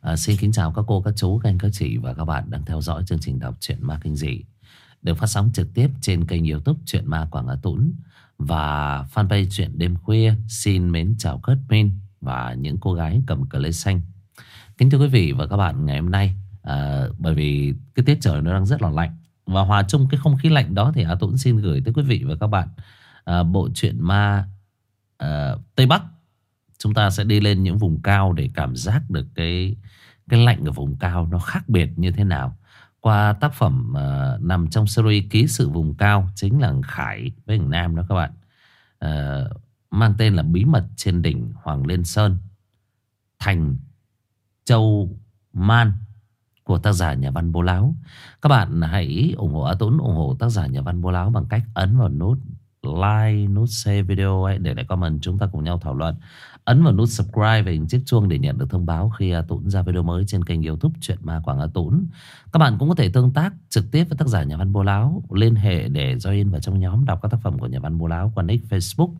À, xin kính chào các cô, các chú, các anh, các chị và các bạn đang theo dõi chương trình đọc truyện ma kinh dị được phát sóng trực tiếp trên kênh youtube truyện ma Quảng Ngã Tũng và fanpage truyện đêm khuya. Xin mến chào Cất Minh và những cô gái cầm cờ lê xanh. Kính thưa quý vị và các bạn, ngày hôm nay à, bởi vì cái tiết trời nó đang rất là lạnh và hòa chung cái không khí lạnh đó thì A Tũng xin gửi tới quý vị và các bạn à, bộ truyện ma à, Tây Bắc chúng ta sẽ đi lên những vùng cao để cảm giác được cái cái lạnh ở vùng cao nó khác biệt như thế nào qua tác phẩm uh, nằm trong series ký sự vùng cao chính là Khải với Nam đó các bạn uh, mang tên là bí mật trên đỉnh Hoàng Liên Sơn thành Châu Man của tác giả nhà văn Bố Láo. Các bạn hãy ủng hộ A Tuấn, ủng hộ tác giả nhà văn Bố Láo bằng cách ấn vào nút like, nút share video ấy để lại comment chúng ta cùng nhau thảo luận. Ấn vào nút subscribe và hình chiếc chuông để nhận được thông báo khi A Tũng ra video mới trên kênh youtube Chuyện Ma Quảng A Tũng. Các bạn cũng có thể tương tác trực tiếp với tác giả nhà văn Bô Láo, liên hệ để join vào trong nhóm đọc các tác phẩm của nhà văn Bô Láo qua nick Facebook.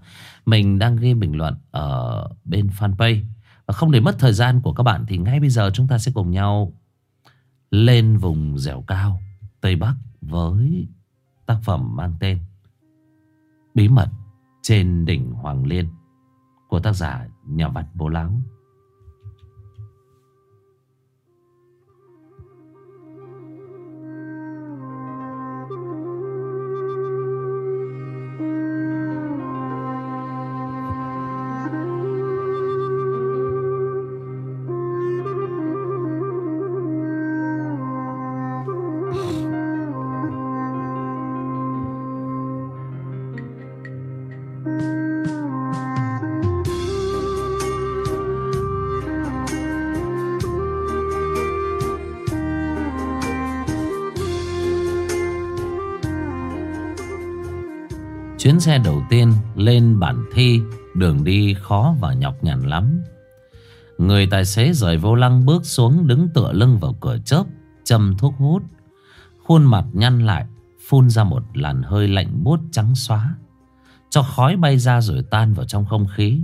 Mình đang ghi bình luận ở bên fanpage. Và không để mất thời gian của các bạn thì ngay bây giờ chúng ta sẽ cùng nhau lên vùng dẻo cao Tây Bắc với tác phẩm mang tên Bí mật trên đỉnh Hoàng Liên của tác giả nhà văn bố láo chuyến xe đầu tiên lên bản thi, Đường đi khó và nhọc nhằn lắm. Người tài xế rời vô lăng bước xuống đứng tựa lưng vào cửa chớp, Châm thuốc hút. Khuôn mặt nhăn lại, Phun ra một làn hơi lạnh buốt trắng xóa, Cho khói bay ra rồi tan vào trong không khí.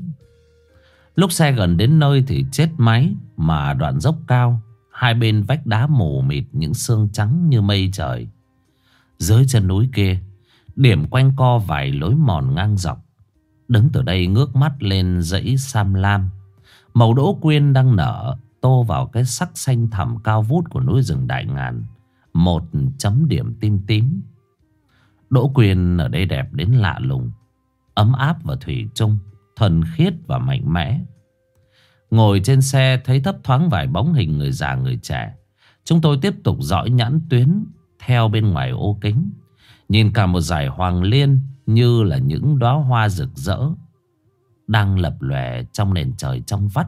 Lúc xe gần đến nơi thì chết máy Mà đoạn dốc cao, Hai bên vách đá mù mịt những xương trắng như mây trời. Dưới chân núi kia Điểm quanh co vài lối mòn ngang dọc. Đứng từ đây ngước mắt lên dãy Sam Lam. Màu đỗ quyên đang nở, Tô vào cái sắc xanh thẳm cao vút của núi rừng đại ngàn. Một chấm điểm tim tím. Đỗ quyên ở đây đẹp đến lạ lùng. Ấm áp và thủy chung, Thuần khiết và mạnh mẽ. Ngồi trên xe thấy thấp thoáng vài bóng hình người già người trẻ. Chúng tôi tiếp tục dõi nhãn tuyến Theo bên ngoài ô kính. Nhìn cả một dải hoàng liên như là những đóa hoa rực rỡ đang lập lòe trong nền trời trong vắt.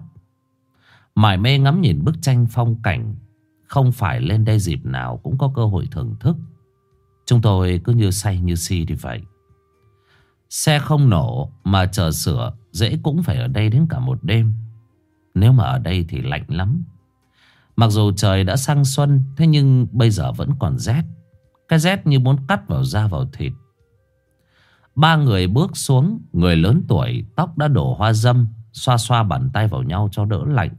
Mải mê ngắm nhìn bức tranh phong cảnh, không phải lên đây dịp nào cũng có cơ hội thưởng thức. Chúng tôi cứ như say như si thì vậy. Xe không nổ mà chờ sửa dễ cũng phải ở đây đến cả một đêm. Nếu mà ở đây thì lạnh lắm. Mặc dù trời đã sang xuân, thế nhưng bây giờ vẫn còn rét. Cái rét như muốn cắt vào da vào thịt. Ba người bước xuống, Người lớn tuổi, tóc đã đổ hoa dâm, Xoa xoa bàn tay vào nhau cho đỡ lạnh,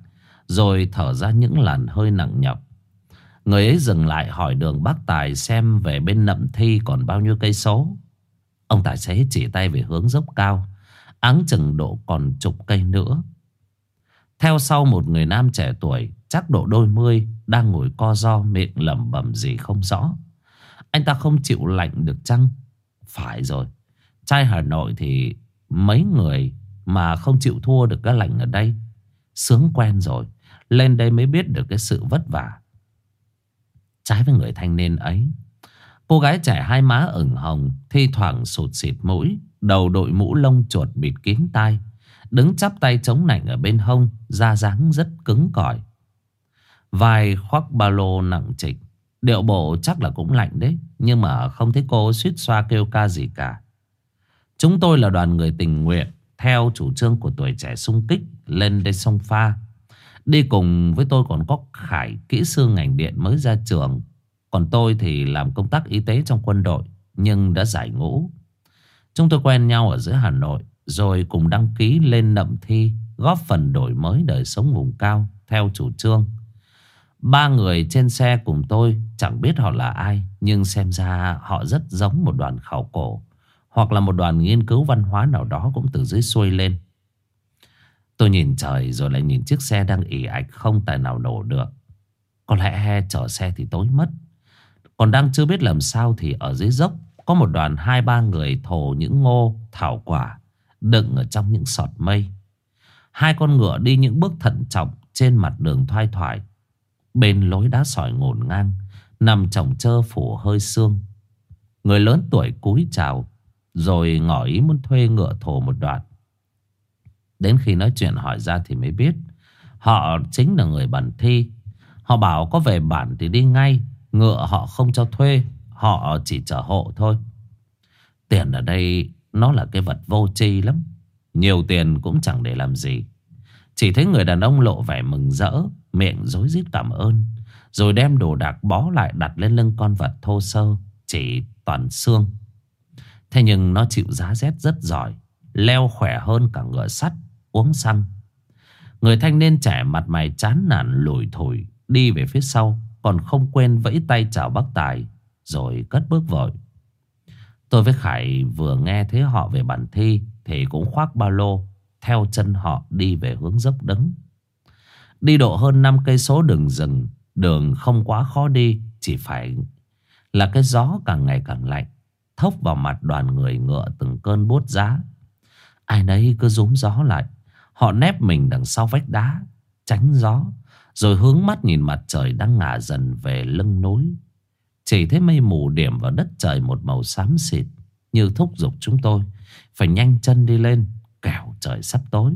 Rồi thở ra những làn hơi nặng nhọc. Người ấy dừng lại hỏi đường bác Tài Xem về bên nậm thi còn bao nhiêu cây số. Ông tài xế chỉ tay về hướng dốc cao, Áng chừng độ còn chục cây nữa. Theo sau một người nam trẻ tuổi, Chắc độ đôi mươi, Đang ngồi co do miệng lẩm bẩm gì không rõ. Anh ta không chịu lạnh được chăng? Phải rồi. Trai Hà Nội thì mấy người Mà không chịu thua được cái lạnh ở đây, Sướng quen rồi. Lên đây mới biết được cái sự vất vả. Trái với người thanh niên ấy, Cô gái trẻ hai má ửng hồng, Thi thoảng sụt xịt mũi, Đầu đội mũ lông chuột bịt kín tai, Đứng chắp tay chống nảnh ở bên hông, Da dáng rất cứng cỏi. Vài khoác ba lô nặng trịch Điệu bộ chắc là cũng lạnh đấy, Nhưng mà không thấy cô suýt xoa kêu ca gì cả. Chúng tôi là đoàn người tình nguyện, Theo chủ trương của tuổi trẻ sung kích, Lên đây sông pha. Đi cùng với tôi còn có Khải, Kỹ sư ngành điện mới ra trường. Còn tôi thì làm công tác y tế trong quân đội, Nhưng đã giải ngũ. Chúng tôi quen nhau ở giữa Hà Nội, Rồi cùng đăng ký lên nậm thi, Góp phần đổi mới đời sống vùng cao, Theo chủ trương. Ba người trên xe cùng tôi chẳng biết họ là ai Nhưng xem ra họ rất giống một đoàn khảo cổ Hoặc là một đoàn nghiên cứu văn hóa nào đó cũng từ dưới xuôi lên. Tôi nhìn trời rồi lại nhìn chiếc xe đang ỉ ạch không tài nào nổ được. Có lẽ chở xe thì tối mất. Còn đang chưa biết làm sao thì ở dưới dốc Có một đoàn hai ba người thổ những ngô, thảo quả Đựng ở trong những sọt mây. Hai con ngựa đi những bước thận trọng trên mặt đường thoai thoải. Bên lối đá sỏi ngổn ngang, Nằm chồng chơ phủ hơi xương. Người lớn tuổi cúi chào, Rồi ngỏ ý muốn thuê ngựa thổ một đoạn. Đến khi nói chuyện hỏi ra thì mới biết, Họ chính là người bản thi. Họ bảo có về bản thì đi ngay, Ngựa họ không cho thuê, Họ chỉ chở hộ thôi. Tiền ở đây Nó là cái vật vô tri lắm, Nhiều tiền cũng chẳng để làm gì. Chỉ thấy người đàn ông lộ vẻ mừng rỡ miệng dối rít cảm ơn, rồi đem đồ đạc bó lại đặt lên lưng con vật thô sơ, chỉ toàn xương. Thế nhưng nó chịu giá rét rất giỏi, leo khỏe hơn cả ngựa sắt, uống xăng. Người thanh niên trẻ mặt mày chán nản lủi thủi đi về phía sau, còn không quên vẫy tay chào bác Tài, rồi cất bước vội. Tôi với Khải vừa nghe thấy họ về bản thi thì cũng khoác ba lô, theo chân họ đi về hướng dốc đứng. Đi độ hơn 5 cây số đường rừng, đường không quá khó đi, chỉ phải là cái gió càng ngày càng lạnh, thốc vào mặt đoàn người ngựa từng cơn bốt giá. Ai nấy cứ rúm gió lại, họ nép mình đằng sau vách đá, tránh gió, rồi hướng mắt nhìn mặt trời đang ngả dần về lưng núi. Chỉ thấy mây mù điểm vào đất trời một màu xám xịt, như thúc giục chúng tôi, phải nhanh chân đi lên, kẻo trời sắp tối.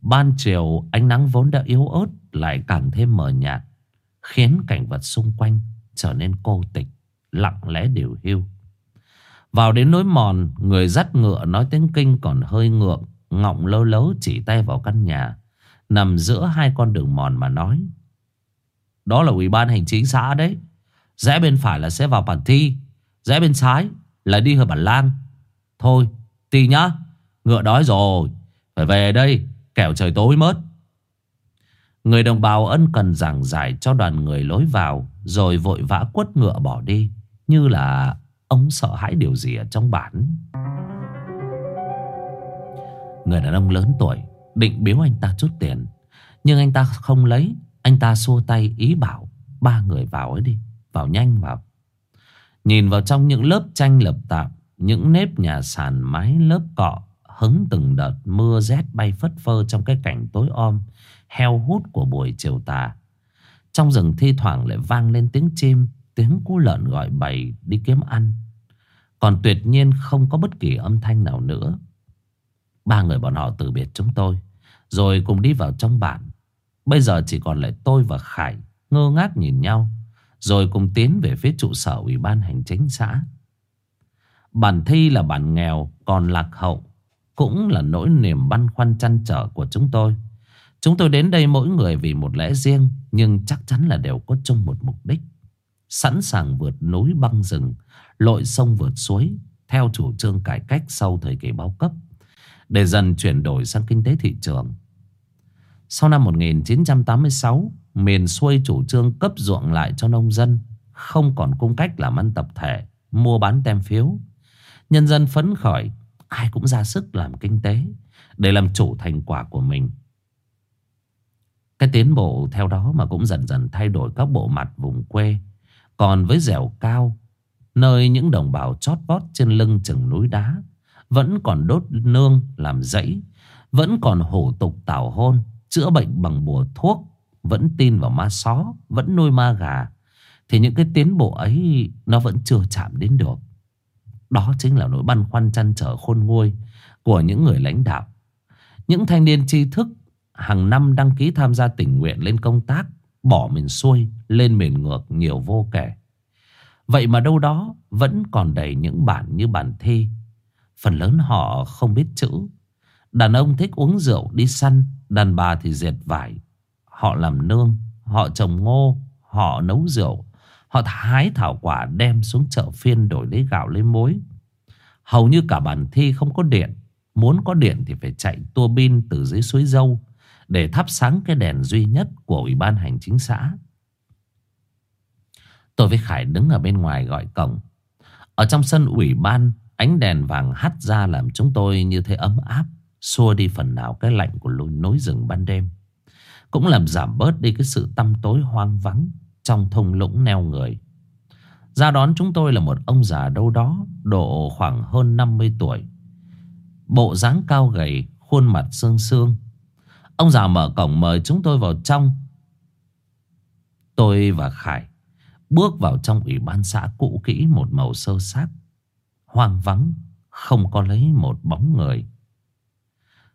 Ban chiều ánh nắng vốn đã yếu ớt lại càng thêm mờ nhạt, khiến cảnh vật xung quanh trở nên cô tịch, lặng lẽ điều hưu. Vào đến lối mòn, người dắt ngựa nói tiếng kinh còn hơi ngượng, ngọng lơ lớ chỉ tay vào căn nhà, nằm giữa hai con đường mòn mà nói. Đó là ủy ban hành chính xã đấy. Rẽ bên phải là sẽ vào bản thi, rẽ bên trái là đi hợp bản lang. Thôi, tì nhá, ngựa đói rồi, phải về đây kẻo trời tối mất. Người đồng bào ân cần giảng giải cho đoàn người lối vào, rồi vội vã quất ngựa bỏ đi, như là ông sợ hãi điều gì ở trong bản. Người đàn ông lớn tuổi, định biếu anh ta chút tiền, nhưng anh ta không lấy, anh ta xua tay ý bảo ba người vào ấy đi, vào nhanh vào nhìn vào trong những lớp tranh lập tạm, những nếp nhà sàn mái lớp cọ hứng từng đợt mưa rét bay phất phơ trong cái cảnh tối om, heo hút của buổi chiều tà. Trong rừng thi thoảng lại vang lên tiếng chim, tiếng cú lợn gọi bầy đi kiếm ăn. Còn tuyệt nhiên không có bất kỳ âm thanh nào nữa. Ba người bọn họ từ biệt chúng tôi, rồi cùng đi vào trong bản. Bây giờ chỉ còn lại tôi và Khải ngơ ngác nhìn nhau, rồi cùng tiến về phía trụ sở ủy ban hành chính xã. Bản thi là bản nghèo còn lạc hậu cũng là nỗi niềm băn khoăn chăn trở của chúng tôi. Chúng tôi đến đây mỗi người vì một lẽ riêng nhưng chắc chắn là đều có chung một mục đích. Sẵn sàng vượt núi băng rừng, lội sông vượt suối theo chủ trương cải cách sau thời kỳ bao cấp để dần chuyển đổi sang kinh tế thị trường. Sau năm 1986, miền xuôi chủ trương cấp ruộng lại cho nông dân, không còn cung cách làm ăn tập thể, mua bán tem phiếu. Nhân dân phấn khởi, ai cũng ra sức làm kinh tế để làm chủ thành quả của mình. Cái tiến bộ theo đó mà cũng dần dần thay đổi các bộ mặt vùng quê. Còn với dẻo cao, nơi những đồng bào chót vót trên lưng chừng núi đá, vẫn còn đốt nương làm dãy, vẫn còn hổ tục tảo hôn, chữa bệnh bằng bùa thuốc, vẫn tin vào ma só, vẫn nuôi ma gà. Thì những cái tiến bộ ấy nó vẫn chưa chạm đến được. Đó chính là nỗi băn khoăn chăn trở khôn nguôi của những người lãnh đạo. Những thanh niên tri thức hàng năm đăng ký tham gia tình nguyện lên công tác, bỏ miền xuôi, lên miền ngược nhiều vô kể. Vậy mà đâu đó vẫn còn đầy những bản như bản thi. Phần lớn họ không biết chữ. Đàn ông thích uống rượu đi săn, đàn bà thì dệt vải. Họ làm nương, họ trồng ngô, họ nấu rượu, Họ hái thảo quả đem xuống chợ phiên đổi lấy gạo lấy muối. Hầu như cả bản thi không có điện. Muốn có điện thì phải chạy tua pin từ dưới suối dâu để thắp sáng cái đèn duy nhất của Ủy ban Hành chính xã. Tôi với Khải đứng ở bên ngoài gọi cổng. Ở trong sân ủy ban, ánh đèn vàng hắt ra làm chúng tôi như thế ấm áp, xua đi phần nào cái lạnh của lối núi rừng ban đêm. Cũng làm giảm bớt đi cái sự tăm tối hoang vắng trong thung lũng neo người. Ra đón chúng tôi là một ông già đâu đó, độ khoảng hơn 50 tuổi. Bộ dáng cao gầy, khuôn mặt sương sương. Ông già mở cổng mời chúng tôi vào trong. Tôi và Khải bước vào trong ủy ban xã cũ kỹ một màu sơ sát. Hoang vắng, không có lấy một bóng người.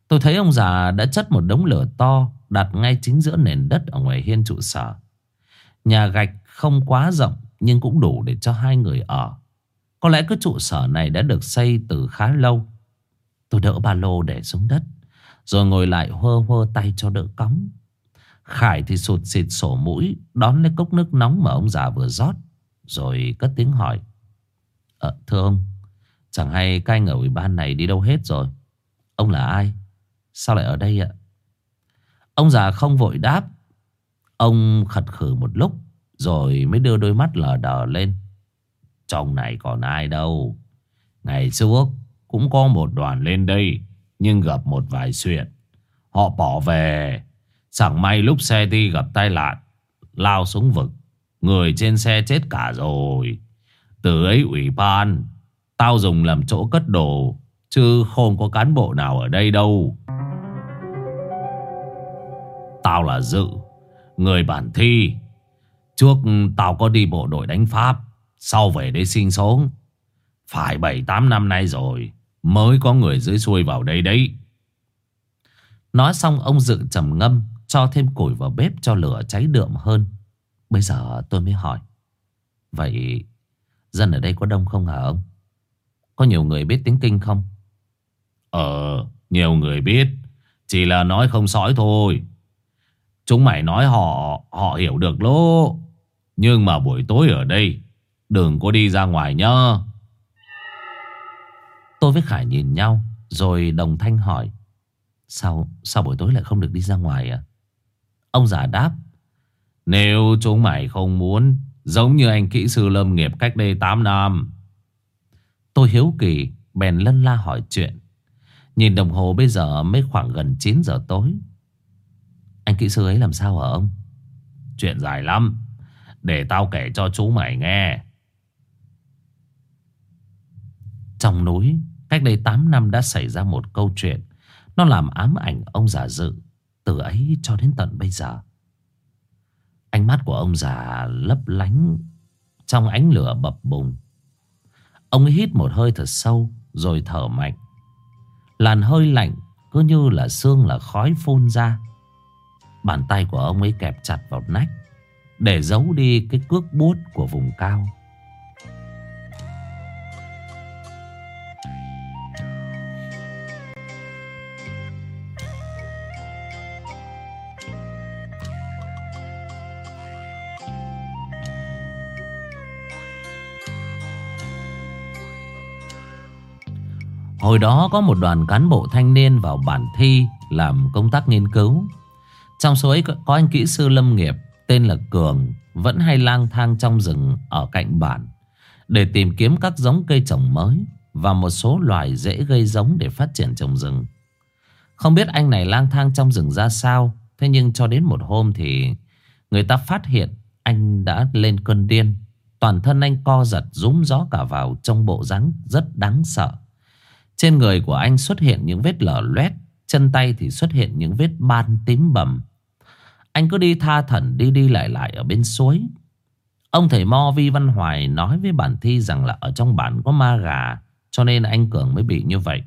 Tôi thấy ông già đã chất một đống lửa to đặt ngay chính giữa nền đất ở ngoài hiên trụ sở. Nhà gạch không quá rộng nhưng cũng đủ để cho hai người ở. Có lẽ cái trụ sở này đã được xây từ khá lâu. Tôi đỡ ba lô để xuống đất, rồi ngồi lại hơ hơ tay cho đỡ cóng. Khải thì sụt xịt sổ mũi, đón lấy cốc nước nóng mà ông già vừa rót, rồi cất tiếng hỏi. Ờ, thưa ông, chẳng hay cai ngờ ủy ban này đi đâu hết rồi. Ông là ai? Sao lại ở đây ạ? Ông già không vội đáp Ông khật khử một lúc, Rồi mới đưa đôi mắt lờ đờ lên. Trong này còn ai đâu. Ngày xưa Cũng có một đoàn lên đây, Nhưng gặp một vài chuyện. Họ bỏ về. Chẳng may lúc xe đi gặp tai nạn, Lao xuống vực. Người trên xe chết cả rồi. Từ ấy ủy ban, Tao dùng làm chỗ cất đồ, Chứ không có cán bộ nào ở đây đâu. Tao là Dự. Người bản thi. Trước tao có đi bộ đội đánh Pháp Sau về đây sinh sống Phải 7-8 năm nay rồi Mới có người dưới xuôi vào đây đấy. Nói xong ông dự trầm ngâm Cho thêm củi vào bếp cho lửa cháy đượm hơn. Bây giờ tôi mới hỏi Vậy dân ở đây có đông không hả ông? Có nhiều người biết tiếng kinh không? Ờ, nhiều người biết Chỉ là nói không sói thôi. Chúng mày nói họ, họ hiểu được lô. Nhưng mà buổi tối ở đây, đừng có đi ra ngoài nhá. Tôi với Khải nhìn nhau, rồi đồng thanh hỏi. Sao, sao buổi tối lại không được đi ra ngoài à? Ông già đáp. Nếu chúng mày không muốn, giống như anh kỹ sư lâm nghiệp cách đây 8 năm. Tôi hiếu kỳ, bèn lân la hỏi chuyện. Nhìn đồng hồ bây giờ mới khoảng gần 9 giờ tối. Anh kỹ sư ấy làm sao hả ông? Chuyện dài lắm. Để tao kể cho chú mày nghe. Trong núi, cách đây 8 năm đã xảy ra một câu chuyện. Nó làm ám ảnh ông già dự. Từ ấy cho đến tận bây giờ. Ánh mắt của ông già lấp lánh trong ánh lửa bập bùng. Ông ấy hít một hơi thật sâu rồi thở mạnh. Làn hơi lạnh cứ như là xương là khói phun ra. Bàn tay của ông ấy kẹp chặt vào nách, Để giấu đi cái cước bút của vùng cao. Hồi đó có một đoàn cán bộ thanh niên vào bản thi làm công tác nghiên cứu. Trong số ấy có anh kỹ sư lâm nghiệp tên là Cường vẫn hay lang thang trong rừng ở cạnh bản để tìm kiếm các giống cây trồng mới và một số loài dễ gây giống để phát triển trồng rừng. Không biết anh này lang thang trong rừng ra sao, thế nhưng cho đến một hôm thì người ta phát hiện anh đã lên cơn điên. Toàn thân anh co giật rúm gió cả vào trong bộ dáng rất đáng sợ. Trên người của anh xuất hiện những vết lở loét, chân tay thì xuất hiện những vết ban tím bầm. Anh cứ đi tha thần đi đi lại lại ở bên suối. Ông thầy Mo Vi Văn Hoài nói với bản thi rằng là ở trong bản có ma gà Cho nên anh Cường mới bị như vậy.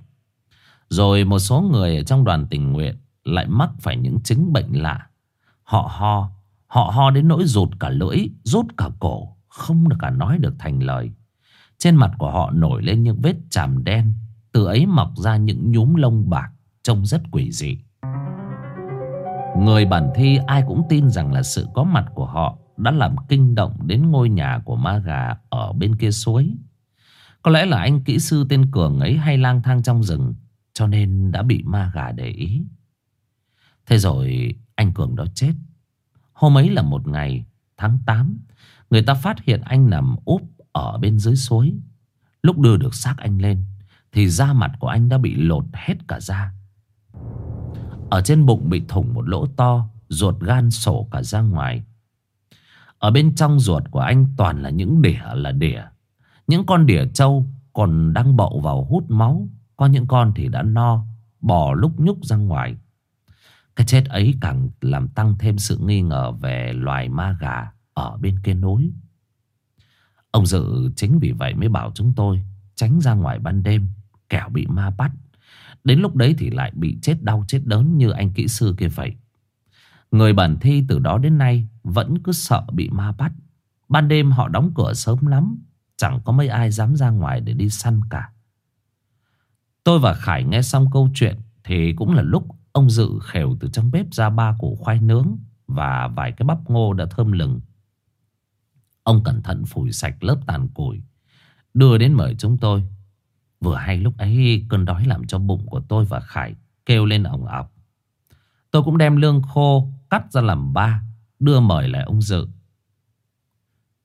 Rồi một số người ở trong đoàn tình nguyện lại mắc phải những chứng bệnh lạ. Họ ho, họ ho đến nỗi rụt cả lưỡi, rút cả cổ Không được cả nói được thành lời. Trên mặt của họ nổi lên những vết chàm đen Từ ấy mọc ra những nhúm lông bạc trông rất quỷ dị. Người bản thi ai cũng tin rằng là sự có mặt của họ đã làm kinh động đến ngôi nhà của ma gà ở bên kia suối. Có lẽ là anh kỹ sư tên Cường ấy hay lang thang trong rừng cho nên đã bị ma gà để ý. Thế rồi anh Cường đó chết. Hôm ấy là một ngày tháng 8, người ta phát hiện anh nằm úp ở bên dưới suối. Lúc đưa được xác anh lên thì da mặt của anh đã bị lột hết cả da. Ở trên bụng bị thủng một lỗ to Ruột gan sổ cả ra ngoài Ở bên trong ruột của anh toàn là những đỉa là đỉa Những con đỉa trâu còn đang bậu vào hút máu Có những con thì đã no Bò lúc nhúc ra ngoài Cái chết ấy càng làm tăng thêm sự nghi ngờ về loài ma gà ở bên kia núi. Ông Dự chính vì vậy mới bảo chúng tôi tránh ra ngoài ban đêm, kẻo bị ma bắt. Đến lúc đấy thì lại bị chết đau chết đớn như anh kỹ sư kia vậy. Người bản thi từ đó đến nay Vẫn cứ sợ bị ma bắt. Ban đêm họ đóng cửa sớm lắm, Chẳng có mấy ai dám ra ngoài để đi săn cả. Tôi và Khải nghe xong câu chuyện Thì cũng là lúc ông Dự khều từ trong bếp ra ba củ khoai nướng Và vài cái bắp ngô đã thơm lừng. Ông cẩn thận phủi sạch lớp tàn củi, Đưa đến mời chúng tôi. Vừa hay lúc ấy cơn đói làm cho bụng của tôi và Khải kêu lên ổng ọc. Tôi cũng đem lương khô cắt ra làm ba, đưa mời lại ông Dự.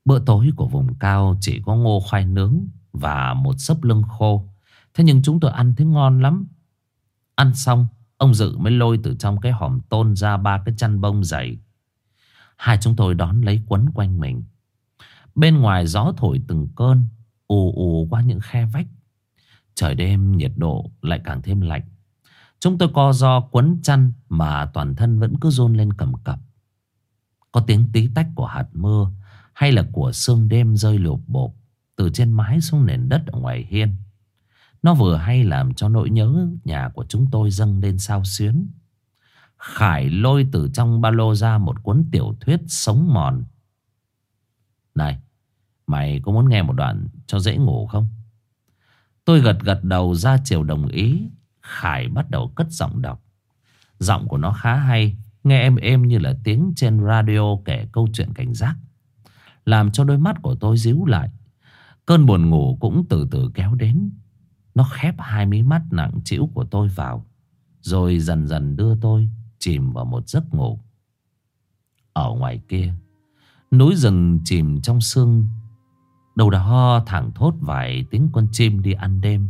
Bữa tối của vùng cao chỉ có ngô khoai nướng và một sấp lưng khô. Thế nhưng chúng tôi ăn thấy ngon lắm. Ăn xong, ông Dự mới lôi từ trong cái hòm tôn ra ba cái chăn bông dày. Hai chúng tôi đón lấy quấn quanh mình. Bên ngoài gió thổi từng cơn, ù ù qua những khe vách. Trời đêm nhiệt độ lại càng thêm lạnh. Chúng tôi co do quấn chăn Mà toàn thân vẫn cứ rôn lên cầm cập. Có tiếng tí tách của hạt mưa Hay là của sương đêm rơi lụp bộp Từ trên mái xuống nền đất ở ngoài hiên. Nó vừa hay làm cho nỗi nhớ Nhà của chúng tôi dâng lên sao xuyến. Khải lôi từ trong ba lô ra Một cuốn tiểu thuyết sống mòn. Này, Mày có muốn nghe một đoạn cho dễ ngủ không? Tôi gật gật đầu ra chiều đồng ý. Khải bắt đầu cất giọng đọc. Giọng của nó khá hay. Nghe êm êm như là tiếng trên radio kể câu chuyện cảnh giác. Làm cho đôi mắt của tôi díu lại. Cơn buồn ngủ cũng từ từ kéo đến. Nó khép hai mí mắt nặng trĩu của tôi vào. Rồi dần dần đưa tôi chìm vào một giấc ngủ. Ở ngoài kia, núi rừng chìm trong sương Đầu đã ho thẳng thốt vài tiếng con chim đi ăn đêm.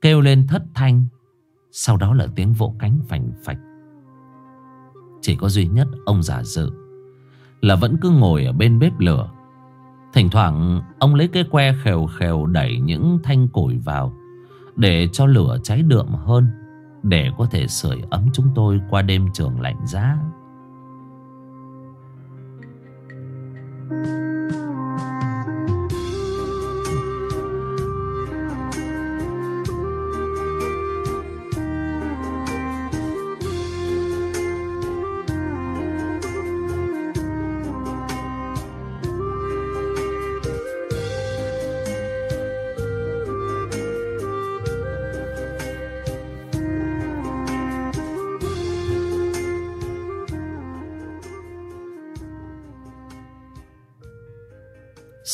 Kêu lên thất thanh, Sau đó là tiếng vỗ cánh phành phạch. Chỉ có duy nhất ông giả dự Là vẫn cứ ngồi ở bên bếp lửa. Thỉnh thoảng, ông lấy cái que khều khều đẩy những thanh củi vào Để cho lửa cháy đượm hơn, Để có thể sưởi ấm chúng tôi qua đêm trường lạnh giá. Thank you.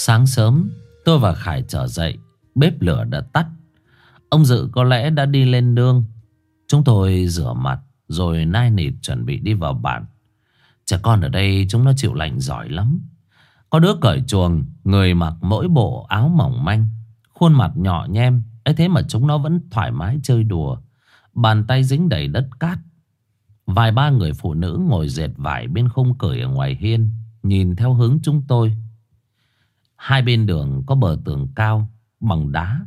Sáng sớm, tôi và Khải trở dậy. Bếp lửa đã tắt. Ông Dự có lẽ đã đi lên nương Chúng tôi rửa mặt, Rồi nai nịt chuẩn bị đi vào bản Trẻ con ở đây chúng nó chịu lạnh giỏi lắm. Có đứa cởi chuồng, Người mặc mỗi bộ áo mỏng manh. Khuôn mặt nhỏ nhem, ấy thế mà chúng nó vẫn thoải mái chơi đùa. Bàn tay dính đầy đất cát. Vài ba người phụ nữ ngồi dệt vải bên khung cởi ở ngoài hiên, Nhìn theo hướng chúng tôi. Hai bên đường có bờ tường cao bằng đá.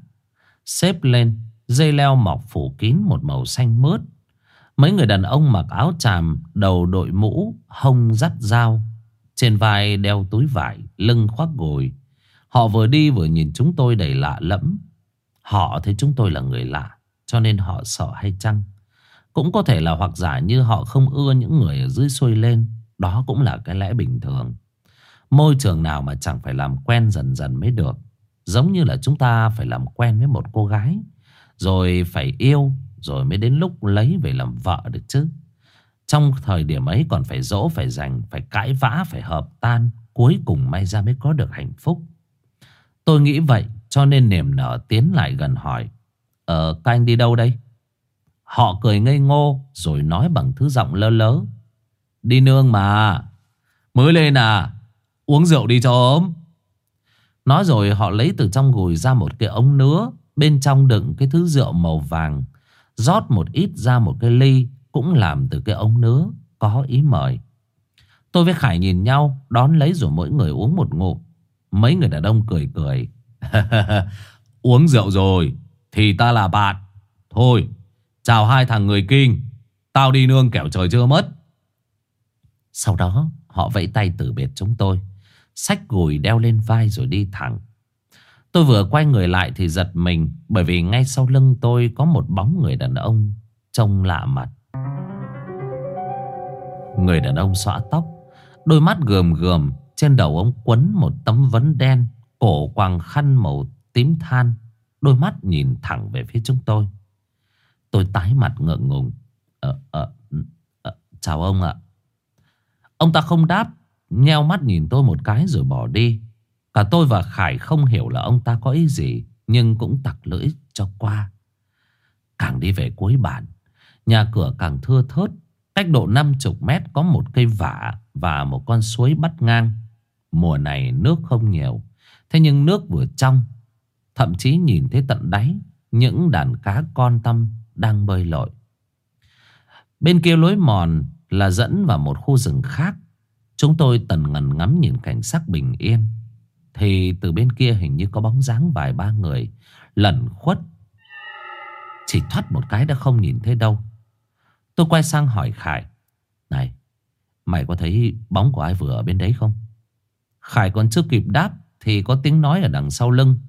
Xếp lên, dây leo mọc phủ kín một màu xanh mướt. Mấy người đàn ông mặc áo chàm đầu đội mũ, hông dắt dao. Trên vai đeo túi vải, lưng khoác gồi. Họ vừa đi vừa nhìn chúng tôi đầy lạ lẫm. Họ thấy chúng tôi là người lạ, cho nên họ sợ hay chăng? Cũng có thể là hoặc giả như họ không ưa những người ở dưới xuôi lên. Đó cũng là cái lẽ bình thường. Môi trường nào mà chẳng phải làm quen dần dần mới được. Giống như là chúng ta phải làm quen với một cô gái Rồi phải yêu Rồi mới đến lúc lấy về làm vợ được chứ. Trong thời điểm ấy còn phải dỗ, phải giành, phải cãi vã, phải hợp tan Cuối cùng may ra mới có được hạnh phúc. Tôi nghĩ vậy cho nên niềm nở tiến lại gần hỏi Ờ các anh đi đâu đây? Họ cười ngây ngô rồi nói bằng thứ giọng lơ lớ Đi nương mà Mới lên à. Uống rượu đi cho ốm. Nói rồi họ lấy từ trong gùi ra một cái ống nứa Bên trong đựng cái thứ rượu màu vàng rót một ít ra một cái ly Cũng làm từ cái ống nứa Có ý mời. Tôi với Khải nhìn nhau Đón lấy rồi mỗi người uống một ngụm. Mấy người đàn ông cười cười, Uống rượu rồi Thì ta là bạn. Thôi chào hai thằng người kinh. Tao đi nương kẻo trời chưa mất. Sau đó họ vẫy tay từ biệt chúng tôi sách gùi đeo lên vai rồi đi thẳng. Tôi vừa quay người lại thì giật mình Bởi vì ngay sau lưng tôi có một bóng người đàn ông Trông lạ mặt. Người đàn ông xõa tóc Đôi mắt gườm gườm Trên đầu ông quấn một tấm vấn đen Cổ quàng khăn màu tím than Đôi mắt nhìn thẳng về phía chúng tôi. Tôi tái mặt ngượng ngùng. Ờ, à, ờ, Chào ông ạ. Ông ta không đáp Nheo mắt nhìn tôi một cái rồi bỏ đi. Cả tôi và Khải không hiểu là ông ta có ý gì, Nhưng cũng tặc lưỡi cho qua. Càng đi về cuối bản, Nhà cửa càng thưa thớt. Cách độ 50 mét có một cây vả Và một con suối bắt ngang. Mùa này nước không nhiều, Thế nhưng nước vừa trong. Thậm chí nhìn thấy tận đáy, Những đàn cá con tâm đang bơi lội. Bên kia lối mòn là dẫn vào một khu rừng khác. Chúng tôi tần ngần ngắm nhìn cảnh sắc bình yên. Thì từ bên kia hình như có bóng dáng vài ba người, Lẩn khuất. Chỉ thoát một cái đã không nhìn thấy đâu. Tôi quay sang hỏi Khải. Này, Mày có thấy bóng của ai vừa ở bên đấy không? Khải còn chưa kịp đáp Thì có tiếng nói ở đằng sau lưng.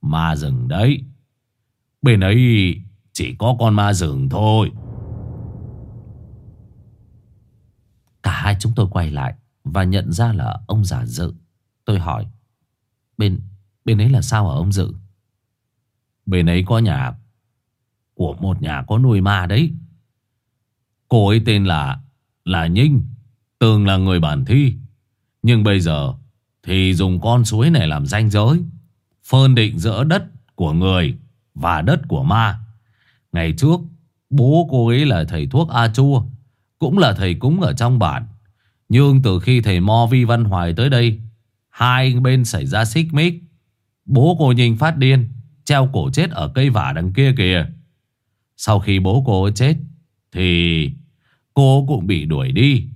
Ma rừng đấy. Bên ấy chỉ có con ma rừng thôi. Cả hai chúng tôi quay lại. Và nhận ra là ông già dự. Tôi hỏi, Bên bên ấy là sao hả ông dự? Bên ấy có nhà Của một nhà có nuôi ma đấy. Cô ấy tên là Là Nhinh, Từng là người bản thi. Nhưng bây giờ Thì dùng con suối này làm ranh giới, phân định giữa đất của người Và đất của ma. Ngày trước, Bố cô ấy là thầy thuốc A Chua Cũng là thầy cúng ở trong bản. Nhưng từ khi thầy Mo Vi Văn Hoài tới đây, Hai bên xảy ra xích mích. Bố cô Nhìn phát điên, Treo cổ chết ở cây vả đằng kia kìa. Sau khi bố cô chết, Thì cô cũng bị đuổi đi.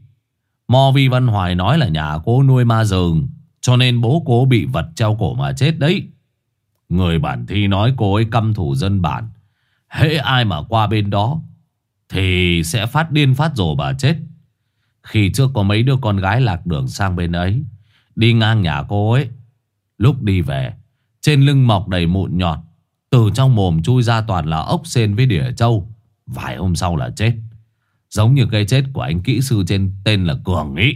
Mo Vi Văn Hoài nói là nhà cô nuôi ma rừng, Cho nên bố cô bị vật treo cổ mà chết đấy. Người bản thi nói cô ấy căm thủ dân bản. Hễ ai mà qua bên đó, Thì sẽ phát điên phát rồ bà chết. Khi trước có mấy đứa con gái lạc đường sang bên ấy, Đi ngang nhà cô ấy. Lúc đi về, Trên lưng mọc đầy mụn nhọt, Từ trong mồm chui ra toàn là ốc sen với đỉa trâu. Vài hôm sau là chết. Giống như cây chết của anh kỹ sư trên tên là Cường ý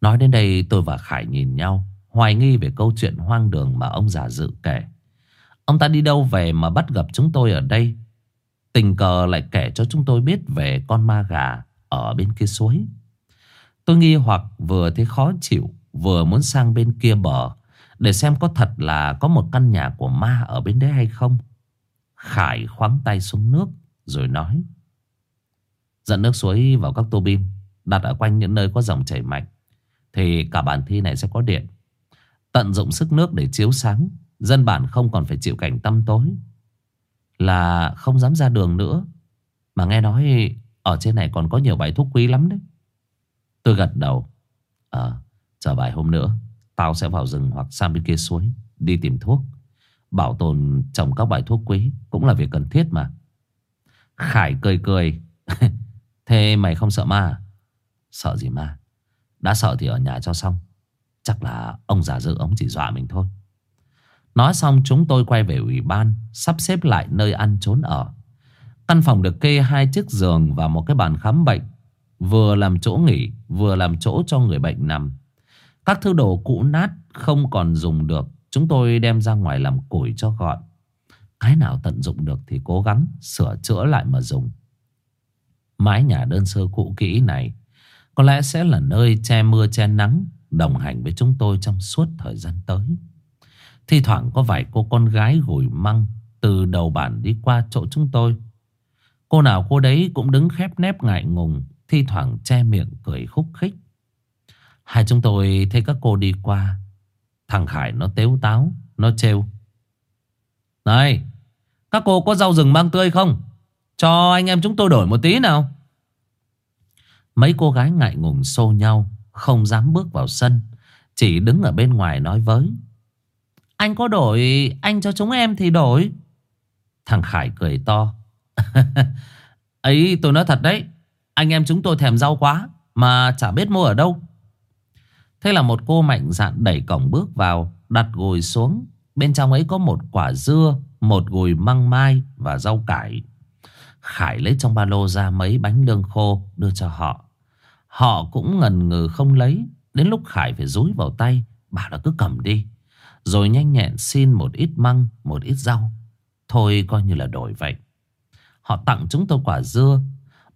Nói đến đây, tôi và Khải nhìn nhau, Hoài nghi về câu chuyện hoang đường mà ông già dự kể. Ông ta đi đâu về mà bắt gặp chúng tôi ở đây? Tình cờ lại kể cho chúng tôi biết về con ma gà ở bên kia suối. Tôi nghi hoặc vừa thấy khó chịu, vừa muốn sang bên kia bờ để xem có thật là có một căn nhà của ma ở bên đấy hay không. Khải khoáng tay xuống nước rồi nói. Dẫn nước suối vào các tô bim đặt ở quanh những nơi có dòng chảy mạnh thì cả bản thi này sẽ có điện. Tận dụng sức nước để chiếu sáng, dân bản không còn phải chịu cảnh tăm tối. Là không dám ra đường nữa. Mà nghe nói ở trên này còn có nhiều bài thuốc quý lắm đấy. Tôi gật đầu. Ờ chờ vài hôm nữa Tao sẽ vào rừng hoặc sang bên kia suối Đi tìm thuốc. Bảo tồn trồng các bài thuốc quý Cũng là việc cần thiết mà. Khải cười cười, Thế mày không sợ ma? À? Sợ gì ma? Đã sợ thì ở nhà cho xong. Chắc là ông già dự ông chỉ dọa mình thôi. Nói xong chúng tôi quay về ủy ban Sắp xếp lại nơi ăn trốn ở. Căn phòng được kê hai chiếc giường và một cái bàn khám bệnh. Vừa làm chỗ nghỉ, vừa làm chỗ cho người bệnh nằm. Các thứ đồ cũ nát không còn dùng được. Chúng tôi đem ra ngoài làm củi cho gọn. Cái nào tận dụng được thì cố gắng sửa chữa lại mà dùng. Mái nhà đơn sơ cũ kỹ này có lẽ sẽ là nơi che mưa che nắng đồng hành với chúng tôi trong suốt thời gian tới. Thì thoảng có vài cô con gái gửi măng từ đầu bản đi qua chỗ chúng tôi Cô nào cô đấy cũng đứng khép nép ngại ngùng, thi thoảng che miệng cười khúc khích. Hai chúng tôi thấy các cô đi qua. Thằng Khải nó tếu táo, nó trêu. Này, các cô có rau rừng mang tươi không? Cho anh em chúng tôi đổi một tí nào. Mấy cô gái ngại ngùng xô nhau, không dám bước vào sân. Chỉ đứng ở bên ngoài nói với. Anh có đổi, anh cho chúng em thì đổi. Thằng Khải cười to. ấy tôi nói thật đấy Anh em chúng tôi thèm rau quá Mà chả biết mua ở đâu Thế là một cô mạnh dạn đẩy cổng bước vào Đặt gồi xuống Bên trong ấy có một quả dưa Một gồi măng mai và rau cải Khải lấy trong ba lô ra mấy bánh lương khô đưa cho họ. Họ cũng ngần ngừ không lấy. Đến lúc Khải phải rúi vào tay, bảo là cứ cầm đi. Rồi nhanh nhẹn xin một ít măng, một ít rau. Thôi coi như là đổi vậy. Họ tặng chúng tôi quả dưa.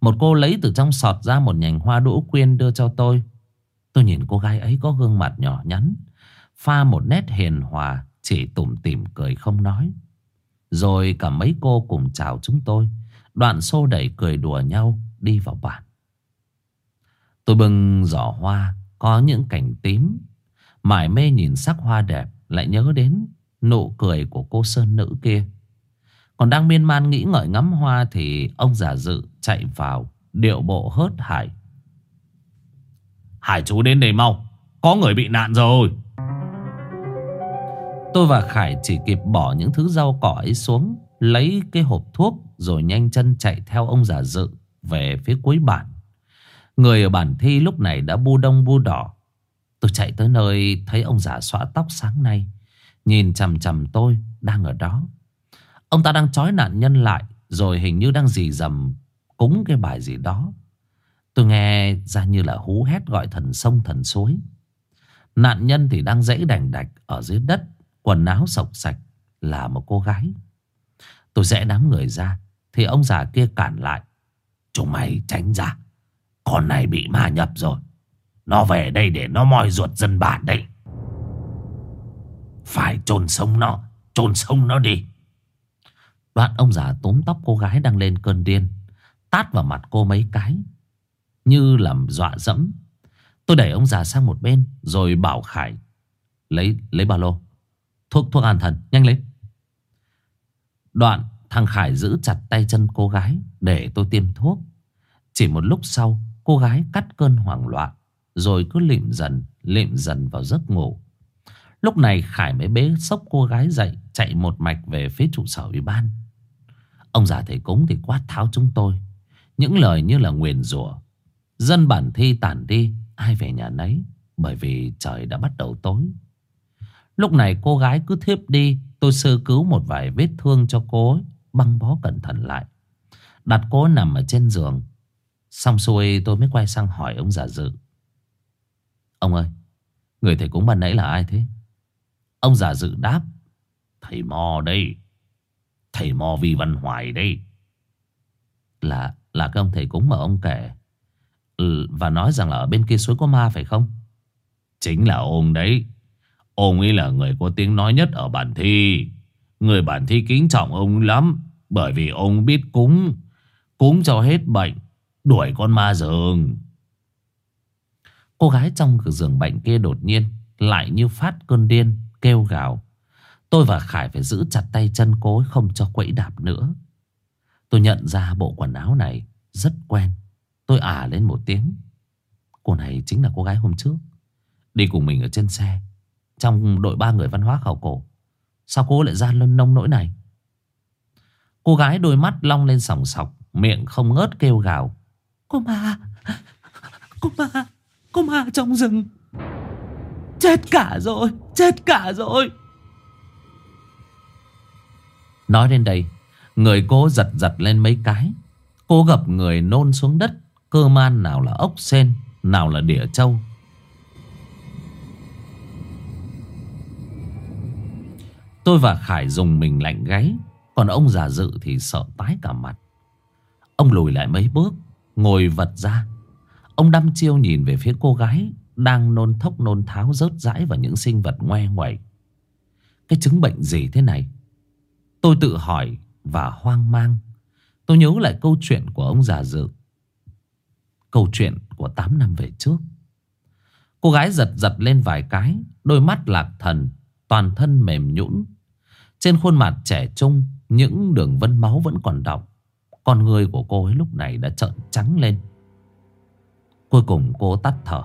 Một cô lấy từ trong sọt ra một nhành hoa đỗ quyên đưa cho tôi. Tôi nhìn cô gái ấy có gương mặt nhỏ nhắn, Pha một nét hiền hòa, Chỉ tủm tỉm cười không nói. Rồi cả mấy cô cùng chào chúng tôi, Đoạn xô đẩy cười đùa nhau Đi vào bản Tôi bưng giỏ hoa, Có những cảnh tím. Mải mê nhìn sắc hoa đẹp, Lại nhớ đến nụ cười của cô sơn nữ kia. Còn đang miên man nghĩ ngợi ngắm hoa Thì ông giả dự chạy vào, Điệu bộ hớt hải. Hải chú đến đây mau, Có người bị nạn rồi. Tôi và Khải chỉ kịp bỏ những thứ rau cỏ ấy xuống, Lấy cái hộp thuốc Rồi nhanh chân chạy theo ông giả dự Về phía cuối bản. Người ở bản thi lúc này đã bu đông bu đỏ. Tôi chạy tới nơi Thấy ông giả xóa tóc sáng nay, Nhìn chằm chằm tôi đang ở đó. Ông ta đang trói nạn nhân lại, Rồi hình như đang dì dầm Cúng cái bài gì đó. Tôi nghe ra như là hú hét gọi thần sông thần suối. Nạn nhân thì đang dãy đành đạch Ở dưới đất, Quần áo sọc sạch Là một cô gái. Tôi rẽ đám người ra, Thì ông già kia cản lại. Chúng mày tránh ra, Con này bị ma nhập rồi. Nó về đây để nó moi ruột dân bản đấy. Phải chôn sông nó, Chôn sông nó đi. Đoạn ông già túm tóc cô gái đang lên cơn điên, Tát vào mặt cô mấy cái, Như làm dọa dẫm. Tôi đẩy ông già sang một bên, Rồi bảo Khải, Lấy lấy ba lô, Thuốc thuốc an thần, nhanh lên. Đoạn, thằng Khải giữ chặt tay chân cô gái Để tôi tiêm thuốc. Chỉ một lúc sau, Cô gái cắt cơn hoảng loạn, Rồi cứ lịm dần Lịm dần vào giấc ngủ. Lúc này Khải mới bế sốc cô gái dậy, Chạy một mạch về phía trụ sở ủy ban. Ông già thầy cúng thì quát tháo chúng tôi. Những lời như là nguyền rủa Dân bản thi tản đi Ai về nhà nấy Bởi vì trời đã bắt đầu tối. Lúc này cô gái cứ thiếp đi Tôi sơ cứu một vài vết thương cho cô ấy, Băng bó cẩn thận lại. Đặt cô nằm ở trên giường. Xong xuôi tôi mới quay sang hỏi ông già dự. Ông ơi Người thầy cúng ban nãy là ai thế? Ông già dự đáp Thầy mò đây Thầy mò vi văn hoài đây. Là, là cái ông thầy cúng mà ông kể. Ừ, và nói rằng là ở bên kia suối có ma phải không? Chính là ông đấy. Ông ấy là người có tiếng nói nhất ở bản thi. Người bản thi kính trọng ông lắm. Bởi vì ông biết cúng. Cúng cho hết bệnh. Đuổi con ma giường. Cô gái trong giường bệnh kia đột nhiên lại như phát cơn điên, kêu gào. Tôi và Khải phải giữ chặt tay chân cô không cho quẫy đạp nữa. Tôi nhận ra bộ quần áo này rất quen. Tôi ả lên một tiếng. Cô này chính là cô gái hôm trước. Đi cùng mình ở trên xe. Trong đội ba người văn hóa khảo cổ. Sao cô lại ra lên nông nỗi này? Cô gái đôi mắt long lên sòng sọc. Miệng không ngớt kêu gào. Cô ma! Cô ma! Cô ma trong rừng! Chết cả rồi! Chết cả rồi! Nói đến đây, người cô giật giật lên mấy cái. Cô gặp người nôn xuống đất, cơ man nào là ốc sen, nào là đỉa trâu. Tôi và Khải dùng mình lạnh gáy, còn ông già dự thì sợ tái cả mặt. Ông lùi lại mấy bước, ngồi vật ra. Ông đăm chiêu nhìn về phía cô gái đang nôn thốc nôn tháo rớt rãi vào những sinh vật ngoe ngoẩy. Cái chứng bệnh gì thế này? Tôi tự hỏi và hoang mang. Tôi nhớ lại câu chuyện của ông già dự. Câu chuyện của 8 năm về trước. Cô gái giật giật lên vài cái, đôi mắt lạc thần, toàn thân mềm nhũn. Trên khuôn mặt trẻ trung, những đường vân máu vẫn còn đọng. Con người của cô ấy lúc này đã trợn trắng lên. Cuối cùng cô tắt thở.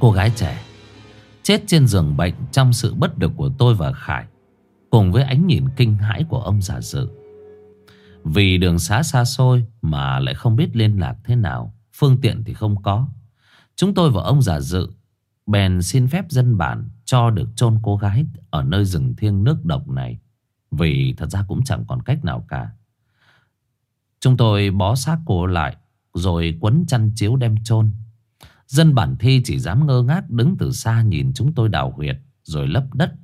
Cô gái trẻ, Chết trên giường bệnh trong sự bất lực của tôi và Khải, Cùng với ánh nhìn kinh hãi của ông giả dự. Vì đường xá xa xôi mà lại không biết liên lạc thế nào, Phương tiện thì không có. Chúng tôi và ông giả dự, Bèn xin phép dân bản cho được chôn cô gái ở nơi rừng thiêng nước độc này, Vì thật ra cũng chẳng còn cách nào cả. Chúng tôi bó xác cô lại, Rồi quấn chăn chiếu đem chôn. Dân bản thi chỉ dám ngơ ngác đứng từ xa nhìn chúng tôi đào huyệt rồi lấp đất.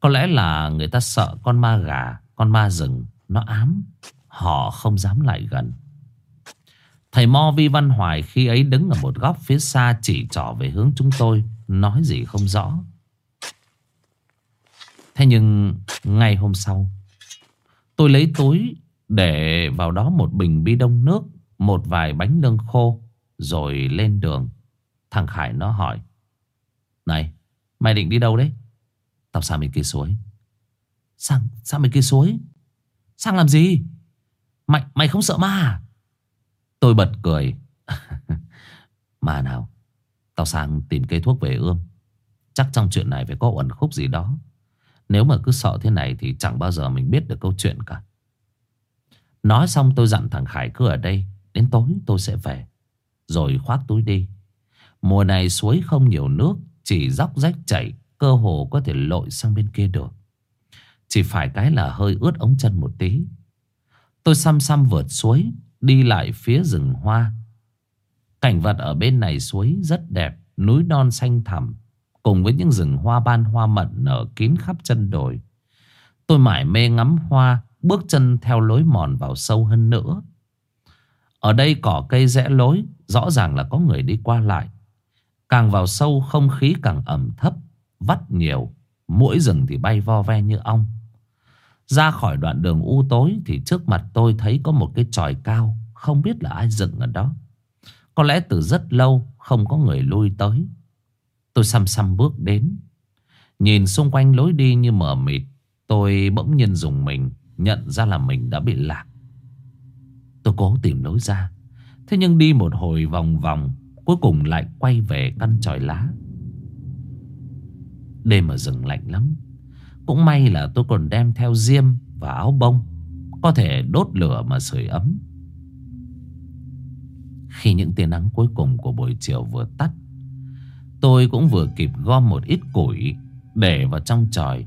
Có lẽ là người ta sợ con ma gà, con ma rừng, nó ám. Họ không dám lại gần. Thầy Mo Vi Văn Hoài khi ấy đứng ở một góc phía xa chỉ trỏ về hướng chúng tôi, nói gì không rõ. Thế nhưng ngày hôm sau, tôi lấy túi để vào đó một bình bi đông nước, một vài bánh lương khô, rồi lên đường. Thằng Khải nó hỏi Này mày định đi đâu đấy? Tao sang bên kia suối. Sang, sang bên kia suối? Sang làm gì? Mày, mày không sợ ma à? Tôi bật cười. cười Mà nào Tao sang tìm cây thuốc về ươm. Chắc trong chuyện này phải có ẩn khúc gì đó. Nếu mà cứ sợ thế này Thì chẳng bao giờ mình biết được câu chuyện cả. Nói xong tôi dặn thằng Khải cứ ở đây Đến tối tôi sẽ về. Rồi khoác túi đi. Mùa này suối không nhiều nước, chỉ dốc rách chảy, cơ hồ có thể lội sang bên kia được. Chỉ phải cái là hơi ướt ống chân một tí. Tôi xăm xăm vượt suối, đi lại phía rừng hoa. Cảnh vật ở bên này suối rất đẹp, núi non xanh thẳm, cùng với những rừng hoa ban hoa mận nở kín khắp chân đồi. Tôi mải mê ngắm hoa, bước chân theo lối mòn vào sâu hơn nữa. Ở đây cỏ cây rẽ lối, rõ ràng là có người đi qua lại. Càng vào sâu, không khí càng ẩm thấp, Vắt nhiều, Mũi rừng thì bay vo ve như ong. Ra khỏi đoạn đường u tối Thì trước mặt tôi thấy có một cái tròi cao, Không biết là ai dựng ở đó. Có lẽ từ rất lâu Không có người lui tới. Tôi xăm xăm bước đến. Nhìn xung quanh lối đi như mờ mịt, Tôi bỗng nhiên dùng mình, Nhận ra là mình đã bị lạc. Tôi cố tìm lối ra, Thế nhưng đi một hồi vòng vòng Cuối cùng lại quay về căn tròi lá. Đêm ở rừng lạnh lắm, Cũng may là tôi còn đem theo diêm và áo bông, Có thể đốt lửa mà sưởi ấm. Khi những tia nắng cuối cùng của buổi chiều vừa tắt, Tôi cũng vừa kịp gom một ít củi Để vào trong tròi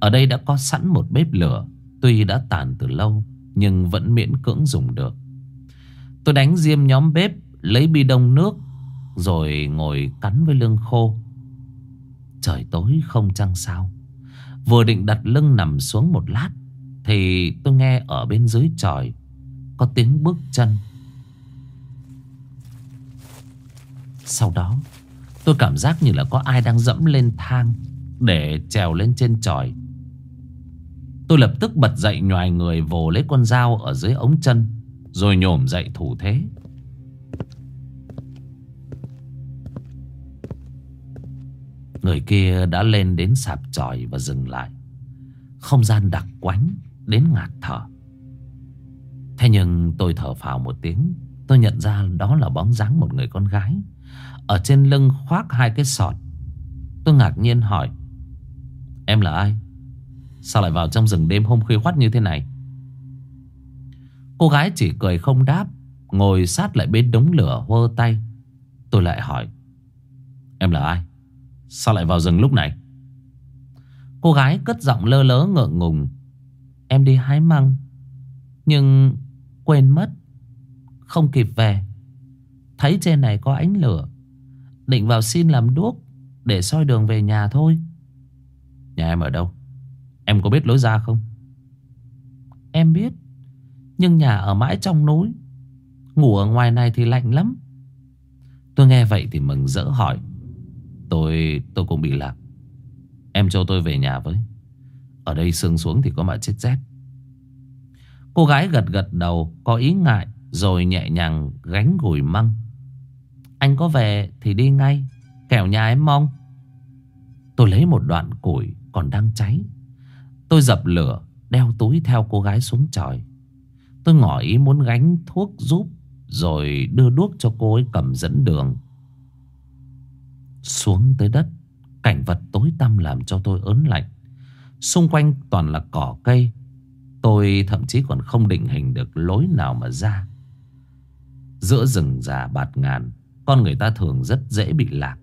Ở đây đã có sẵn một bếp lửa, Tuy đã tàn từ lâu, Nhưng vẫn miễn cưỡng dùng được. Tôi đánh diêm nhóm bếp, Lấy bi đông nước rồi ngồi cắn với lưng khô. Trời tối không trăng sao. Vừa định đặt lưng nằm xuống một lát, Thì tôi nghe ở bên dưới tròi Có tiếng bước chân. Sau đó, Tôi cảm giác như là có ai đang dẫm lên thang Để trèo lên trên tròi. Tôi lập tức bật dậy nhòi người vồ lấy con dao ở dưới ống chân, Rồi nhổm dậy thủ thế. Người kia đã lên đến sạp tròi và dừng lại Không gian đặc quánh Đến ngạt thở Thế nhưng tôi thở phào một tiếng Tôi nhận ra đó là bóng dáng một người con gái Ở trên lưng khoác hai cái sọt Tôi ngạc nhiên hỏi, Em là ai? Sao lại vào trong rừng đêm hôm khuya khoắt như thế này? Cô gái chỉ cười không đáp, Ngồi sát lại bên đống lửa hơ tay Tôi lại hỏi, Em là ai? Sao lại vào rừng lúc này? Cô gái cất giọng lơ lớ ngợ ngùng. Em đi hái măng, Nhưng quên mất, Không kịp về. Thấy trên này có ánh lửa, Định vào xin làm đuốc Để soi đường về nhà thôi. Nhà em ở đâu? Em có biết lối ra không? Em biết, Nhưng nhà ở mãi trong núi. Ngủ ở ngoài này thì lạnh lắm. Tôi nghe vậy thì mừng rỡ hỏi Tôi tôi cũng bị lạc. Em cho tôi về nhà với. Ở đây sương xuống thì có mà chết rét. Cô gái gật gật đầu, Có ý ngại, Rồi nhẹ nhàng gánh gùi măng. Anh có về thì đi ngay, Kẻo nhà em mong. Tôi lấy một đoạn củi còn đang cháy. Tôi dập lửa, Đeo túi theo cô gái xuống trời Tôi ngỏ ý muốn gánh thuốc giúp, Rồi đưa đuốc cho cô ấy cầm dẫn đường xuống tới đất. Cảnh vật tối tăm làm cho tôi ớn lạnh. Xung quanh toàn là cỏ cây. Tôi thậm chí còn không định hình được lối nào mà ra. Giữa rừng già bạt ngàn, con người ta thường rất dễ bị lạc.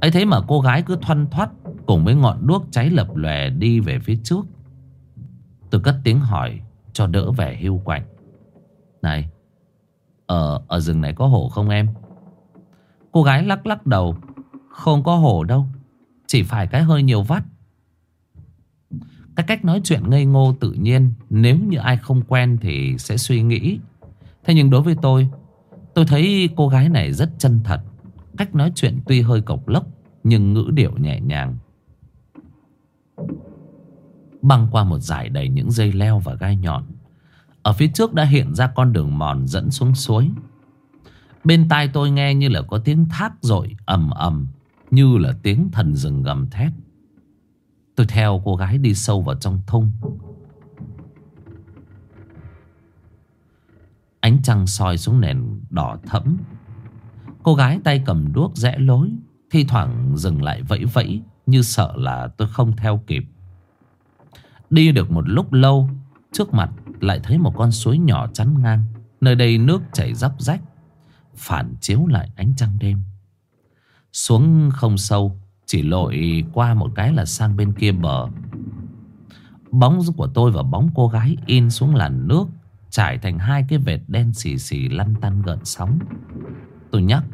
ấy thế mà cô gái cứ thoăn thoắt cùng với ngọn đuốc cháy lập lòe đi về phía trước. Tôi cất tiếng hỏi cho đỡ vẻ hưu quạnh. Này, ở, ở rừng này có hổ không em? Cô gái lắc lắc đầu. Không có hổ đâu. Chỉ phải cái hơi nhiều vắt. Cái cách nói chuyện ngây ngô tự nhiên, Nếu như ai không quen thì sẽ suy nghĩ. Thế nhưng đối với tôi Tôi thấy cô gái này rất chân thật. Cách nói chuyện tuy hơi cộc lốc, Nhưng ngữ điệu nhẹ nhàng. Băng qua một dải đầy những dây leo và gai nhọn. Ở phía trước đã hiện ra con đường mòn dẫn xuống suối. Bên tai tôi nghe như là có tiếng thác rội ầm ầm, Như là tiếng thần rừng gầm thét. Tôi theo cô gái đi sâu vào trong thung Ánh trăng soi xuống nền đỏ thẫm. Cô gái tay cầm đuốc rẽ lối, Thi thoảng dừng lại vẫy vẫy Như sợ là tôi không theo kịp. Đi được một lúc lâu, Trước mặt lại thấy một con suối nhỏ chắn ngang, Nơi đây nước chảy róc rách phản chiếu lại ánh trăng đêm. Xuống không sâu, chỉ lội qua một cái là sang bên kia bờ. Bóng của tôi và bóng cô gái in xuống làn nước, trải thành hai cái vệt đen xì xì lăn tăn gợn sóng. Tôi nhắc.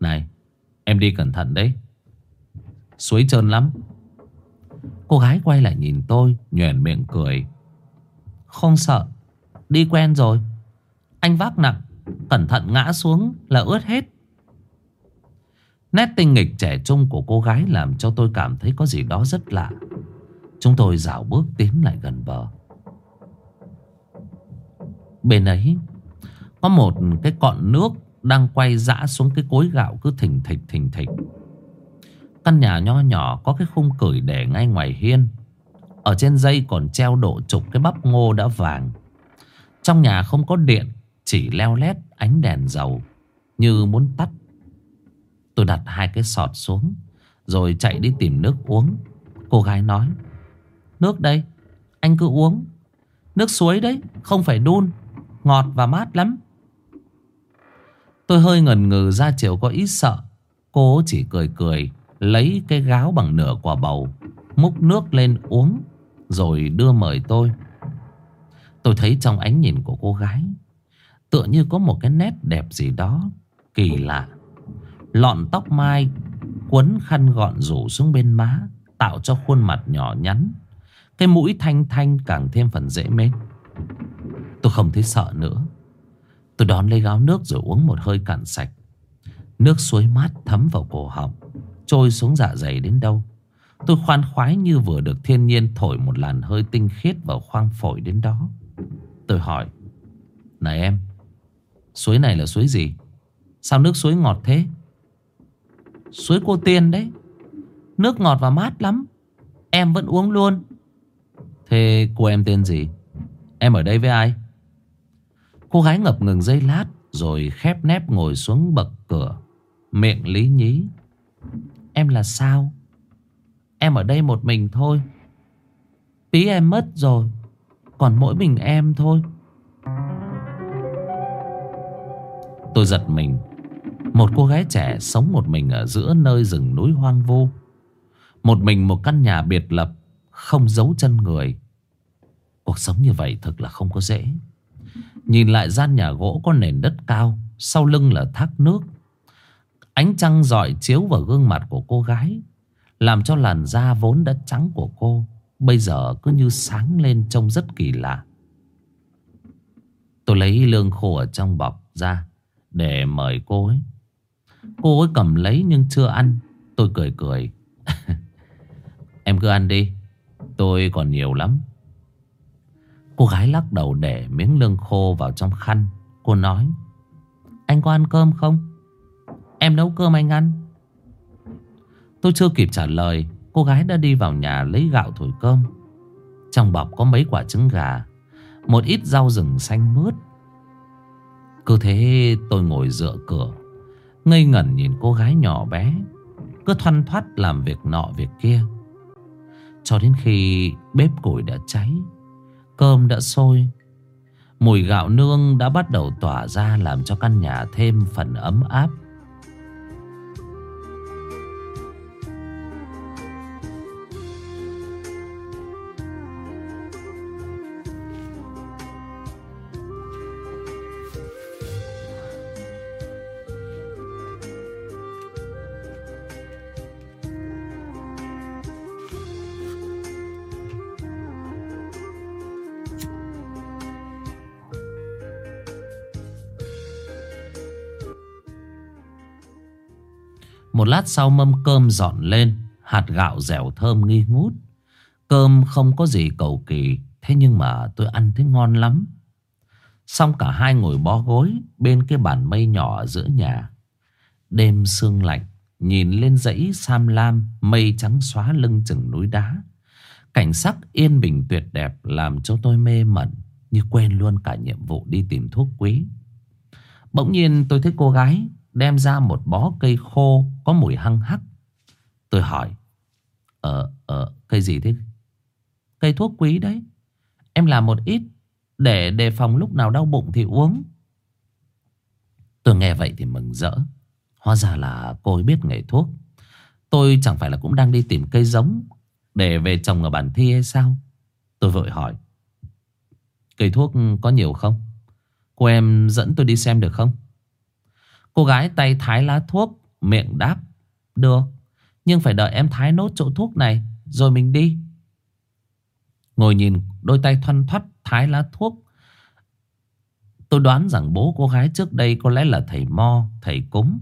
Này, em đi cẩn thận đấy. Suối trơn lắm. Cô gái quay lại nhìn tôi, nhoẻn miệng cười. Không sợ, đi quen rồi. Anh vác nặng, Cẩn thận ngã xuống là ướt hết. Nét tinh nghịch trẻ trung của cô gái Làm cho tôi cảm thấy có gì đó rất lạ. Chúng tôi dạo bước tiến lại gần bờ. Bên ấy, Có một cái cọn nước Đang quay dã xuống cái cối gạo Cứ thỉnh thịch thỉnh thịch. Căn nhà nho nhỏ có cái khung cửi để ngay ngoài hiên. Ở trên dây còn treo độ chục cái bắp ngô đã vàng. Trong nhà không có điện chỉ leo lét ánh đèn dầu Như muốn tắt. Tôi đặt hai cái sọt xuống, Rồi chạy đi tìm nước uống. Cô gái nói, Nước đây, anh cứ uống. Nước suối đấy, không phải đun, Ngọt và mát lắm. Tôi hơi ngần ngừ, ra chiều có ít sợ. Cô chỉ cười cười, Lấy cái gáo bằng nửa quả bầu, Múc nước lên uống, Rồi đưa mời tôi. Tôi thấy trong ánh nhìn của cô gái Tựa như có một cái nét đẹp gì đó Kỳ lạ. Lọn tóc mai Quấn khăn gọn rủ xuống bên má, Tạo cho khuôn mặt nhỏ nhắn. Cái mũi thanh thanh càng thêm phần dễ mến. Tôi không thấy sợ nữa. Tôi đón lấy gáo nước rồi uống một hơi cạn sạch. Nước suối mát thấm vào cổ họng, Trôi xuống dạ dày đến đâu. Tôi khoan khoái như vừa được thiên nhiên thổi một làn hơi tinh khiết vào khoang phổi đến đó. Tôi hỏi, Này em Suối này là suối gì? Sao nước suối ngọt thế? Suối cô tiên đấy. Nước ngọt và mát lắm. Em vẫn uống luôn. Thế cô em tên gì? Em ở đây với ai? Cô gái ngập ngừng dây lát, Rồi khép nép ngồi xuống bậc cửa. Miệng lý nhí. Em là sao? Em ở đây một mình thôi. Tí em mất rồi. Còn mỗi mình em thôi. Tôi giật mình. Một cô gái trẻ sống một mình ở giữa nơi rừng núi hoang vu. Một mình một căn nhà biệt lập, Không giấu chân người. Cuộc sống như vậy thật là không có dễ. Nhìn lại gian nhà gỗ có nền đất cao, Sau lưng là thác nước. Ánh trăng dọi chiếu vào gương mặt của cô gái, Làm cho làn da vốn đã trắng của cô Bây giờ cứ như sáng lên trông rất kỳ lạ. Tôi lấy lương khô ở trong bọc ra để mời cô ấy. Cô ấy cầm lấy nhưng chưa ăn. Tôi cười cười. em cứ ăn đi. Tôi còn nhiều lắm. Cô gái lắc đầu để miếng lương khô vào trong khăn. Cô nói. Anh có ăn cơm không? Em nấu cơm anh ăn. Tôi chưa kịp trả lời. Cô gái đã đi vào nhà lấy gạo thổi cơm. Trong bọc có mấy quả trứng gà. Một ít rau rừng xanh mướt cứ thế tôi ngồi dựa cửa. Ngây ngẩn nhìn cô gái nhỏ bé. Cứ thoăn thoắt làm việc nọ việc kia. Cho đến khi bếp củi đã cháy, Cơm đã sôi, Mùi gạo nương đã bắt đầu tỏa ra Làm cho căn nhà thêm phần ấm áp. Một lát sau mâm cơm dọn lên, Hạt gạo dẻo thơm nghi ngút. Cơm không có gì cầu kỳ, Thế nhưng mà tôi ăn thấy ngon lắm. Xong cả hai ngồi bó gối Bên cái bàn mây nhỏ giữa nhà. Đêm sương lạnh, Nhìn lên dãy sam lam, Mây trắng xóa lưng chừng núi đá. Cảnh sắc yên bình tuyệt đẹp Làm cho tôi mê mẩn, Như quên luôn cả nhiệm vụ đi tìm thuốc quý. Bỗng nhiên tôi thấy cô gái Đem ra một bó cây khô Có mùi hăng hắc. Tôi hỏi Ờ, ờ, cây gì thế? Cây thuốc quý đấy. Em làm một ít Để đề phòng lúc nào đau bụng thì uống. Tôi nghe vậy thì mừng rỡ. Hóa ra là cô ấy biết nghề thuốc. Tôi chẳng phải là cũng đang đi tìm cây giống Để về trồng ở bản thi hay sao? Tôi vội hỏi Cây thuốc có nhiều không? Cô em dẫn tôi đi xem được không? Cô gái tay thái lá thuốc Miệng đáp Được Nhưng phải đợi em thái nốt chỗ thuốc này Rồi mình đi. Ngồi nhìn đôi tay thoăn thoắt Thái lá thuốc Tôi đoán rằng bố cô gái trước đây Có lẽ là thầy Mo, thầy cúng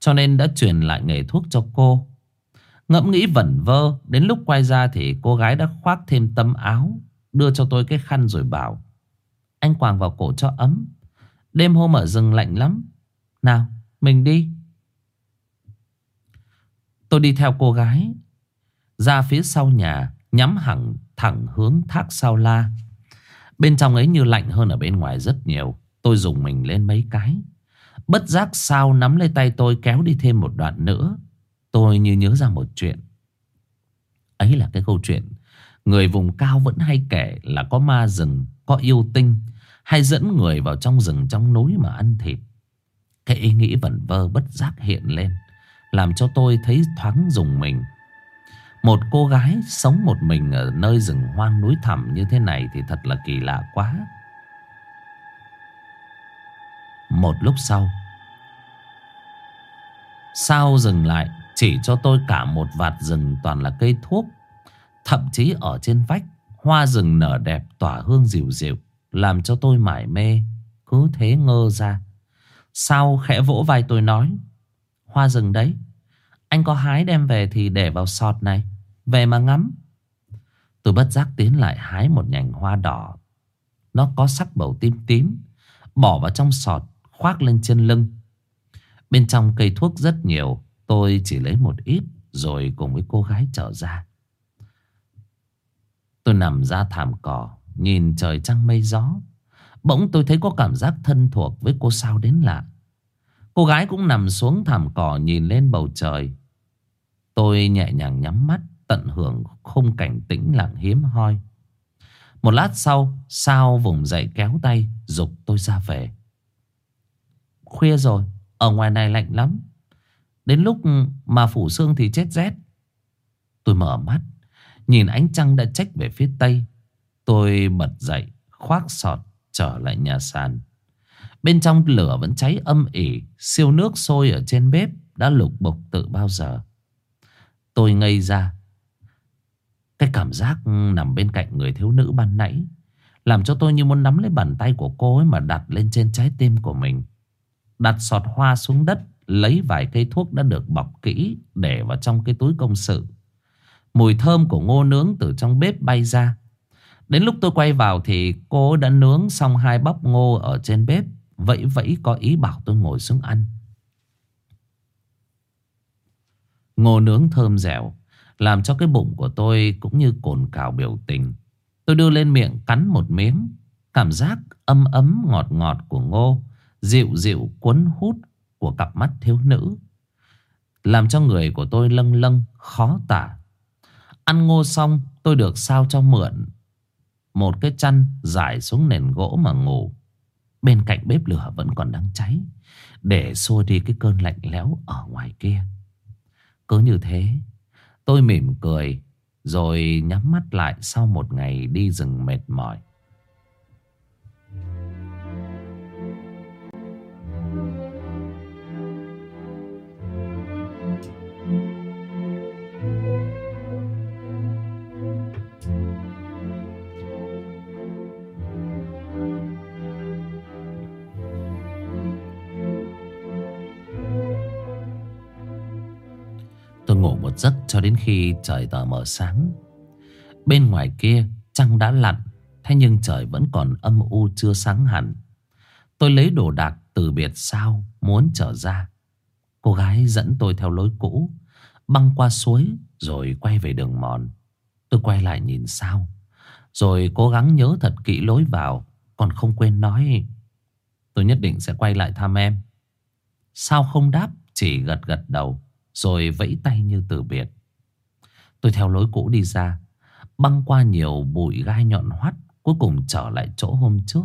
Cho nên đã truyền lại nghề thuốc cho cô. Ngẫm nghĩ vẩn vơ Đến lúc quay ra thì cô gái đã khoác thêm tấm áo Đưa cho tôi cái khăn rồi bảo Anh quàng vào cổ cho ấm Đêm hôm ở rừng lạnh lắm nào mình đi. Tôi đi theo cô gái. Ra phía sau nhà Nhắm hẳn thẳng hướng thác sao la. Bên trong ấy như lạnh hơn ở bên ngoài rất nhiều. Tôi dùng mình lên mấy cái. Bất giác sao nắm lấy tay tôi kéo đi thêm một đoạn nữa. Tôi như nhớ ra một chuyện. Ấy là cái câu chuyện Người vùng cao vẫn hay kể là có ma rừng, có yêu tinh Hay dẫn người vào trong rừng trong núi mà ăn thịt. Cái ý nghĩ vẩn vơ bất giác hiện lên, Làm cho tôi thấy thoáng dùng mình. Một cô gái sống một mình Ở nơi rừng hoang núi thẳm như thế này Thì thật là kỳ lạ quá. Một lúc sau, Sao dừng lại Chỉ cho tôi cả một vạt rừng toàn là cây thuốc, Thậm chí ở trên vách, Hoa rừng nở đẹp tỏa hương dịu dịu, Làm cho tôi mải mê, Cứ thế ngơ ra. Sau khẽ vỗ vai tôi nói, Hoa rừng đấy, Anh có hái đem về thì để vào sọt này, Về mà ngắm. Tôi bất giác tiến lại hái một nhành hoa đỏ. Nó có sắc bầu tím tím, Bỏ vào trong sọt, Khoác lên trên lưng. Bên trong cây thuốc rất nhiều, Tôi chỉ lấy một ít Rồi cùng với cô gái trở ra. Tôi nằm ra thảm cỏ, Nhìn trời trăng mây gió. Bỗng tôi thấy có cảm giác thân thuộc với cô sao đến lạ. Cô gái cũng nằm xuống thảm cỏ nhìn lên bầu trời. Tôi nhẹ nhàng nhắm mắt tận hưởng khung cảnh tĩnh lặng hiếm hoi. Một lát sau, sao vùng dậy kéo tay, dục tôi ra về. Khuya rồi, ở ngoài này lạnh lắm. Đến lúc mà phủ xương thì chết rét. Tôi mở mắt, nhìn ánh trăng đã trách về phía tây. Tôi bật dậy, khoác sọt, trở lại nhà sàn. Bên trong lửa vẫn cháy âm ỉ, siêu nước sôi ở trên bếp đã lục bục tự bao giờ. Tôi ngây ra. Cái cảm giác nằm bên cạnh người thiếu nữ ban nãy làm cho tôi như muốn nắm lấy bàn tay của cô ấy mà đặt lên trên trái tim của mình. Đặt sọt hoa xuống đất, lấy vài cây thuốc đã được bọc kỹ để vào trong cái túi công sự. Mùi thơm của ngô nướng từ trong bếp bay ra Đến lúc tôi quay vào thì cô đã nướng xong hai bắp ngô ở trên bếp. Vẫy vẫy có ý bảo tôi ngồi xuống ăn. Ngô nướng thơm dẻo. Làm cho cái bụng của tôi cũng như cồn cào biểu tình. Tôi đưa lên miệng cắn một miếng. Cảm giác ấm ấm ngọt ngọt của ngô. Dịu dịu cuốn hút của cặp mắt thiếu nữ. Làm cho người của tôi lâng lâng, khó tả. Ăn ngô xong, tôi được sao cho mượn một cái chăn dài xuống nền gỗ mà ngủ. Bên cạnh bếp lửa vẫn còn đang cháy. Để xua đi cái cơn lạnh lẽo ở ngoài kia. Cứ như thế, Tôi mỉm cười, Rồi nhắm mắt lại sau một ngày đi rừng mệt mỏi. một giấc cho đến khi trời tờ mở sáng. Bên ngoài kia trăng đã lặn, thế nhưng trời vẫn còn âm u chưa sáng hẳn. Tôi lấy đồ đạc từ biệt sao muốn trở ra. Cô gái dẫn tôi theo lối cũ, băng qua suối rồi quay về đường mòn. Tôi quay lại nhìn sao, rồi cố gắng nhớ thật kỹ lối vào, còn không quên nói. Tôi nhất định sẽ quay lại thăm em. Sao không đáp, chỉ gật gật đầu. Rồi vẫy tay như từ biệt. Tôi theo lối cũ đi ra, Băng qua nhiều bụi gai nhọn hoắt, Cuối cùng trở lại chỗ hôm trước.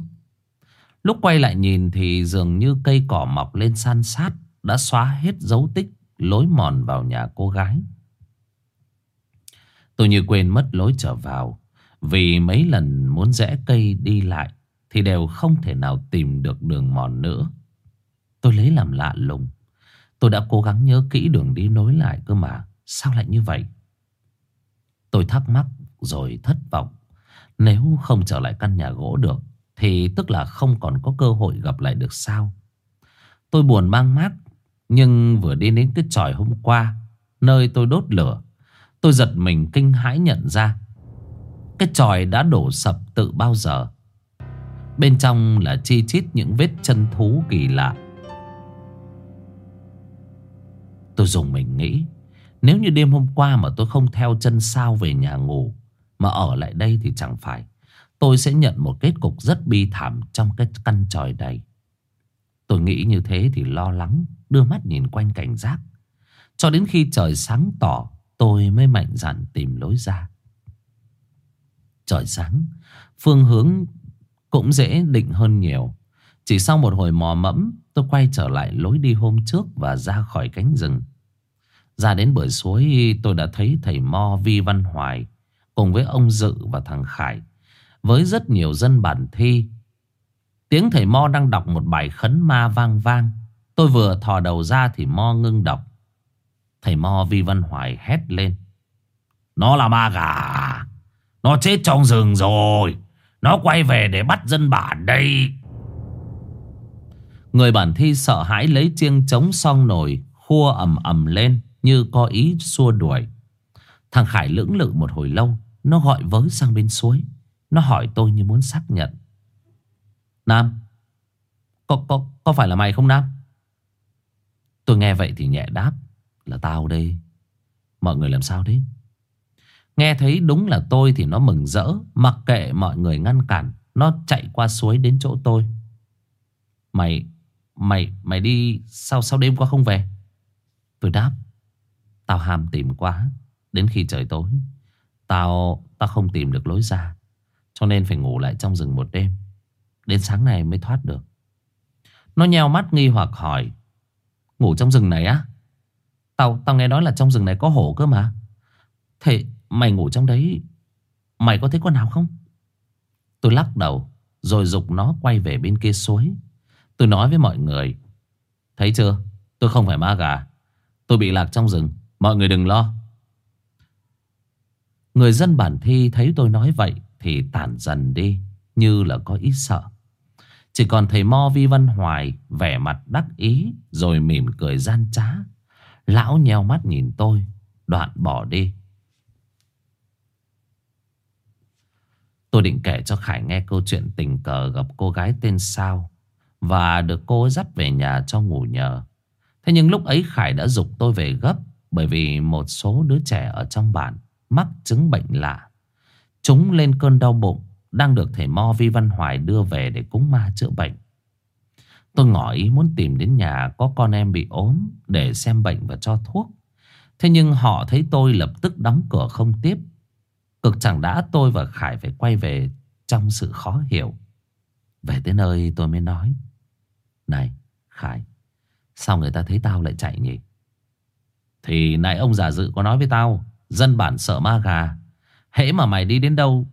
Lúc quay lại nhìn thì dường như cây cỏ mọc lên san sát, Đã xóa hết dấu tích, lối mòn vào nhà cô gái. Tôi như quên mất lối trở vào, Vì mấy lần muốn rẽ cây đi lại Thì đều không thể nào tìm được đường mòn nữa. Tôi lấy làm lạ lùng Tôi đã cố gắng nhớ kỹ đường đi nối lại cơ mà. Sao lại như vậy? Tôi thắc mắc rồi thất vọng. Nếu không trở lại căn nhà gỗ được, Thì tức là không còn có cơ hội gặp lại được sao? Tôi buồn mang mát, Nhưng vừa đi đến cái tròi hôm qua, Nơi tôi đốt lửa, Tôi giật mình kinh hãi nhận ra, Cái tròi đã đổ sập tự bao giờ? Bên trong là chi chít những vết chân thú kỳ lạ. Tôi dùng mình nghĩ, Nếu như đêm hôm qua mà tôi không theo chân sao về nhà ngủ, Mà ở lại đây thì chẳng phải Tôi sẽ nhận một kết cục rất bi thảm trong cái căn tròi đầy Tôi nghĩ như thế thì lo lắng, Đưa mắt nhìn quanh cảnh giác. Cho đến khi trời sáng tỏ, Tôi mới mạnh dạn tìm lối ra. Trời sáng, Phương hướng cũng dễ định hơn nhiều. Chỉ sau một hồi mò mẫm Tôi quay trở lại lối đi hôm trước và ra khỏi cánh rừng. Ra đến bờ suối, tôi đã thấy thầy Mo Vi Văn Hoài cùng với ông Dự và thằng Khải với rất nhiều dân bản thi. Tiếng thầy Mo đang đọc một bài khấn ma vang vang. Tôi vừa thò đầu ra thì Mo ngưng đọc. Thầy Mo Vi Văn Hoài hét lên. Nó là ma gà. Nó chết trong rừng rồi. Nó quay về để bắt dân bản đây. Người bản thi sợ hãi lấy chiêng chống song nồi, Khua ầm ầm lên Như có ý xua đuổi. Thằng Khải lưỡng lự một hồi lâu Nó gọi vớ sang bên suối. Nó hỏi tôi như muốn xác nhận. Nam Có, có, có phải là mày không Nam? Tôi nghe vậy thì nhẹ đáp Là tao đây. Mọi người làm sao đấy Nghe thấy đúng là tôi thì nó mừng rỡ Mặc kệ mọi người ngăn cản Nó chạy qua suối đến chỗ tôi. Mày Mày mày đi sao sao đêm qua không về? Tôi đáp, Tao hàm tìm quá, Đến khi trời tối, Tao tao không tìm được lối ra, Cho nên phải ngủ lại trong rừng một đêm. Đến sáng nay mới thoát được. Nó nheo mắt nghi hoặc hỏi, Ngủ trong rừng này á? Tao tao nghe nói là trong rừng này có hổ cơ mà. Thế mày ngủ trong đấy, Mày có thấy con nào không? Tôi lắc đầu, Rồi dục nó quay về bên kia suối. Tôi nói với mọi người. Thấy chưa? Tôi không phải ma gà. Tôi bị lạc trong rừng. Mọi người đừng lo. Người dân bản thi thấy tôi nói vậy Thì tản dần đi, Như là có ý sợ. Chỉ còn thầy Mo Vi Văn Hoài Vẻ mặt đắc ý, Rồi mỉm cười gian trá. Lão nheo mắt nhìn tôi, Đoạn bỏ đi. Tôi định kể cho Khải nghe câu chuyện tình cờ gặp cô gái tên Sao. Và được cô dắt về nhà cho ngủ nhờ. Thế nhưng lúc ấy Khải đã dục tôi về gấp, Bởi vì một số đứa trẻ ở trong bản Mắc chứng bệnh lạ. Chúng lên cơn đau bụng, Đang được thầy Mo Vi Văn Hoài đưa về để cúng ma chữa bệnh. Tôi ngỏ ý muốn tìm đến nhà có con em bị ốm Để xem bệnh và cho thuốc. Thế nhưng họ thấy tôi lập tức đóng cửa không tiếp. Cực chẳng đã, tôi và Khải phải quay về trong sự khó hiểu. Về tới nơi tôi mới nói này, Khải, Sao người ta thấy tao lại chạy nhỉ? Thì nãy ông già dự có nói với tao, Dân bản sợ ma gà. Hễ mà mày đi đến đâu,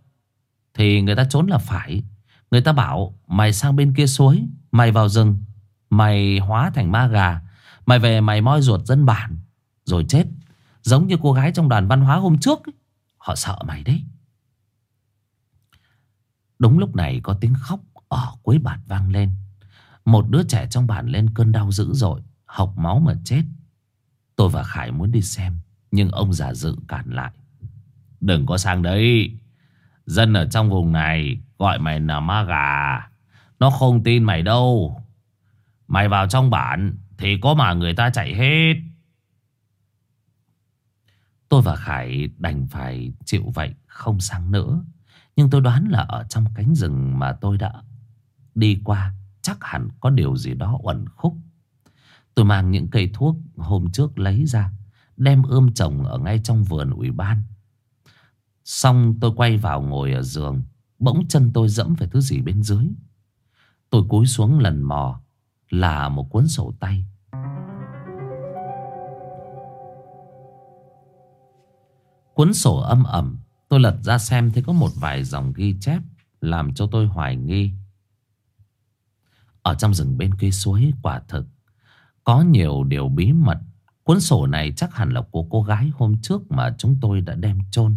Thì người ta trốn là phải. Người ta bảo, mày sang bên kia suối, Mày vào rừng, Mày hóa thành ma gà. Mày về, mày moi ruột dân bản, Rồi chết. Giống như cô gái trong đoàn văn hóa hôm trước. Họ sợ mày đấy. Đúng lúc này có tiếng khóc Ở cuối bản vang lên. Một đứa trẻ trong bản lên cơn đau dữ dội, Học máu mà chết. Tôi và Khải muốn đi xem, Nhưng ông già dự cản lại. Đừng có sang đấy. Dân ở trong vùng này Gọi mày là ma gà. Nó không tin mày đâu. Mày vào trong bản Thì có mà người ta chạy hết. Tôi và Khải đành phải chịu vậy, Không sang nữa. Nhưng tôi đoán là ở trong cánh rừng mà tôi đã đi qua chắc hẳn có điều gì đó uẩn khúc. Tôi mang những cây thuốc hôm trước lấy ra, đem ươm trồng ở ngay trong vườn ủy ban. Xong tôi quay vào ngồi ở giường, bỗng chân tôi dẫm phải thứ gì bên dưới. Tôi cúi xuống lần mò, là một cuốn sổ tay. Cuốn sổ âm ẩm, tôi lật ra xem thấy có một vài dòng ghi chép làm cho tôi hoài nghi ở trong rừng bên kia suối, quả thực Có nhiều điều bí mật. Cuốn sổ này chắc hẳn là của cô gái hôm trước mà chúng tôi đã đem chôn.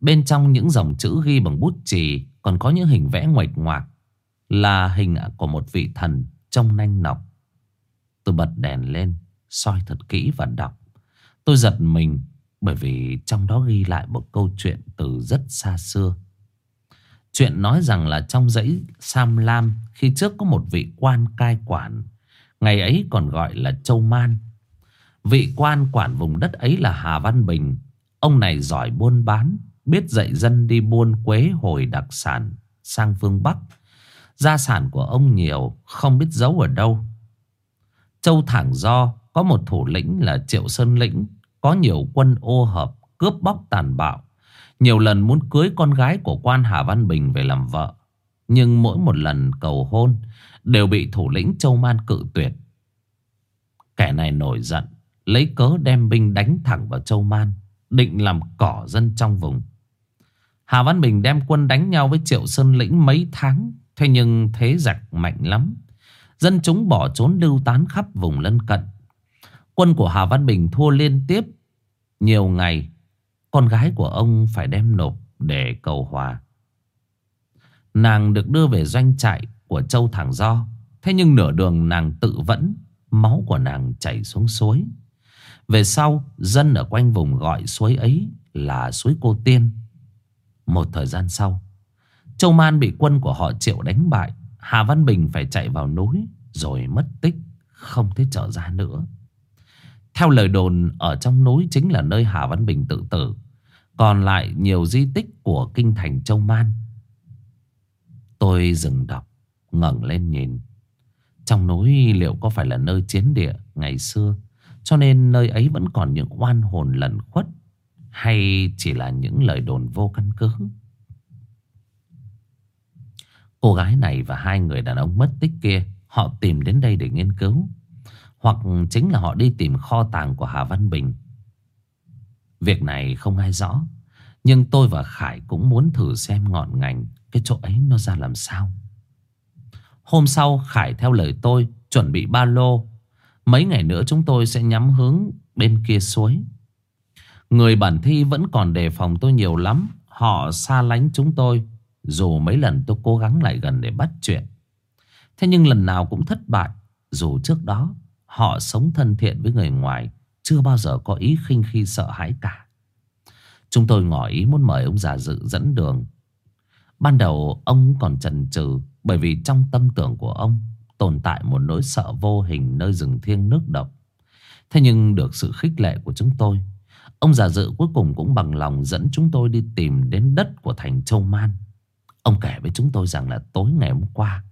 Bên trong những dòng chữ ghi bằng bút chì, Còn có những hình vẽ ngoạch ngoạc, Là hình của một vị thần trông nanh nọc. Tôi bật đèn lên, soi thật kỹ và đọc. Tôi giật mình bởi vì trong đó ghi lại một câu chuyện từ rất xa xưa. Chuyện nói rằng là trong dãy Sam Lam khi trước có một vị quan cai quản. Ngày ấy còn gọi là Châu Man. Vị quan quản vùng đất ấy là Hà Văn Bình. Ông này giỏi buôn bán, biết dạy dân đi buôn quế hồi đặc sản sang phương Bắc. Gia sản của ông nhiều, không biết giấu ở đâu. Châu Thẳng Do có một thủ lĩnh là Triệu Sơn Lĩnh, có nhiều quân ô hợp, cướp bóc tàn bạo. Nhiều lần muốn cưới con gái của quan Hà Văn Bình về làm vợ. Nhưng mỗi một lần cầu hôn đều bị thủ lĩnh Châu Man cự tuyệt. Kẻ này nổi giận, lấy cớ đem binh đánh thẳng vào Châu Man, định làm cỏ dân trong vùng. Hà Văn Bình đem quân đánh nhau với Triệu Sơn Lĩnh mấy tháng, thế nhưng thế giặc mạnh lắm. Dân chúng bỏ trốn lưu tán khắp vùng lân cận. Quân của Hà Văn Bình thua liên tiếp nhiều ngày con gái của ông phải đem nộp để cầu hòa. Nàng được đưa về doanh trại của Châu Thẳng Do. Thế nhưng nửa đường nàng tự vẫn, máu của nàng chảy xuống suối. Về sau, dân ở quanh vùng gọi suối ấy là suối Cô Tiên. Một thời gian sau, Châu Man bị quân của họ Triệu đánh bại. Hà Văn Bình phải chạy vào núi rồi mất tích, không thể trở ra nữa. Theo lời đồn, ở trong núi chính là nơi Hà Văn Bình tự tử. Còn lại nhiều di tích của kinh thành Châu Man. Tôi dừng đọc, ngẩng lên nhìn. Trong núi liệu có phải là nơi chiến địa ngày xưa, Cho nên nơi ấy vẫn còn những oan hồn lẩn khuất, Hay chỉ là những lời đồn vô căn cứ? Cô gái này và hai người đàn ông mất tích kia, Họ tìm đến đây để nghiên cứu. Hoặc chính là họ đi tìm kho tàng của Hà Văn Bình. Việc này không ai rõ, Nhưng tôi và Khải cũng muốn thử xem ngọn ngành, Cái chỗ ấy nó ra làm sao. Hôm sau, Khải theo lời tôi Chuẩn bị ba lô. Mấy ngày nữa chúng tôi sẽ nhắm hướng bên kia suối. Người bản thi vẫn còn đề phòng tôi nhiều lắm. Họ xa lánh chúng tôi, Dù mấy lần tôi cố gắng lại gần để bắt chuyện. Thế nhưng lần nào cũng thất bại, Dù trước đó Họ sống thân thiện với người ngoài, Chưa bao giờ có ý khinh khi sợ hãi cả. Chúng tôi ngỏ ý muốn mời ông già dự dẫn đường. Ban đầu ông còn chần chừ Bởi vì trong tâm tưởng của ông Tồn tại một nỗi sợ vô hình nơi rừng thiêng nước độc. Thế nhưng được sự khích lệ của chúng tôi, Ông già dự cuối cùng cũng bằng lòng dẫn chúng tôi đi tìm đến đất của thành Châu Man. Ông kể với chúng tôi rằng là tối ngày hôm qua,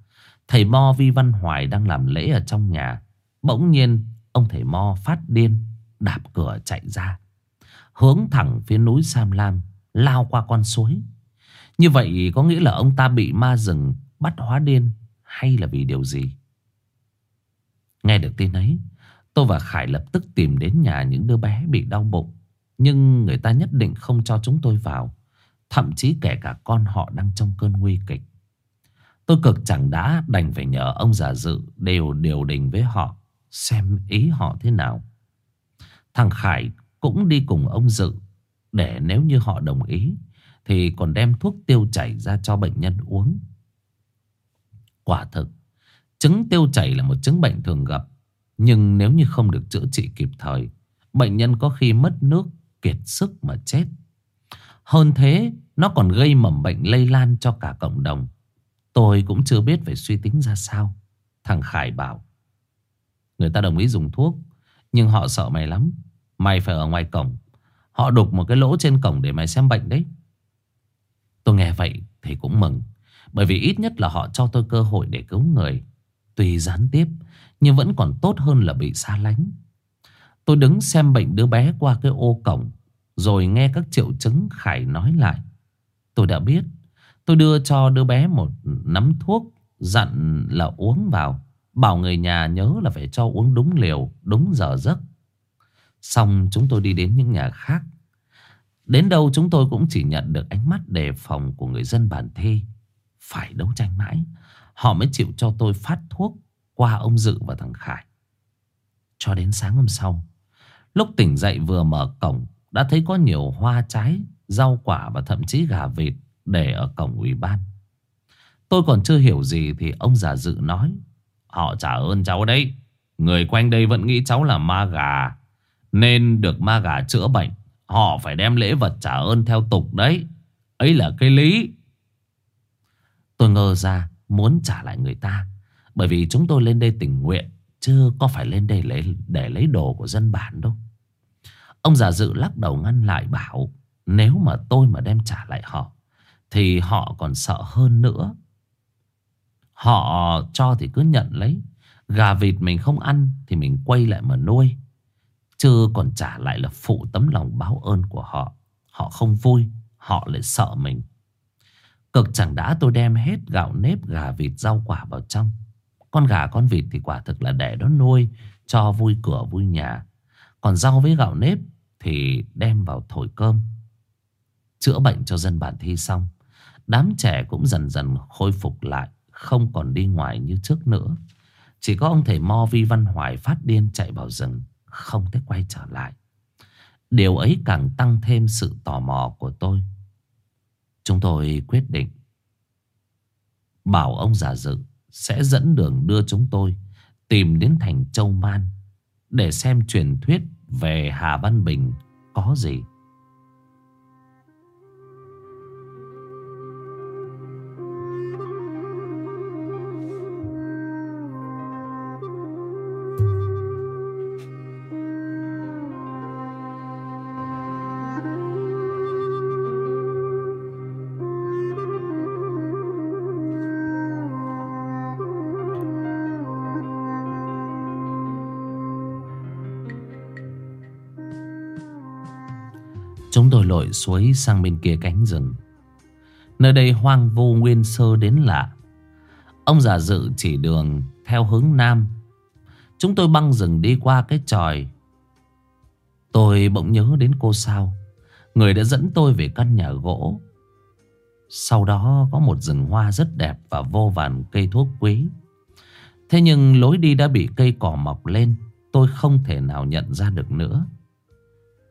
Thầy Mo Vi Văn Hoài đang làm lễ ở trong nhà. Bỗng nhiên, ông thầy Mo phát điên, Đạp cửa chạy ra. Hướng thẳng phía núi Sam Lam, Lao qua con suối. Như vậy có nghĩa là ông ta bị ma rừng Bắt hóa điên Hay là vì điều gì? Nghe được tin ấy, Tôi và Khải lập tức tìm đến nhà những đứa bé bị đau bụng, Nhưng người ta nhất định không cho chúng tôi vào, Thậm chí kể cả con họ đang trong cơn nguy kịch. Tôi cực chẳng đã đành phải nhờ ông giả dự đều điều đình với họ xem ý họ thế nào. Thằng Khải cũng đi cùng ông Dự để nếu như họ đồng ý thì còn đem thuốc tiêu chảy ra cho bệnh nhân uống. Quả thực, chứng tiêu chảy là một chứng bệnh thường gặp, nhưng nếu như không được chữa trị kịp thời, bệnh nhân có khi mất nước, kiệt sức mà chết. Hơn thế, nó còn gây mầm bệnh lây lan cho cả cộng đồng. Tôi cũng chưa biết phải suy tính ra sao. Thằng Khải bảo, Người ta đồng ý dùng thuốc, Nhưng họ sợ mày lắm, Mày phải ở ngoài cổng. Họ đục một cái lỗ trên cổng để mày xem bệnh đấy. Tôi nghe vậy thì cũng mừng, Bởi vì ít nhất là họ cho tôi cơ hội để cứu người. Tuy gián tiếp, Nhưng vẫn còn tốt hơn là bị xa lánh. Tôi đứng xem bệnh đứa bé qua cái ô cổng, Rồi nghe các triệu chứng Khải nói lại. Tôi đã biết, Tôi đưa cho đứa bé một nắm thuốc, Dặn là uống vào. Bảo người nhà nhớ là phải cho uống đúng liều, đúng giờ giấc. Xong chúng tôi đi đến những nhà khác. Đến đâu chúng tôi cũng chỉ nhận được ánh mắt đề phòng của người dân bản thi. Phải đấu tranh mãi. Họ mới chịu cho tôi phát thuốc qua ông Dự và thằng Khải. Cho đến sáng hôm sau. Lúc tỉnh dậy vừa mở cổng đã thấy có nhiều hoa trái, rau quả và thậm chí gà vịt để ở cổng ủy ban. Tôi còn chưa hiểu gì thì ông già dự nói Họ trả ơn cháu đấy. Người quanh đây vẫn nghĩ cháu là ma gà Nên được ma gà chữa bệnh. Họ phải đem lễ vật trả ơn theo tục đấy. Ấy là cái lý. Tôi ngờ ra muốn trả lại người ta Bởi vì chúng tôi lên đây tình nguyện Chứ có phải lên đây để, để lấy đồ của dân bản đâu. Ông già dự lắc đầu ngăn lại bảo Nếu mà tôi mà đem trả lại họ Thì họ còn sợ hơn nữa. Họ cho thì cứ nhận lấy. Gà vịt mình không ăn Thì mình quay lại mà nuôi. Chứ còn trả lại là phụ tấm lòng báo ơn của họ. Họ không vui, Họ lại sợ mình. Cực chẳng đã tôi đem hết gạo nếp, Gà vịt, rau quả vào trong. Con gà, con vịt thì quả thực là để đó nuôi, Cho vui cửa, vui nhà. Còn rau với gạo nếp Thì đem vào thổi cơm. Chữa bệnh cho dân bản thi xong. Đám trẻ cũng dần dần khôi phục lại không còn đi ngoài như trước nữa. Chỉ có ông thầy Mo Vi Văn Hoài phát điên chạy vào rừng, không thể quay trở lại. Điều ấy càng tăng thêm sự tò mò của tôi. Chúng tôi quyết định bảo ông già dự sẽ dẫn đường đưa chúng tôi tìm đến thành Châu Man để xem truyền thuyết về Hà Văn Bình có gì. suối sang bên kia cánh rừng. Nơi đây hoang vu nguyên sơ đến lạ. Ông già dự chỉ đường theo hướng nam. Chúng tôi băng rừng đi qua cái tròi. Tôi bỗng nhớ đến cô sao. Người đã dẫn tôi về căn nhà gỗ. Sau đó có một rừng hoa rất đẹp và vô vàn cây thuốc quý. Thế nhưng lối đi đã bị cây cỏ mọc lên. Tôi không thể nào nhận ra được nữa.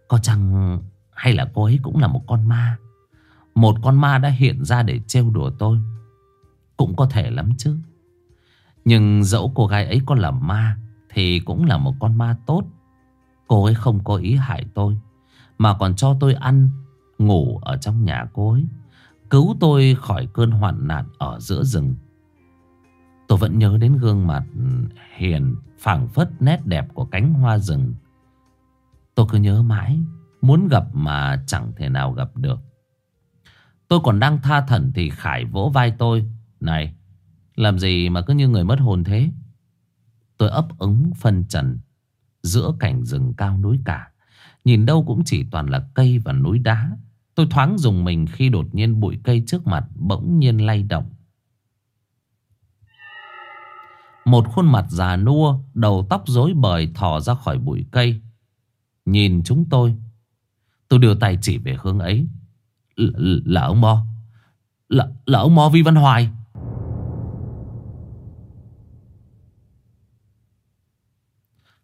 Có chăng hay là cô ấy cũng là một con ma? Một con ma đã hiện ra để trêu đùa tôi. Cũng có thể lắm chứ. Nhưng dẫu cô gái ấy có là ma, Thì cũng là một con ma tốt. Cô ấy không có ý hại tôi, Mà còn cho tôi ăn, Ngủ ở trong nhà cô ấy, Cứu tôi khỏi cơn hoạn nạn ở giữa rừng. Tôi vẫn nhớ đến gương mặt hiền, phảng phất nét đẹp của cánh hoa rừng. Tôi cứ nhớ mãi Muốn gặp mà chẳng thể nào gặp được. Tôi còn đang tha thẩn thì Khải vỗ vai tôi. Này Làm gì mà cứ như người mất hồn thế? Tôi ấp ứng phân trần. Giữa cảnh rừng cao núi cả Nhìn đâu cũng chỉ toàn là cây và núi đá. Tôi thoáng dùng mình khi đột nhiên bụi cây trước mặt bỗng nhiên lay động. Một khuôn mặt già nua, đầu tóc rối bời thò ra khỏi bụi cây. Nhìn chúng tôi Tôi đưa tay chỉ về hướng ấy. Là ông Mo. Là, là ông Mo Vi Văn Hoài.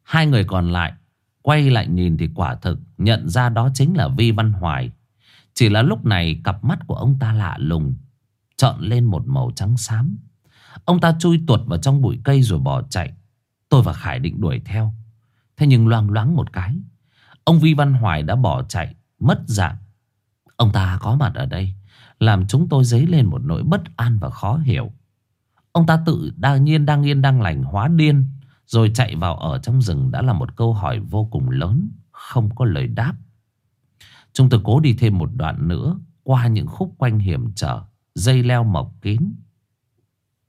Hai người còn lại Quay lại nhìn thì quả thực Nhận ra đó chính là Vi Văn Hoài. Chỉ là lúc này cặp mắt của ông ta lạ lùng Trọn lên một màu trắng xám. Ông ta chui tuột vào trong bụi cây rồi bỏ chạy. Tôi và Khải định đuổi theo. Thế nhưng loang loáng một cái Ông Vi Văn Hoài đã bỏ chạy mất dạng. Ông ta có mặt ở đây, làm chúng tôi dấy lên một nỗi bất an và khó hiểu. Ông ta tự đương nhiên đang yên đang lành hóa điên, rồi chạy vào ở trong rừng đã là một câu hỏi vô cùng lớn, không có lời đáp. Chúng tôi cố đi thêm một đoạn nữa, qua những khúc quanh hiểm trở, dây leo mọc kín.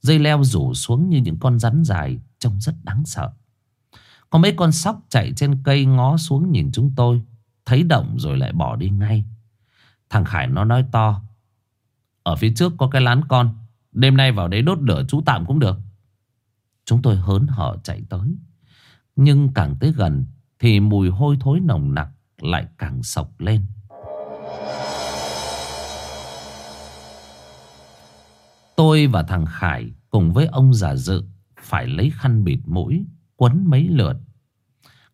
Dây leo rủ xuống như những con rắn dài, trông rất đáng sợ. Có mấy con sóc chạy trên cây ngó xuống nhìn chúng tôi Thấy động rồi lại bỏ đi ngay. Thằng Khải nó nói to, Ở phía trước có cái lán con, Đêm nay vào đấy đốt lửa trú tạm cũng được. Chúng tôi hớn hở chạy tới. Nhưng càng tới gần Thì mùi hôi thối nồng nặc Lại càng sọc lên. Tôi và thằng Khải Cùng với ông giả dự Phải lấy khăn bịt mũi, Quấn mấy lượt.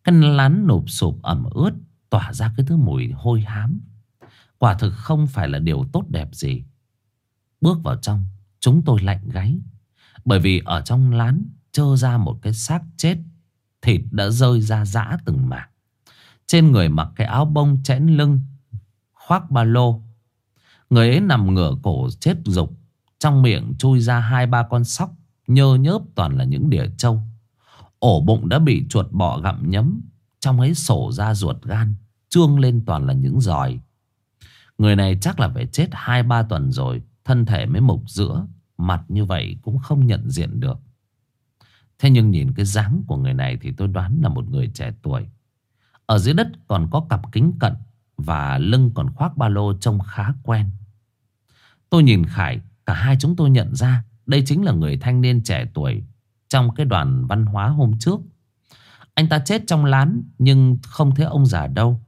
Căn lán nộp sụp ẩm ướt tỏa ra cái thứ mùi hôi hám. Quả thực không phải là điều tốt đẹp gì. Bước vào trong, chúng tôi lạnh gáy. Bởi vì ở trong lán trơ ra một cái xác chết, thịt đã rơi ra dã từng mảng. Trên người mặc cái áo bông chẽn lưng, khoác ba lô. Người ấy nằm ngửa cổ chết rục, trong miệng chui ra hai ba con sóc, nhơ nhớp toàn là những đỉa trâu. Ổ bụng đã bị chuột bọ gặm nhấm, trong ấy sổ ra ruột gan, Trương lên toàn là những giòi Người này chắc là phải chết 2-3 tuần rồi, Thân thể mới mục giữa, Mặt như vậy cũng không nhận diện được. Thế nhưng nhìn cái dáng của người này Thì tôi đoán là một người trẻ tuổi. Ở dưới đất còn có cặp kính cận Và lưng còn khoác ba lô trông khá quen. Tôi nhìn Khải, Cả hai chúng tôi nhận ra Đây chính là người thanh niên trẻ tuổi Trong cái đoàn văn hóa hôm trước. Anh ta chết trong lán nhưng không thấy ông già đâu.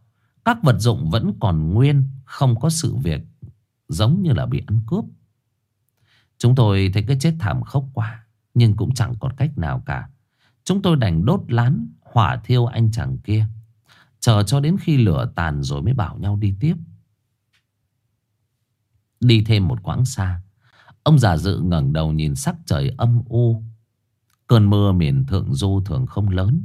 Các vật dụng vẫn còn nguyên, không có sự việc giống như là bị ăn cướp. Chúng tôi thấy cái chết thảm khốc quá, nhưng cũng chẳng còn cách nào cả. Chúng tôi đành đốt lán, hỏa thiêu anh chàng kia. Chờ cho đến khi lửa tàn rồi mới bảo nhau đi tiếp. Đi thêm một quãng xa, ông già dự ngẩng đầu nhìn sắc trời âm u. Cơn mưa miền thượng du thường không lớn,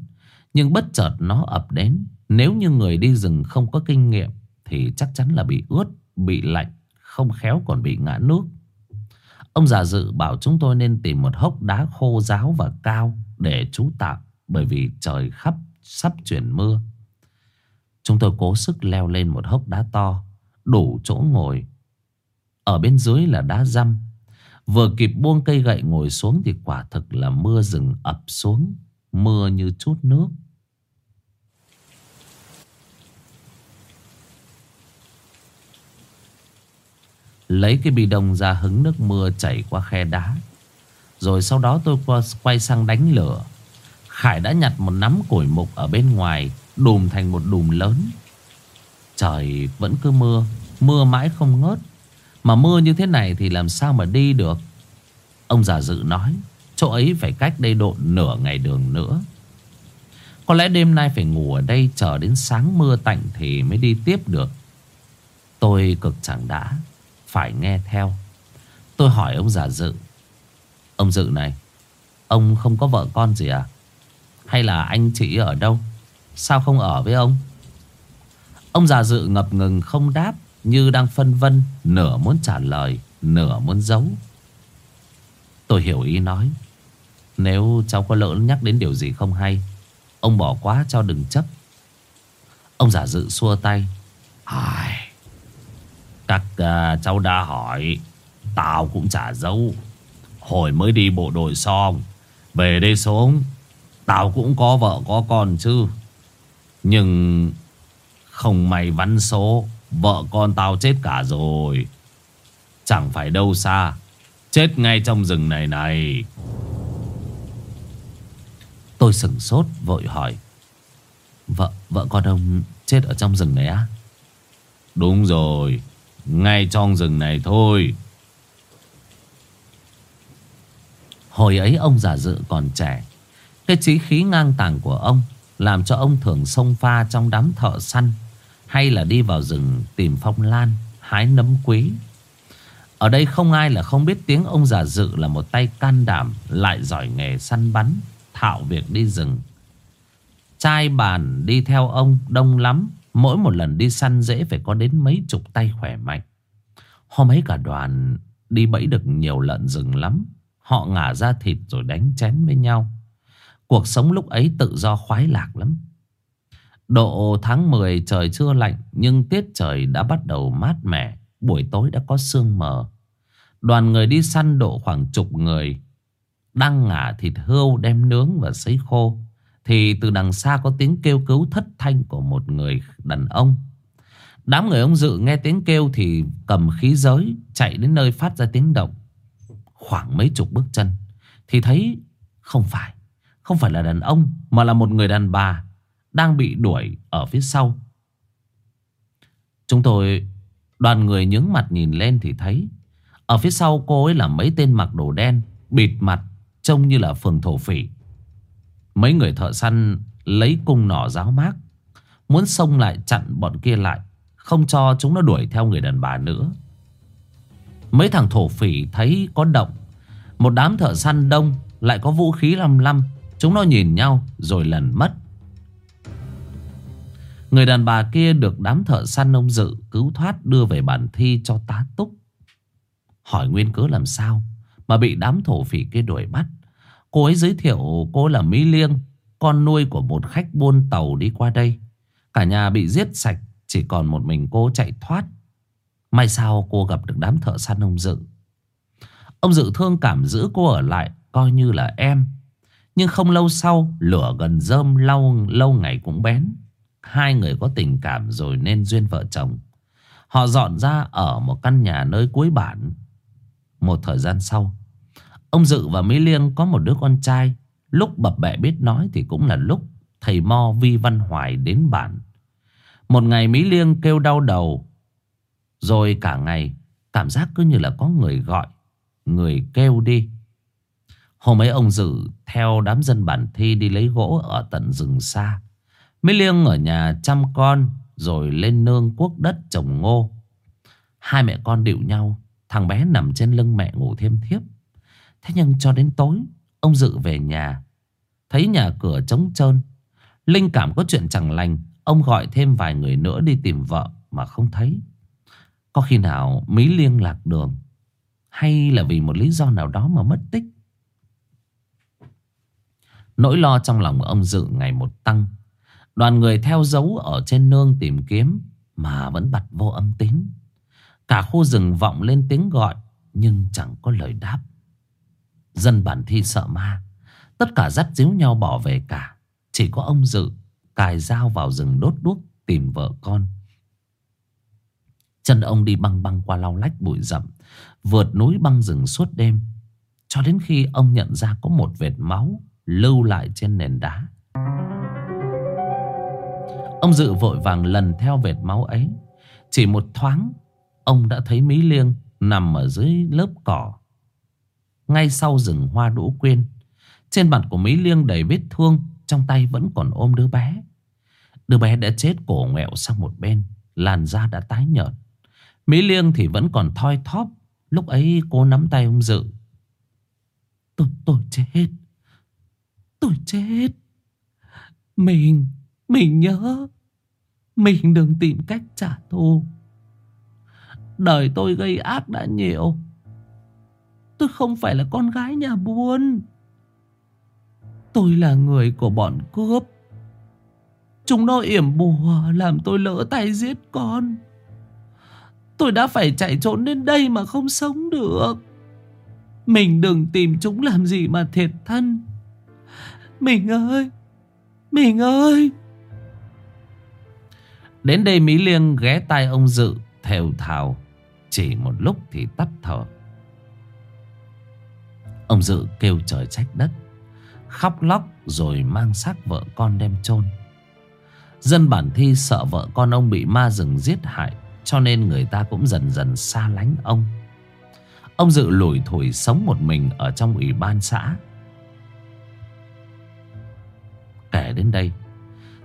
nhưng bất chợt nó ập đến. Nếu như người đi rừng không có kinh nghiệm Thì chắc chắn là bị ướt, bị lạnh Không khéo còn bị ngã nước. Ông già dự bảo chúng tôi nên tìm một hốc đá khô ráo và cao Để trú tạm Bởi vì trời khắp sắp chuyển mưa. Chúng tôi cố sức leo lên một hốc đá to Đủ chỗ ngồi. Ở bên dưới là đá răm. Vừa kịp buông cây gậy ngồi xuống Thì quả thực là mưa rừng ập xuống Mưa như chút nước. Lấy cái bi đông ra hứng nước mưa chảy qua khe đá. Rồi sau đó tôi quay sang đánh lửa. Khải đã nhặt một nắm củi mục ở bên ngoài, Đùm thành một đùm lớn. Trời, vẫn cứ mưa Mưa mãi không ngớt. Mà mưa như thế này thì làm sao mà đi được? Ông già dự nói, Chỗ ấy phải cách đây độ nửa ngày đường nữa. Có lẽ đêm nay phải ngủ ở đây Chờ đến sáng mưa tạnh thì mới đi tiếp được. Tôi cực chẳng đã phải nghe theo. Tôi hỏi ông già dự. Ông dự này, ông không có vợ con gì à? Hay là anh chị ở đâu? Sao không ở với ông? Ông già dự ngập ngừng không đáp như đang phân vân, nửa muốn trả lời, nửa muốn giấu. Tôi hiểu ý nói. Nếu cháu có lỡ nhắc đến điều gì không hay, ông bỏ quá cho đừng chấp. Ông giả dự xua tay. Ai... Các à, uh, cháu đã hỏi Tao cũng chả giấu Hồi mới đi bộ đội xong Về đây xuống Tao cũng có vợ có con chứ. Nhưng Không may vắn số Vợ con tao chết cả rồi. Chẳng phải đâu xa Chết ngay trong rừng này này. Tôi sửng sốt vội hỏi. Vợ vợ con ông chết ở trong rừng này á? Đúng rồi. Ngay trong rừng này thôi. Hồi ấy ông giả dự còn trẻ. Cái trí khí ngang tàng của ông Làm cho ông thường sông pha trong đám thợ săn Hay là đi vào rừng tìm phong lan, Hái nấm quý. Ở đây không ai là không biết tiếng ông giả dự Là một tay can đảm Lại giỏi nghề săn bắn, Thạo việc đi rừng. Trai bàn đi theo ông đông lắm. Mỗi một lần đi săn dễ phải có đến mấy chục tay khỏe mạnh. Hôm ấy cả đoàn đi bẫy được nhiều lợn rừng lắm. Họ ngả ra thịt rồi đánh chén với nhau. Cuộc sống lúc ấy tự do khoái lạc lắm. Độ tháng 10 trời chưa lạnh, nhưng tiết trời đã bắt đầu mát mẻ. Buổi tối đã có sương mờ. Đoàn người đi săn độ khoảng chục người. Đang ngả thịt hươu đem nướng và sấy khô. Thì từ đằng xa có tiếng kêu cứu thất thanh của một người đàn ông. Đám người ông Dự nghe tiếng kêu thì cầm khí giới, Chạy đến nơi phát ra tiếng động. Khoảng mấy chục bước chân, Thì thấy không phải Không phải là đàn ông, Mà là một người đàn bà Đang bị đuổi ở phía sau. Chúng tôi, Đoàn người nhướng mặt nhìn lên thì thấy, Ở phía sau cô ấy là mấy tên mặc đồ đen, Bịt mặt, Trông như là phường thổ phỉ. Mấy người thợ săn lấy cung nỏ giáo mát Muốn xông lại chặn bọn kia lại, Không cho chúng nó đuổi theo người đàn bà nữa Mấy thằng thổ phỉ thấy có động, Một đám thợ săn đông Lại có vũ khí lăm lăm, Chúng nó nhìn nhau rồi lần mất Người đàn bà kia được đám thợ săn ông Dự cứu thoát đưa về bản thi cho tá túc. Hỏi nguyên cớ làm sao mà bị đám thổ phỉ kia đuổi bắt. Cô ấy giới thiệu cô là Mỹ Liêng Con nuôi của một khách buôn tàu đi qua đây. Cả nhà bị giết sạch Chỉ còn một mình cô chạy thoát. May sao cô gặp được đám thợ săn ông Dự. Ông Dự thương cảm giữ cô ở lại Coi như là em. Nhưng không lâu sau Lửa gần rơm lâu, lâu ngày cũng bén. Hai người có tình cảm rồi nên duyên vợ chồng. Họ dọn ra ở một căn nhà nơi cuối bản. Một thời gian sau Ông Dự và Mỹ Liêng có một đứa con trai Lúc bập bẹ biết nói thì cũng là lúc Thầy Mo Vi Văn Hoài đến bản Một ngày Mỹ Liêng kêu đau đầu Rồi cả ngày Cảm giác cứ như là có người gọi Người kêu đi Hôm ấy ông Dự theo đám dân bản thi đi lấy gỗ ở tận rừng xa. Mỹ Liêng ở nhà chăm con rồi lên nương quốc đất trồng ngô. Hai mẹ con điệu nhau, thằng bé nằm trên lưng mẹ ngủ thêm thiếp. Thế nhưng cho đến tối, Ông Dự về nhà. Thấy nhà cửa trống trơn, Linh cảm có chuyện chẳng lành, Ông gọi thêm vài người nữa đi tìm vợ Mà không thấy. Có khi nào Mỹ Liên lạc đường, Hay là vì một lý do nào đó mà mất tích? Nỗi lo trong lòng ông Dự ngày một tăng. Đoàn người theo dấu ở trên nương tìm kiếm Mà vẫn bật vô âm tín. Cả khu rừng vọng lên tiếng gọi, Nhưng chẳng có lời đáp. Dân bản thi sợ ma. Tất cả dắt díu nhau bỏ về cả. Chỉ có ông Dự Cài dao vào rừng đốt đuốc Tìm vợ con. Chân ông đi băng băng qua lau lách bụi rậm, Vượt núi băng rừng suốt đêm. Cho đến khi ông nhận ra có một vệt máu Lưu lại trên nền đá. Ông Dự vội vàng lần theo vệt máu ấy. Chỉ một thoáng, Ông đã thấy Mỹ Liêng nằm ở dưới lớp cỏ ngay sau rừng hoa đỗ quyên. Trên mặt của Mỹ Liêng đầy vết thương, trong tay vẫn còn ôm đứa bé. Đứa bé đã chết cổ nghẹo sang một bên, làn da đã tái nhợt. Mỹ Liêng thì vẫn còn thoi thóp, lúc ấy cô nắm tay ông Dự. Tôi, tôi chết, tôi chết. Mình, mình nhớ, mình đừng tìm cách trả thù. Đời tôi gây ác đã nhiều Tôi không phải là con gái nhà buôn. Tôi là người của bọn cướp. Chúng nó yểm bùa, Làm tôi lỡ tay giết con. Tôi đã phải chạy trốn đến đây Mà không sống được. Mình đừng tìm chúng làm gì mà thiệt thân. Mình ơi Mình ơi. Đến đây Mỹ Liêng ghé tay ông Dự, Thều thào. Chỉ một lúc thì tắt thở. Ông Dự kêu trời trách đất, Khóc lóc rồi mang xác vợ con đem chôn. Dân bản thi sợ vợ con ông bị ma rừng giết hại, Cho nên người ta cũng dần dần xa lánh ông. Ông Dự lủi thủi sống một mình ở trong ủy ban xã. Kể đến đây,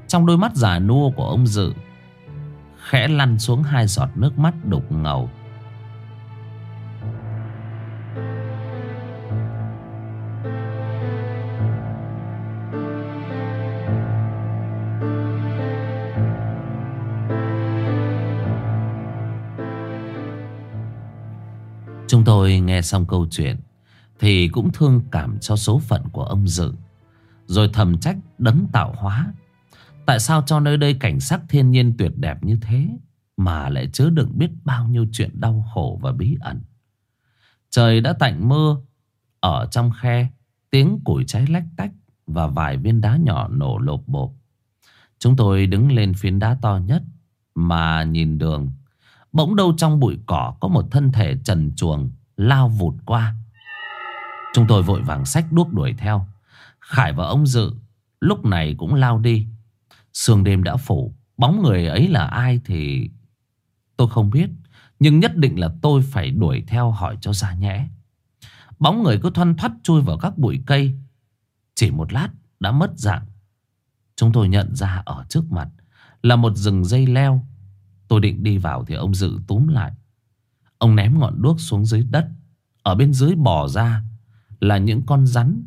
Trong đôi mắt già nua của ông Dự, Khẽ lăn xuống hai giọt nước mắt đục ngầu tôi nghe xong câu chuyện, Thì cũng thương cảm cho số phận của ông Dự, Rồi thầm trách đấng tạo hóa. Tại sao cho nơi đây cảnh sắc thiên nhiên tuyệt đẹp như thế Mà lại chứa đựng biết bao nhiêu chuyện đau khổ và bí ẩn? Trời đã tạnh mưa, Ở trong khe, Tiếng củi cháy lách tách Và vài viên đá nhỏ nổ lộp bộp. Chúng tôi đứng lên phiến đá to nhất Mà nhìn đường. Bỗng đâu trong bụi cỏ có một thân thể trần chuồng lao vụt qua. Chúng tôi vội vàng sách đuốc đuổi theo. Khải và ông Dự lúc này cũng lao đi. Sương đêm đã phủ, bóng người ấy là ai thì tôi không biết. Nhưng nhất định là tôi phải đuổi theo hỏi cho ra nhẽ. Bóng người cứ thoăn thoắt chui vào các bụi cây. Chỉ một lát đã mất dạng. Chúng tôi nhận ra ở trước mặt là một rừng dây leo. Tôi định đi vào thì ông Dự túm lại. Ông ném ngọn đuốc xuống dưới đất. Ở bên dưới bò ra Là những con rắn.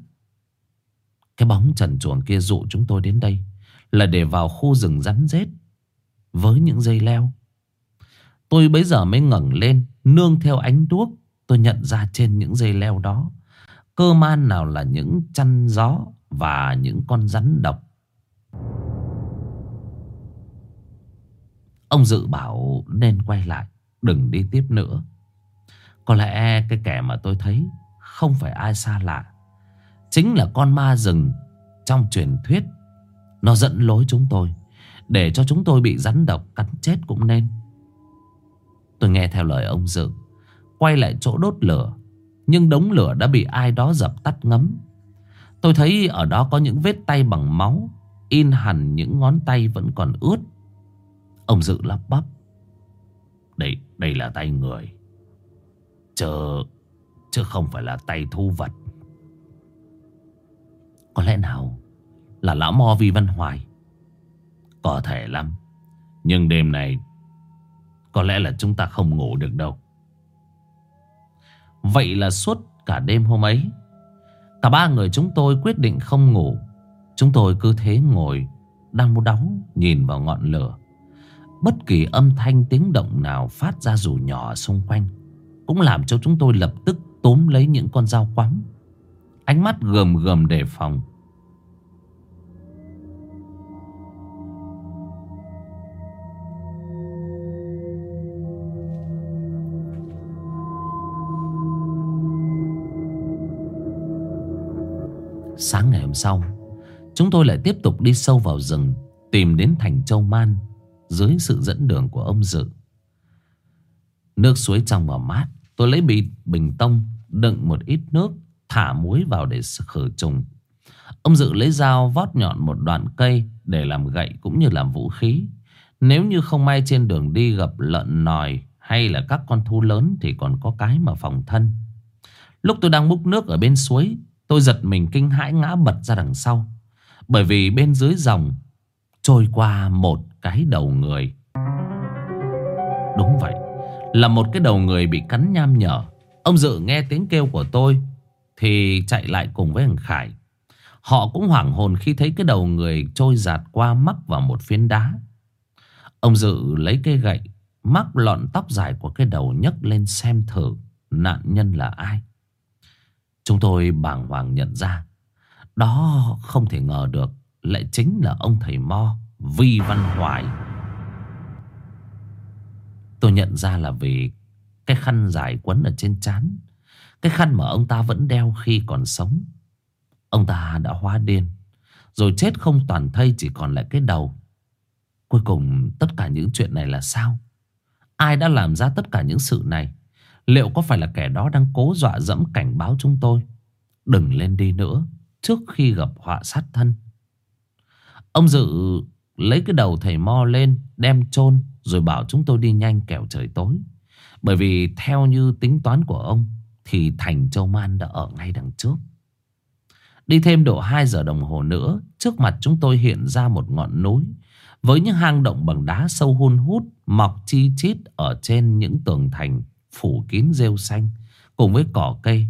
Cái bóng trần chuồng kia dụ chúng tôi đến đây Là để vào khu rừng rắn rết Với những dây leo. Tôi bấy giờ mới ngẩng lên, Nương theo ánh đuốc, Tôi nhận ra trên những dây leo đó, Cơ man nào là những chăn gió Và những con rắn độc. Ông dự bảo nên quay lại đừng đi tiếp nữa. Có lẽ cái kẻ mà tôi thấy không phải ai xa lạ. Chính là con ma rừng trong truyền thuyết. Nó dẫn lối chúng tôi. Để cho chúng tôi bị rắn độc cắn chết cũng nên. Tôi nghe theo lời ông Dự. Quay lại chỗ đốt lửa. Nhưng đống lửa đã bị ai đó dập tắt ngấm. Tôi thấy ở đó có những vết tay bằng máu. In hẳn những ngón tay vẫn còn ướt. Ông Dự lắp bắp. Đây, đây là tay người. Chứ, chứ không phải là tay thu vật. Có lẽ nào là lão mo vi văn hoài? Có thể lắm. Nhưng đêm này có lẽ là chúng ta không ngủ được đâu. Vậy là suốt cả đêm hôm ấy, cả ba người chúng tôi quyết định không ngủ. Chúng tôi cứ thế ngồi, đang đau đóng, nhìn vào ngọn lửa. Bất kỳ âm thanh, tiếng động nào phát ra dù nhỏ xung quanh Cũng làm cho chúng tôi lập tức tóm lấy những con dao quắm. Ánh mắt gườm gườm đề phòng. Sáng ngày hôm sau, Chúng tôi lại tiếp tục đi sâu vào rừng, Tìm đến thành Châu Man dưới sự dẫn đường của ông Dự. Nước suối trong và mát, tôi lấy bịt bình tông, đựng một ít nước, thả muối vào để khử trùng. Ông Dự lấy dao vót nhọn một đoạn cây để làm gậy cũng như làm vũ khí. Nếu như không may trên đường đi gặp lợn nòi hay là các con thú lớn thì còn có cái mà phòng thân. Lúc tôi đang múc nước ở bên suối, tôi giật mình kinh hãi ngã bật ra đằng sau. Bởi vì bên dưới dòng trôi qua một cái đầu người. Đúng vậy, Là một cái đầu người bị cắn nham nhở. Ông Dự nghe tiếng kêu của tôi, Thì chạy lại cùng với thằng Khải. Họ cũng hoảng hồn khi thấy cái đầu người trôi giạt qua mắc vào một phiến đá. Ông Dự lấy cây gậy, Mắc lọn tóc dài của cái đầu nhấc lên xem thử nạn nhân là ai. Chúng tôi bàng hoàng nhận ra, Đó không thể ngờ được, lại chính là ông thầy Mo. Vi Văn Hoài Tôi nhận ra là vì cái khăn dài quấn ở trên chán, Cái khăn mà ông ta vẫn đeo khi còn sống Ông ta đã hóa điên Rồi chết không toàn thây chỉ còn lại cái đầu Cuối cùng tất cả những chuyện này là sao? Ai đã làm ra tất cả những sự này? Liệu có phải là kẻ đó đang cố dọa dẫm cảnh báo chúng tôi? Đừng lên đi nữa trước khi gặp họa sát thân. Ông Dự Lấy cái đầu thầy Mo lên, Đem chôn, Rồi bảo chúng tôi đi nhanh kẻo trời tối. Bởi vì theo như tính toán của ông, Thì thành châu man đã ở ngay đằng trước. Đi thêm độ 2 giờ đồng hồ nữa, Trước mặt chúng tôi hiện ra một ngọn núi Với những hang động bằng đá sâu hun hút, Mọc chi chít ở trên những tường thành Phủ kín rêu xanh Cùng với cỏ cây.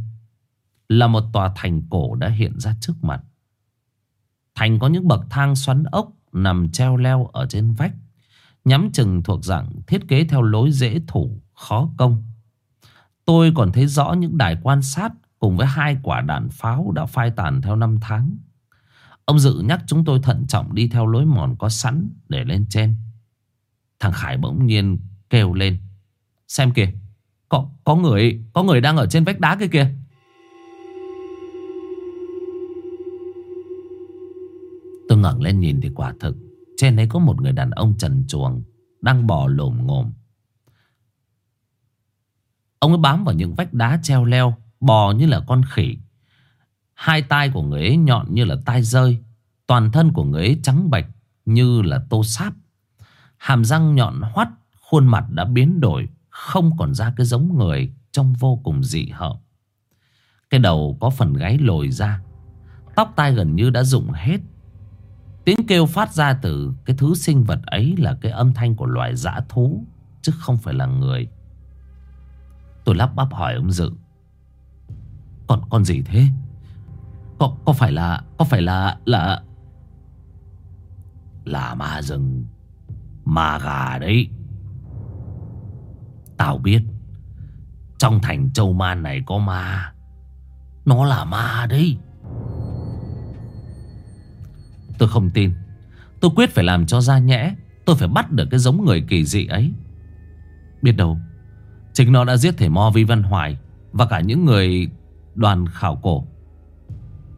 Là một tòa thành cổ đã hiện ra trước mặt. Thành có những bậc thang xoắn ốc nằm treo leo ở trên vách Nhắm chừng thuộc dạng thiết kế theo lối dễ thủ, khó công. Tôi còn thấy rõ những đài quan sát cùng với hai quả đạn pháo đã phai tàn theo năm tháng. Ông Dự nhắc chúng tôi thận trọng đi theo lối mòn có sẵn để lên trên. Thằng Khải bỗng nhiên kêu lên. Xem kìa, có, có người, có người đang ở trên vách đá kia kìa. ngẩng lên nhìn thì quả thực, Trên ấy có một người đàn ông trần chuồng Đang bò lồm ngồm. Ông ấy bám vào những vách đá treo leo, Bò như là con khỉ. Hai tai của người ấy nhọn như là tai rơi, Toàn thân của người ấy trắng bạch Như là tô sáp. Hàm răng nhọn hoắt, Khuôn mặt đã biến đổi, Không còn ra cái giống người Trông vô cùng dị hợm. Cái đầu có phần gáy lồi ra, Tóc tai gần như đã rụng hết. Tiếng kêu phát ra từ cái thứ sinh vật ấy là cái âm thanh của loài dã thú Chứ không phải là người. Tôi lắp bắp hỏi ông Dự. Còn con gì thế? Có, có phải là... Có phải là... Là... Là ma rừng Ma gà đấy? Tao biết Trong thành châu man này có ma. Nó là ma đấy. Tôi không tin. Tôi quyết phải làm cho ra nhẽ, Tôi phải bắt được cái giống người kỳ dị ấy. Biết đâu, Chính nó đã giết thể Mo Vi Văn Hoài Và cả những người đoàn khảo cổ.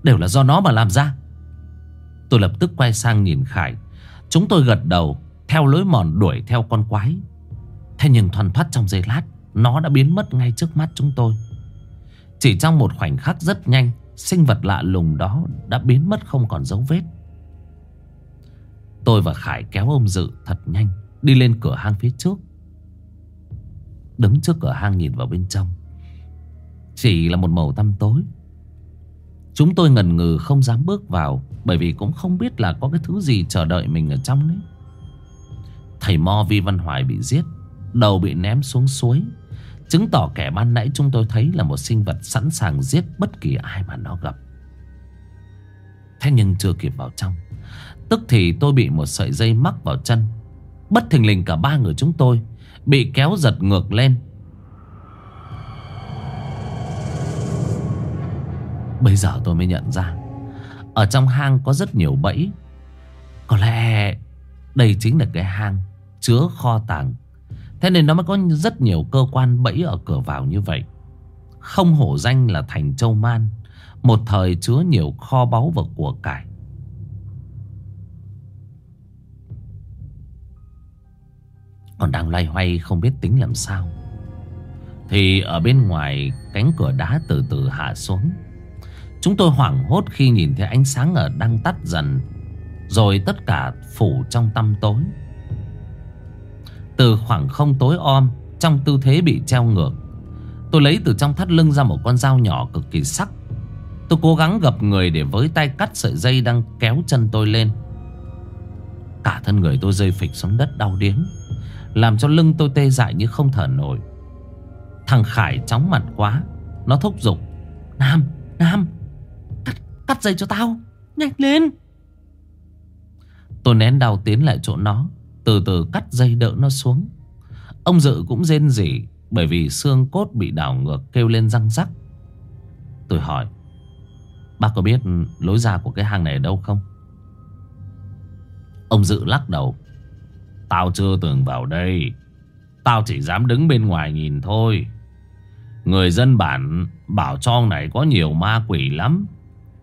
Đều là do nó mà làm ra. Tôi lập tức quay sang nhìn Khải. Chúng tôi gật đầu, Theo lối mòn đuổi theo con quái. Thế nhưng thoăn thoát trong giây lát, Nó đã biến mất ngay trước mắt chúng tôi. Chỉ trong một khoảnh khắc rất nhanh, Sinh vật lạ lùng đó đã biến mất không còn dấu vết. Tôi và Khải kéo ông Dự thật nhanh, Đi lên cửa hang phía trước. Đứng trước cửa hang nhìn vào bên trong, Chỉ là một màu tăm tối. Chúng tôi ngần ngừ không dám bước vào, Bởi vì cũng không biết là có cái thứ gì chờ đợi mình ở trong đấy. Thầy Mo Vi Văn Hoài bị giết, Đầu bị ném xuống suối. Chứng tỏ kẻ ban nãy chúng tôi thấy là một sinh vật sẵn sàng giết bất kỳ ai mà nó gặp. Thế nhưng chưa kịp vào trong Tức thì tôi bị một sợi dây mắc vào chân. Bất thình lình cả ba người chúng tôi Bị kéo giật ngược lên. Bây giờ tôi mới nhận ra, Ở trong hang có rất nhiều bẫy. Có lẽ đây chính là cái hang Chứa kho tàng. Thế nên nó mới có rất nhiều cơ quan bẫy ở cửa vào như vậy. Không hổ danh là thành châu man, Một thời chứa nhiều kho báu và của cải. Còn đang loay hoay không biết tính làm sao. Thì ở bên ngoài cánh cửa đá từ từ hạ xuống. Chúng tôi hoảng hốt khi nhìn thấy ánh sáng ở đang tắt dần, Rồi tất cả phủ trong tăm tối. Từ khoảng không tối om, Trong tư thế bị treo ngược, Tôi lấy từ trong thắt lưng ra một con dao nhỏ cực kỳ sắc. Tôi cố gắng gập người để với tay cắt sợi dây đang kéo chân tôi lên. Cả thân người tôi rơi phịch xuống đất đau điếng. Làm cho lưng tôi tê dại như không thở nổi. Thằng Khải chóng mặt quá. Nó thúc giục Nam, Nam Cắt, cắt dây cho tao Nhanh lên. Tôi nén đau tiến lại chỗ nó Từ từ cắt dây đỡ nó xuống. Ông Dự cũng rên rỉ Bởi vì xương cốt bị đảo ngược kêu lên răng rắc. Tôi hỏi Bác có biết lối ra của cái hang này ở đâu không? Ông Dự lắc đầu Tao chưa từng vào đây. Tao chỉ dám đứng bên ngoài nhìn thôi. Người dân bản bảo trong này có nhiều ma quỷ lắm.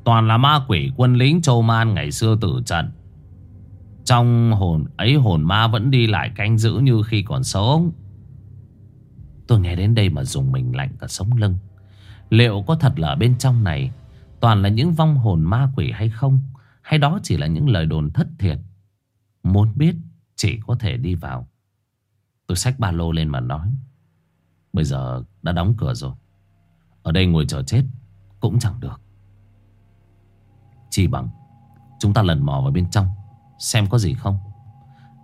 Toàn là ma quỷ quân lính châu man ngày xưa tử trận. Trong hồn, ấy hồn ma vẫn đi lại canh giữ như khi còn sống. Tôi nghe đến đây mà dùng mình lạnh cả sống lưng. Liệu có thật là bên trong này Toàn là những vong hồn ma quỷ hay không? Hay đó chỉ là những lời đồn thất thiệt? Muốn biết. Chỉ có thể đi vào. Tôi xách ba lô lên mà nói. Bây giờ đã đóng cửa rồi. Ở đây ngồi chờ chết Cũng chẳng được. Chỉ bằng, Chúng ta lần mò vào bên trong, Xem có gì không?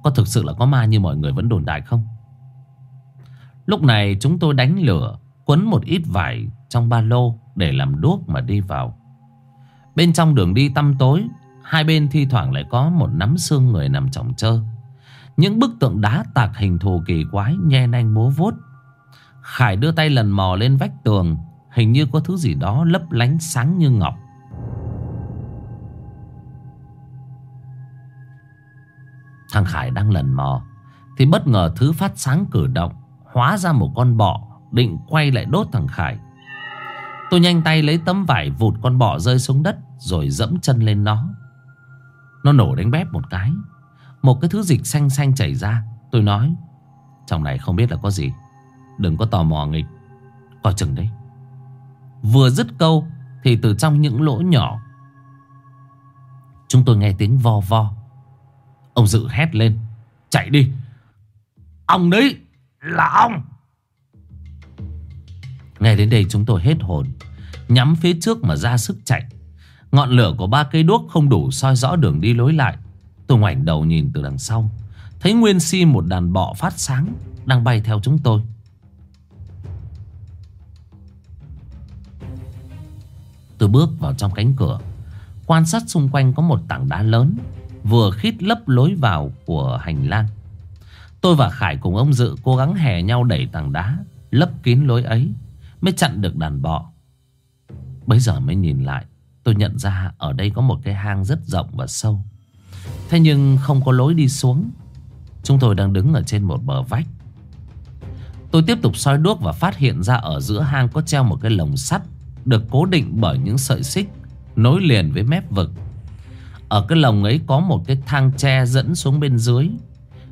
Có thực sự là có ma như mọi người vẫn đồn đại không? Lúc này chúng tôi đánh lửa, Quấn một ít vải trong ba lô Để làm đuốc mà đi vào. Bên trong đường đi tăm tối, Hai bên thi thoảng lại có một nắm xương người nằm trọng trơ những bức tượng đá tạc hình thù kỳ quái Nhe nanh múa vuốt. Khải đưa tay lần mò lên vách tường, Hình như có thứ gì đó lấp lánh sáng như ngọc. Thằng Khải đang lần mò, Thì bất ngờ thứ phát sáng cử động, Hóa ra một con bọ, Định quay lại đốt thằng Khải. Tôi nhanh tay lấy tấm vải vụt con bọ rơi xuống đất, Rồi dẫm chân lên nó. Nó nổ đánh bép một cái. Một cái thứ dịch xanh xanh chảy ra. Tôi nói, Trong này không biết là có gì. Đừng có tò mò nghịch. Coi chừng đấy. Vừa dứt câu Thì từ trong những lỗ nhỏ, Chúng tôi nghe tiếng vo vo. Ông Dự hét lên, Chạy đi. Ông đấy là ông. Nghe đến đây chúng tôi hết hồn, Nhắm phía trước mà ra sức chạy. Ngọn lửa của ba cây đuốc không đủ soi rõ đường đi lối lại. Tôi ngoảnh đầu nhìn từ đằng sau. Thấy Nguyên Si một đàn bọ phát sáng Đang bay theo chúng tôi. Tôi bước vào trong cánh cửa. Quan sát xung quanh có một tảng đá lớn, Vừa khít lấp lối vào của hành lang. Tôi và Khải cùng ông Dự cố gắng hè nhau đẩy tảng đá, Lấp kín lối ấy, Mới chặn được đàn bọ. Bây giờ mới nhìn lại, Tôi nhận ra ở đây có một cái hang rất rộng và sâu. Thế nhưng không có lối đi xuống. Chúng tôi đang đứng ở trên một bờ vách. Tôi tiếp tục soi đuốc và phát hiện ra ở giữa hang có treo một cái lồng sắt Được cố định bởi những sợi xích Nối liền với mép vực. Ở cái lồng ấy có một cái thang tre dẫn xuống bên dưới.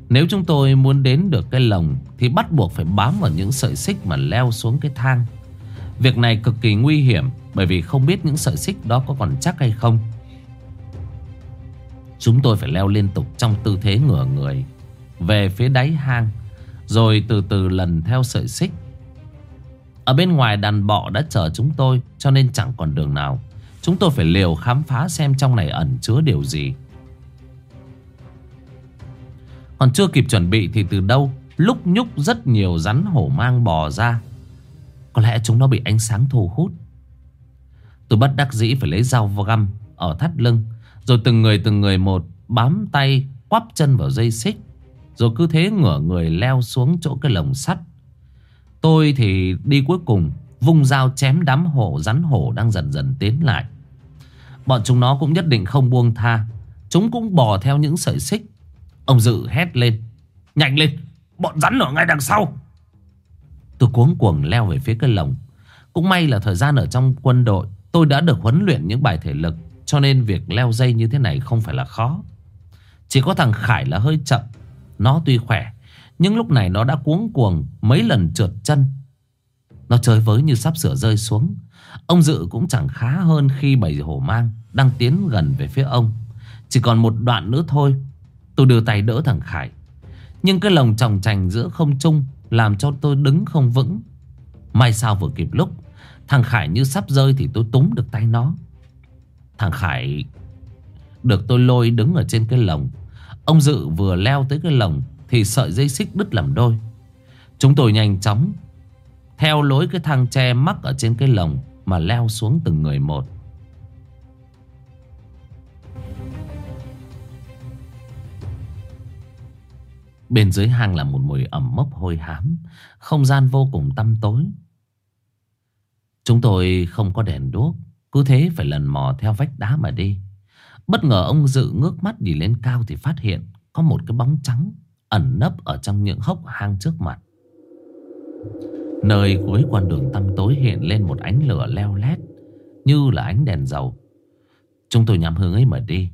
Nếu chúng tôi muốn đến được cái lồng Thì bắt buộc phải bám vào những sợi xích mà leo xuống cái thang. Việc này cực kỳ nguy hiểm Bởi vì không biết những sợi xích đó có còn chắc hay không. Chúng tôi phải leo liên tục trong tư thế ngửa người, Về phía đáy hang, Rồi từ từ lần theo sợi xích. Ở bên ngoài đàn bọ đã chờ chúng tôi, Cho nên chẳng còn đường nào. Chúng tôi phải liều khám phá xem trong này ẩn chứa điều gì. Còn chưa kịp chuẩn bị thì từ đâu, Lúc nhúc rất nhiều rắn hổ mang bò ra. Có lẽ chúng nó bị ánh sáng thu hút. Tôi bất đắc dĩ phải lấy dao găm Ở thắt lưng rồi từng người từng người một bám tay, quắp chân vào dây xích. Rồi cứ thế ngửa người leo xuống chỗ cái lồng sắt. Tôi thì đi cuối cùng, Vung dao chém đám hổ rắn hổ đang dần dần tiến lại. Bọn chúng nó cũng nhất định không buông tha. Chúng cũng bò theo những sợi xích. Ông Dự hét lên. Nhanh lên, Bọn rắn ở ngay đằng sau. Tôi cuống cuồng leo về phía cái lồng. Cũng may là thời gian ở trong quân đội, Tôi đã được huấn luyện những bài thể lực. Cho nên việc leo dây như thế này không phải là khó. Chỉ có thằng Khải là hơi chậm, Nó tuy khỏe, Nhưng lúc này nó đã cuống cuồng Mấy lần trượt chân. Nó chơi với như sắp sửa rơi xuống. Ông Dự cũng chẳng khá hơn khi bầy hổ mang Đang tiến gần về phía ông. Chỉ còn một đoạn nữa thôi, Tôi đưa tay đỡ thằng Khải. Nhưng cái lồng tròng trành giữa không trung Làm cho tôi đứng không vững. May sao vừa kịp lúc, Thằng Khải như sắp rơi thì tôi túm được tay nó. Thằng Khải được tôi lôi đứng ở trên cái lồng. Ông Dự vừa leo tới cái lồng thì sợi dây xích đứt làm đôi. Chúng tôi nhanh chóng theo lối cái thang tre mắc ở trên cái lồng mà leo xuống từng người một. Bên dưới hang là một mùi ẩm mốc hôi hám, không gian vô cùng tăm tối. Chúng tôi không có đèn đuốc cứ thế phải lần mò theo vách đá mà đi. Bất ngờ ông Dự ngước mắt đi lên cao Thì phát hiện có một cái bóng trắng Ẩn nấp ở trong những hốc hang trước mặt. Nơi cuối con đường tăm tối hiện lên một ánh lửa leo lét, Như là ánh đèn dầu. Chúng tôi nhắm hướng ấy mà đi.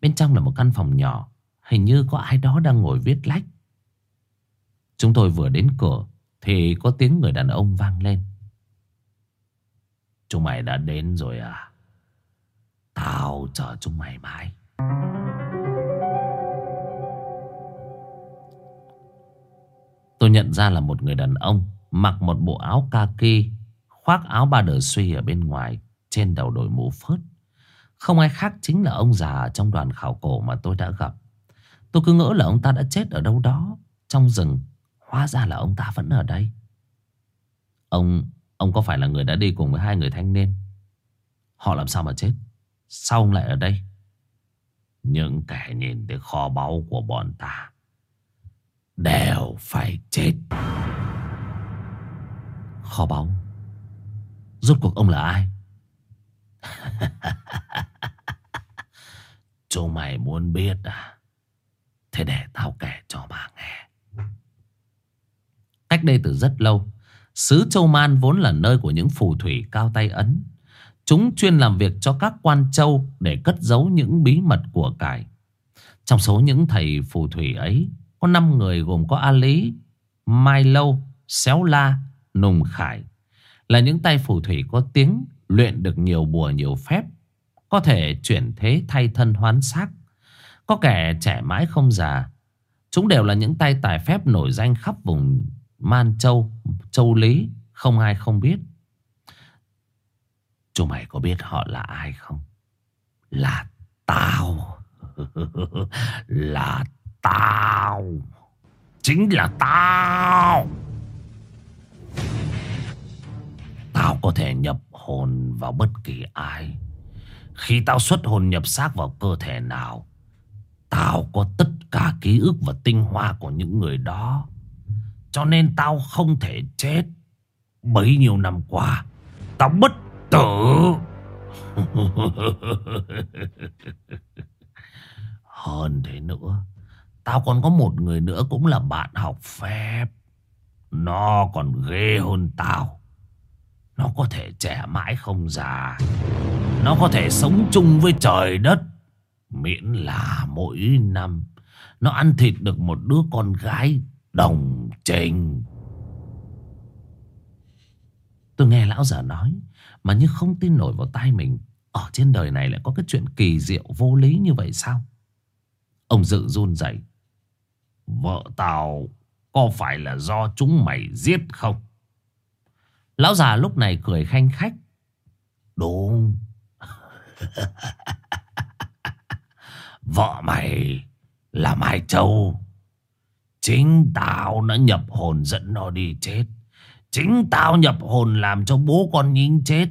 Bên trong là một căn phòng nhỏ, Hình như có ai đó đang ngồi viết lách. Chúng tôi vừa đến cửa Thì có tiếng người đàn ông vang lên. Chúng mày đã đến rồi à? Tao chờ chúng mày mãi. Tôi nhận ra là một người đàn ông Mặc một bộ áo kaki, Khoác áo ba đờ suy ở bên ngoài, Trên đầu đội mũ phớt. Không ai khác chính là ông già Trong đoàn khảo cổ mà tôi đã gặp. Tôi cứ ngỡ là ông ta đã chết ở đâu đó. Trong rừng, Hóa ra là ông ta vẫn ở đây. Ông Ông có phải là người đã đi cùng với hai người thanh niên? Họ làm sao mà chết? Sao ông lại ở đây? Những kẻ nhìn thấy kho báu của bọn ta Đều phải chết. Kho báu? Rốt cuộc ông là ai? Chú mày muốn biết à? Thế để tao kể cho bà nghe. Cách đây từ rất lâu Sứ Châu Man vốn là nơi của những phù thủy cao tay ấn. Chúng chuyên làm việc cho các quan châu để cất giấu những bí mật của cải. Trong số những thầy phù thủy ấy, có 5 người gồm có A Lý, Mai Lâu, Xéo La, Nùng Khải. Là những tay phù thủy có tiếng, luyện được nhiều bùa nhiều phép. Có thể chuyển thế thay thân hoán xác. Có kẻ trẻ mãi không già. Chúng đều là những tay tài phép nổi danh khắp vùng Man Châu, Châu Lý, không ai không biết. Chúng mày có biết họ là ai không? Là tao. là tao. Chính là tao. Tao có thể nhập hồn vào bất kỳ ai. Khi tao xuất hồn nhập xác vào cơ thể nào, tao có tất cả ký ức và tinh hoa của những người đó. Cho nên tao không thể chết Bấy nhiêu năm qua. Tao bất tử. Hơn thế nữa, Tao còn có một người nữa cũng là bạn học phép. Nó còn ghê hơn tao. Nó có thể trẻ mãi không già. Nó có thể sống chung với trời đất. Miễn là mỗi năm, Nó ăn thịt được một đứa con gái đồng trình. Tôi nghe lão già nói, mà như không tin nổi vào tay mình, ở trên đời này lại có cái chuyện kỳ diệu vô lý như vậy sao? Ông dự run rẩy vợ tao, có phải là do chúng mày giết không? Lão già lúc này cười khanh khách. Đúng. Vợ mày là mai châu. Chính tao đã nhập hồn dẫn nó đi chết. Chính tao nhập hồn làm cho bố con nhín chết.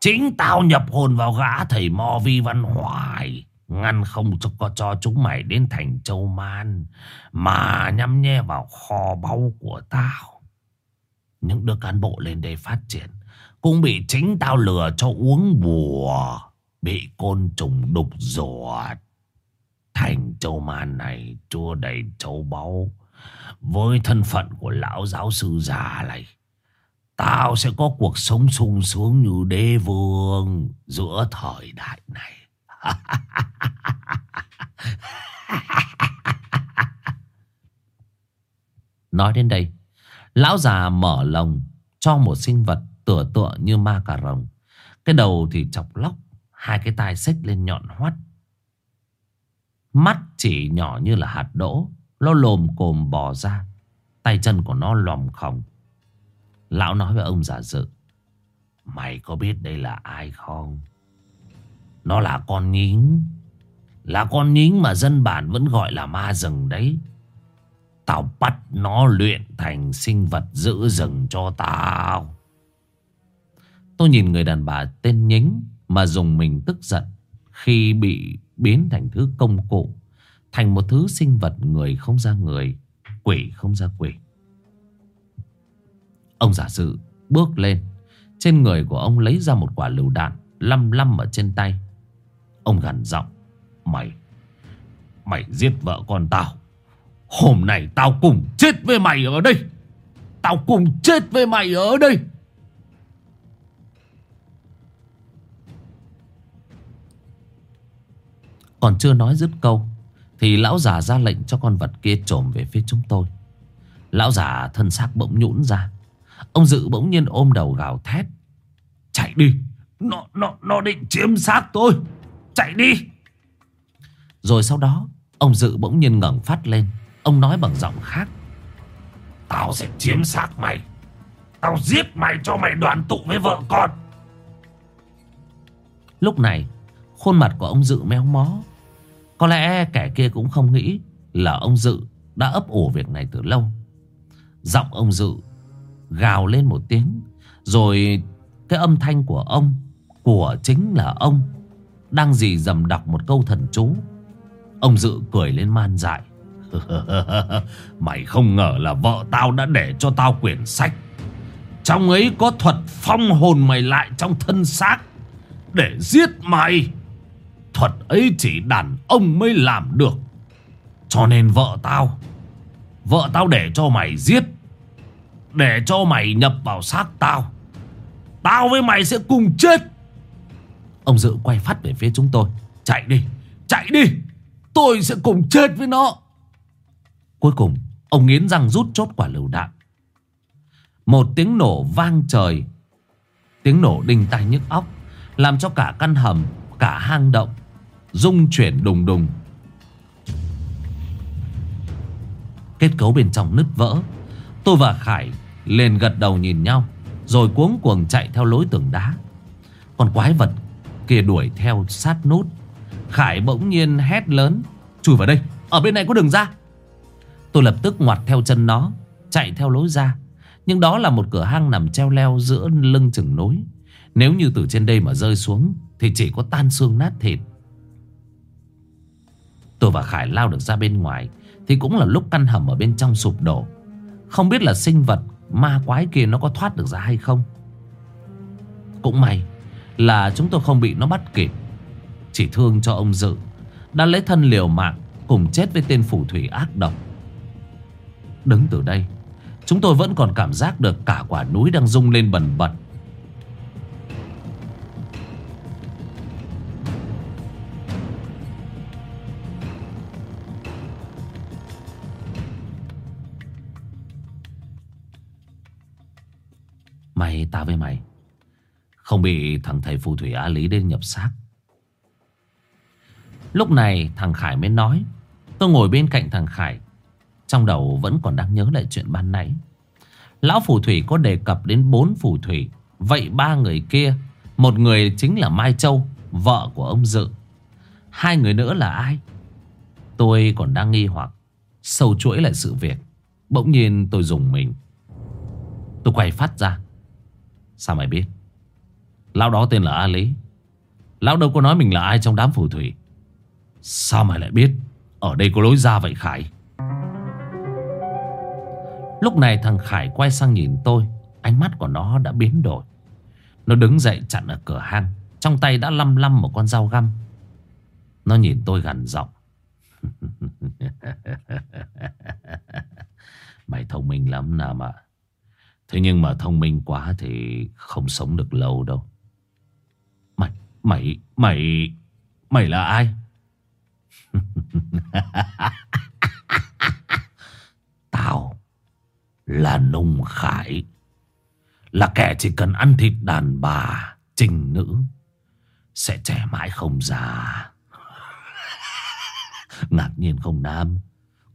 Chính tao nhập hồn vào gã thầy mò vi văn hoài Ngăn không cho, cho chúng mày đến thành châu man Mà nhắm nhe vào kho báu của tao. Những đứa cán bộ lên đây phát triển Cũng bị chính tao lừa cho uống bùa Bị côn trùng đục ruột. Thành châu man này chưa đầy châu báu. Với thân phận của lão giáo sư già này, Tao sẽ có cuộc sống sung sướng như đế vương Giữa thời đại này. Nói đến đây, Lão già mở lòng Cho một sinh vật tựa tựa như ma cà rồng. Cái đầu thì chọc lóc, Hai cái tai xích lên nhọn hoắt. Mắt chỉ nhỏ như là hạt đỗ. Nó lồm cồm bò ra, Tay chân của nó lòm khòng. Lão nói với ông giả dự, Mày có biết đây là ai không? Nó là con nhính Là con nhính mà dân bản vẫn gọi là ma rừng đấy. Tao bắt nó luyện thành sinh vật giữ rừng cho tao. Tôi nhìn người đàn bà tên nhính Mà dùng mình tức giận Khi bị biến thành thứ công cụ. Thành một thứ sinh vật người không ra người, Quỷ không ra quỷ. Ông giả sử bước lên, Trên người của ông lấy ra một quả lựu đạn Lăm lăm ở trên tay. Ông gằn giọng, Mày Mày giết vợ con tao. Hôm nay tao cùng chết với mày ở đây. Tao cùng chết với mày ở đây. Còn chưa nói dứt câu thì lão già ra lệnh cho con vật kia trồm về phía chúng tôi. Lão già thân xác bỗng nhũn ra. Ông Dự bỗng nhiên ôm đầu gào thét. Chạy đi. Nó, nó, nó định chiếm xác tôi. Chạy đi. Rồi sau đó Ông Dự bỗng nhiên ngẩng phát lên. Ông nói bằng giọng khác. Tao sẽ chiếm xác mày. Tao giết mày cho mày đoàn tụ với vợ con. Lúc này Khuôn mặt của ông Dự méo mó. Có lẽ kẻ kia cũng không nghĩ là ông Dự đã ấp ủ việc này từ lâu. Giọng ông Dự gào lên một tiếng. Rồi cái âm thanh của ông, của chính là ông, đang gì dầm đọc một câu thần chú. Ông Dự cười lên man dại. Mày không ngờ là vợ tao đã để cho tao quyển sách. Trong ấy có thuật phong hồn mày lại trong thân xác để giết mày thuật ấy chỉ đàn ông mới làm được. Cho nên vợ tao Vợ tao để cho mày giết, Để cho mày nhập vào xác tao. Tao với mày sẽ cùng chết. Ông Dự quay phát về phía chúng tôi. Chạy đi Chạy đi, Tôi sẽ cùng chết với nó. Cuối cùng, Ông nghiến răng rút chốt quả lựu đạn. Một tiếng nổ vang trời. Tiếng nổ đình tai nhức óc, Làm cho cả căn hầm, Cả hang động rung chuyển đùng đùng. Kết cấu bên trong nứt vỡ. Tôi và Khải liền gật đầu nhìn nhau, Rồi cuống cuồng chạy theo lối tường đá. Còn quái vật kia đuổi theo sát nút. Khải bỗng nhiên hét lớn, chui vào đây, Ở bên này có đường ra. Tôi lập tức ngoặt theo chân nó, Chạy theo lối ra. Nhưng đó là một cửa hang nằm treo leo giữa lưng chừng núi. Nếu như từ trên đây mà rơi xuống Thì chỉ có tan xương nát thịt. Tôi và Khải lao được ra bên ngoài, Thì cũng là lúc căn hầm ở bên trong sụp đổ. Không biết là sinh vật, ma quái kia nó có thoát được ra hay không. Cũng may là chúng tôi không bị nó bắt kịp. Chỉ thương cho ông Dự, Đã lấy thân liều mạng cùng chết với tên phù thủy ác độc. Đứng từ đây, Chúng tôi vẫn còn cảm giác được cả quả núi đang rung lên bần bật. mày ta với mày. Không bị thằng thầy phù thủy á lý đến nhập xác. Lúc này thằng Khải mới nói, Tôi ngồi bên cạnh thằng Khải, Trong đầu vẫn còn đang nhớ lại chuyện ban nãy. Lão phù thủy có đề cập đến bốn phù thủy, Vậy ba người kia, Một người chính là Mai Châu, Vợ của ông Dự. Hai người nữa là ai? Tôi còn đang nghi hoặc, Sâu chuỗi lại sự việc. Bỗng nhiên tôi dùng mình. Tôi quay phát ra. Sao mày biết? Lão đó tên là A Lý. Lão đâu có nói mình là ai trong đám phù thủy. Sao mày lại biết? Ở đây có lối ra vậy Khải? Lúc này thằng Khải quay sang nhìn tôi. Ánh mắt của nó đã biến đổi. Nó đứng dậy chặn ở cửa hang. Trong tay đã lăm lăm một con dao găm. Nó nhìn tôi gần giọng. Mày thông minh lắm nào mà Thế nhưng mà thông minh quá thì không sống được lâu đâu. Mày, mày, mày, mày là ai? Tao là nung khải. Là kẻ chỉ cần ăn thịt đàn bà, trình nữ. Sẽ trẻ mãi không già. ngạc nhiên không Nam?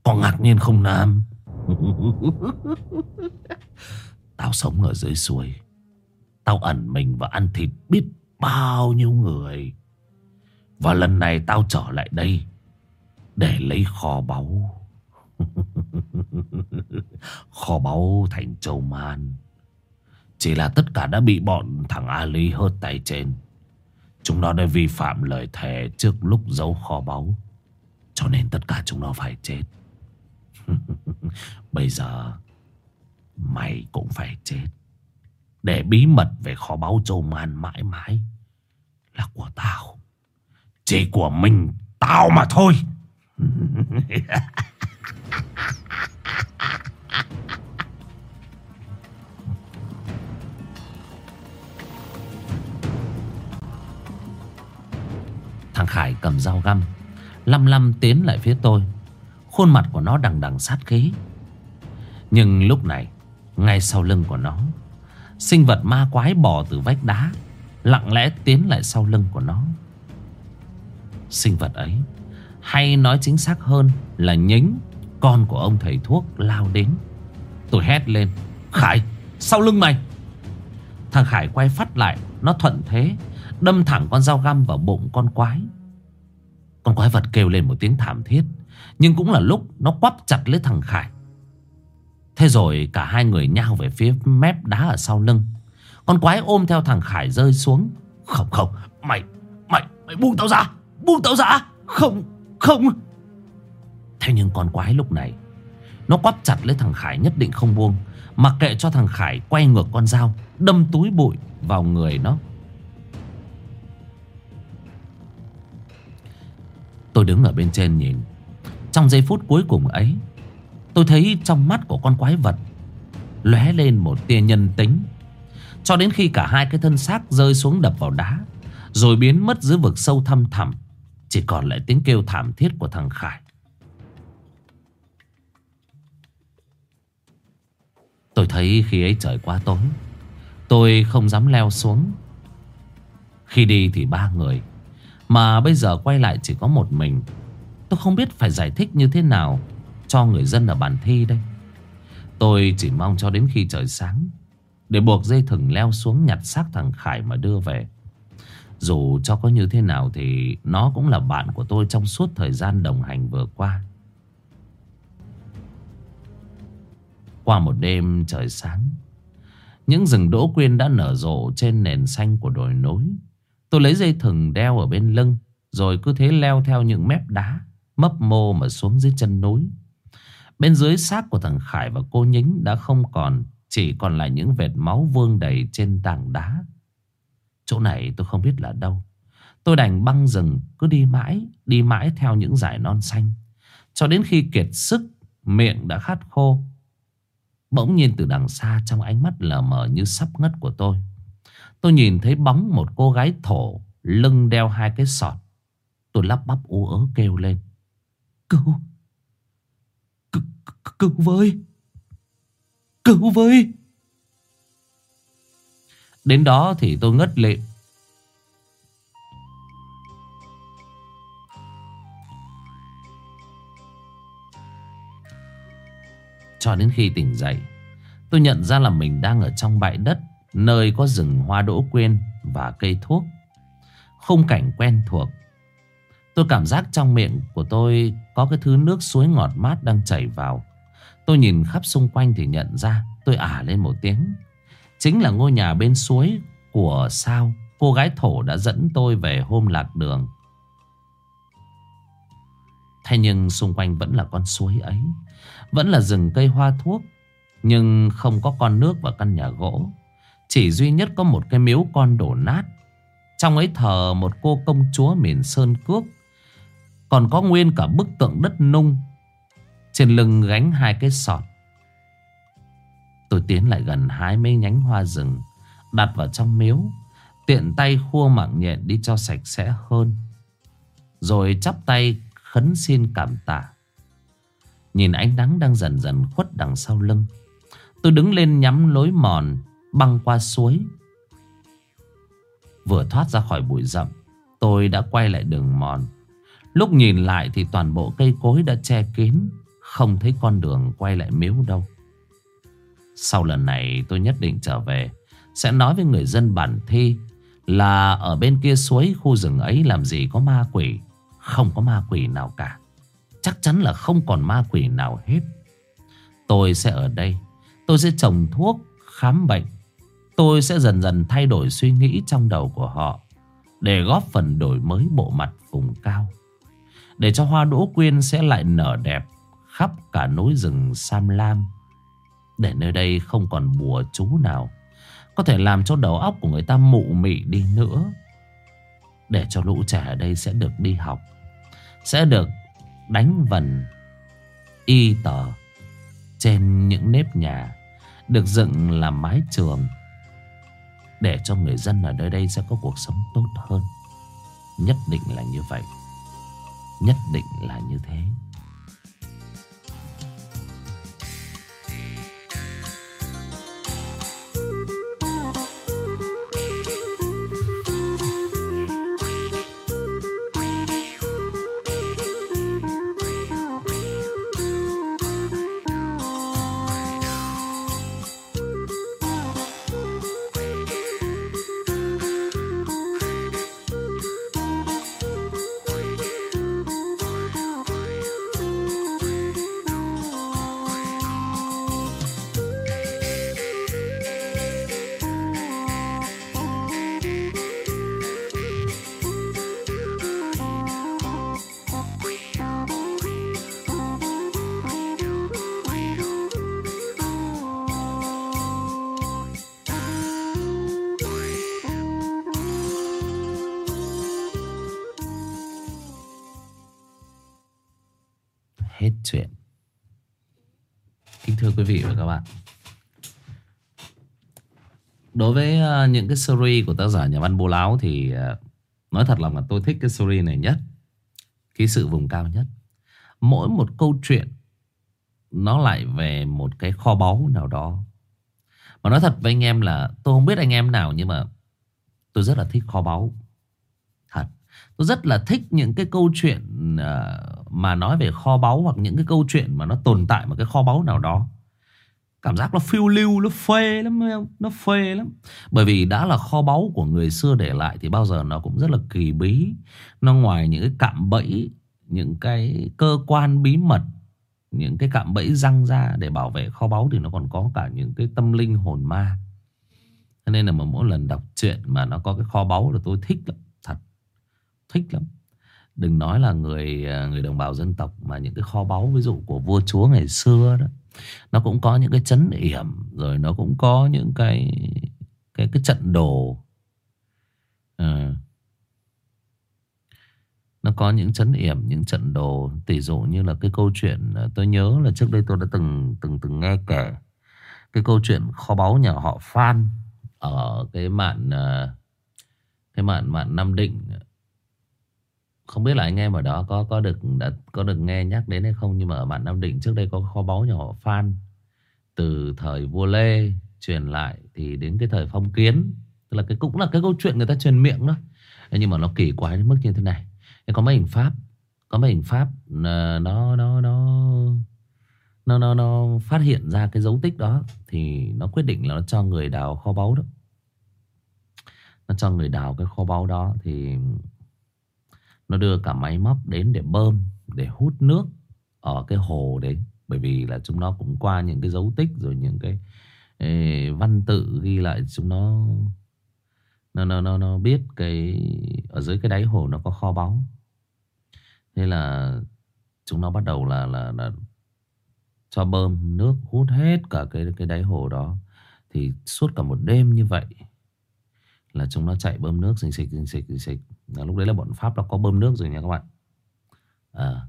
Có ngạc nhiên không Nam? Tao sống ở dưới suối. Tao ẩn mình và ăn thịt biết bao nhiêu người. Và lần này tao trở lại đây Để lấy kho báu. Kho báu thành châu man. Chỉ là tất cả đã bị bọn thằng Ali hớt tay trên. Chúng nó đã vi phạm lời thề trước lúc giấu kho báu. Cho nên tất cả chúng nó phải chết. Bây giờ Mày cũng phải chết. Để bí mật về kho báu châu man mãi mãi Là của tao. Chỉ của mình, Tao mà thôi. Thằng Khải cầm dao găm, Lăm lăm tiến lại phía tôi. Khuôn mặt của nó đằng đằng sát khí. Nhưng lúc này ngay sau lưng của nó, Sinh vật ma quái bò từ vách đá, Lặng lẽ tiến lại sau lưng của nó. Sinh vật ấy Hay nói chính xác hơn là nhính Con của ông thầy thuốc lao đến Tôi hét lên, Khải, sau lưng mày! Thằng Khải quay phát lại, Nó thuận thế, Đâm thẳng con dao găm vào bụng con quái. Con quái vật kêu lên một tiếng thảm thiết, Nhưng cũng là lúc nó quắp chặt lấy thằng Khải. Thế rồi cả hai người nhao về phía mép đá ở sau lưng. Con quái ôm theo thằng Khải rơi xuống. Không không, Mày Mày Mày buông tao ra, Buông tao ra. Không Không. Thế nhưng con quái lúc này, Nó quắp chặt lấy thằng Khải nhất định không buông, Mặc kệ cho thằng Khải quay ngược con dao, Đâm túi bụi vào người nó. Tôi đứng ở bên trên nhìn, Trong giây phút cuối cùng ấy Tôi thấy trong mắt của con quái vật lóe lên một tia nhân tính. Cho đến khi cả hai cái thân xác rơi xuống đập vào đá, Rồi biến mất dưới vực sâu thăm thẳm, Chỉ còn lại tiếng kêu thảm thiết của thằng Khải. Tôi thấy khi ấy trời quá tối, Tôi không dám leo xuống. Khi đi thì ba người, Mà bây giờ quay lại chỉ có một mình. Tôi không biết phải giải thích như thế nào cho người dân ở bàn thi đây. Tôi chỉ mong cho đến khi trời sáng để buộc dây thừng leo xuống nhặt xác thằng Khải mà đưa về. Dù cho có như thế nào thì nó cũng là bạn của tôi trong suốt thời gian đồng hành vừa qua. Qua một đêm trời sáng, những rừng đỗ quyên đã nở rộ trên nền xanh của đồi núi. Tôi lấy dây thừng đeo ở bên lưng, rồi cứ thế leo theo những mép đá, mấp mô mà xuống dưới chân núi. Bên dưới xác của thằng Khải và cô Nhính đã không còn, Chỉ còn lại những vệt máu vương đầy trên tảng đá. Chỗ này tôi không biết là đâu. Tôi đành băng rừng cứ đi mãi Đi mãi theo những dải non xanh. Cho đến khi kiệt sức, Miệng đã khát khô. Bỗng nhiên từ đằng xa trong ánh mắt lờ mờ như sắp ngất của tôi. Tôi nhìn thấy bóng một cô gái thổ, Lưng đeo hai cái sọt. Tôi lắp bắp ú ớ kêu lên. Cứu Cứu với! Cứu với! Đến đó thì tôi ngất lịm. Cho đến khi tỉnh dậy, tôi nhận ra là mình đang ở trong bãi đất nơi có rừng hoa đỗ quyên và cây thuốc. không cảnh quen thuộc. Tôi cảm giác trong miệng của tôi có cái thứ nước suối ngọt mát đang chảy vào. Tôi nhìn khắp xung quanh thì nhận ra Tôi ả lên một tiếng. Chính là ngôi nhà bên suối của sao Cô gái thổ đã dẫn tôi về hôm lạc đường. Thế nhưng xung quanh vẫn là con suối ấy, Vẫn là rừng cây hoa thuốc, Nhưng không có con nước và căn nhà gỗ. Chỉ duy nhất có một cái miếu con đổ nát. Trong ấy thờ một cô công chúa miền sơn cước. Còn có nguyên cả bức tượng đất nung. Trên lưng gánh hai cái sọt. Tôi tiến lại gần hai mấy nhánh hoa rừng, Đặt vào trong miếu, Tiện tay khua mạng nhện đi cho sạch sẽ hơn. Rồi chắp tay khấn xin cảm tạ. Nhìn ánh nắng đang dần dần khuất đằng sau lưng, Tôi đứng lên nhắm lối mòn Băng qua suối. Vừa thoát ra khỏi bụi rậm, Tôi đã quay lại đường mòn. Lúc nhìn lại thì toàn bộ cây cối đã che kín. Không thấy con đường quay lại miếu đâu. Sau lần này tôi nhất định trở về, Sẽ nói với người dân bản thi Là ở bên kia suối khu rừng ấy làm gì có ma quỷ, Không có ma quỷ nào cả. Chắc chắn là không còn ma quỷ nào hết. Tôi sẽ ở đây, Tôi sẽ trồng thuốc, Khám bệnh. Tôi sẽ dần dần thay đổi suy nghĩ trong đầu của họ Để góp phần đổi mới bộ mặt vùng cao. Để cho hoa đỗ quyên sẽ lại nở đẹp khắp cả núi rừng Sam Lam. Để nơi đây không còn bùa chú nào, Có thể làm cho đầu óc của người ta mụ mị đi nữa. Để cho lũ trẻ ở đây sẽ được đi học, Sẽ được đánh vần, y tờ Trên những nếp nhà Được dựng làm mái trường. Để cho người dân ở nơi đây sẽ có cuộc sống tốt hơn. Nhất định là như vậy. Nhất định là như thế. Đối với à, những cái series của tác giả nhà văn Bố Láo thì à, nói thật lòng là tôi thích cái series này nhất. Ký sự vùng cao nhất. Mỗi một câu chuyện nó lại về một cái kho báu nào đó. Mà nói thật với anh em là tôi không biết anh em nào nhưng mà tôi rất là thích kho báu. Thật. Tôi rất là thích những cái câu chuyện à, mà nói về kho báu hoặc những cái câu chuyện mà nó tồn tại một cái kho báu nào đó cảm giác nó phiêu lưu, nó phê lắm, nó phê lắm. Bởi vì đã là kho báu của người xưa để lại thì bao giờ nó cũng rất là kỳ bí. Nó ngoài những cái cạm bẫy, những cái cơ quan bí mật, những cái cạm bẫy răng ra để bảo vệ kho báu thì nó còn có cả những cái tâm linh hồn ma. Thế nên là mà mỗi lần đọc truyện mà nó có cái kho báu là tôi thích lắm, thật. Thích lắm đừng nói là người à, người đồng bào dân tộc mà những cái kho báu ví dụ của vua chúa ngày xưa đó nó cũng có những cái chấn yểm rồi nó cũng có những cái cái cái trận đồ. À, nó có những chấn yểm những trận đồ. Tỷ dụ như là cái câu chuyện à, tôi nhớ là trước đây tôi đã từng từng từng nghe kể cái câu chuyện kho báu nhà họ Phan ở cái mạn à, cái mạn mạn Nam Định không biết là anh em ở đó có có được, đã, có được nghe nhắc đến hay không, nhưng mà ở bản Nam Định trước đây có kho báu nhỏ Phan từ thời vua Lê truyền lại thì đến cái thời phong kiến, tức là cái cũng là cái câu chuyện người ta truyền miệng đó. Nhưng mà nó kỳ quái đến mức như thế này. Có mấy hình pháp, có mấy hình pháp ờ, nó nó nó nó nó nó phát hiện ra cái dấu tích đó thì nó quyết định là nó cho người đào kho báu đó. Nó cho người đào cái kho báu đó thì nó đưa cả máy móc đến để bơm Để hút nước Ở cái hồ đấy. Bởi vì là chúng nó cũng qua những cái dấu tích Rồi những cái ê, văn tự ghi lại Chúng nó nó, nó nó nó biết cái Ở dưới cái đáy hồ nó có kho báu. Thế là Chúng nó bắt đầu là là, là Cho bơm nước hút hết cả cái cái đáy hồ đó. Thì suốt cả một đêm như vậy là chúng nó chạy bơm nước xình xịch xình xịch xình xịch là lúc đấy là bọn pháp nó có bơm nước rồi nha các bạn. À,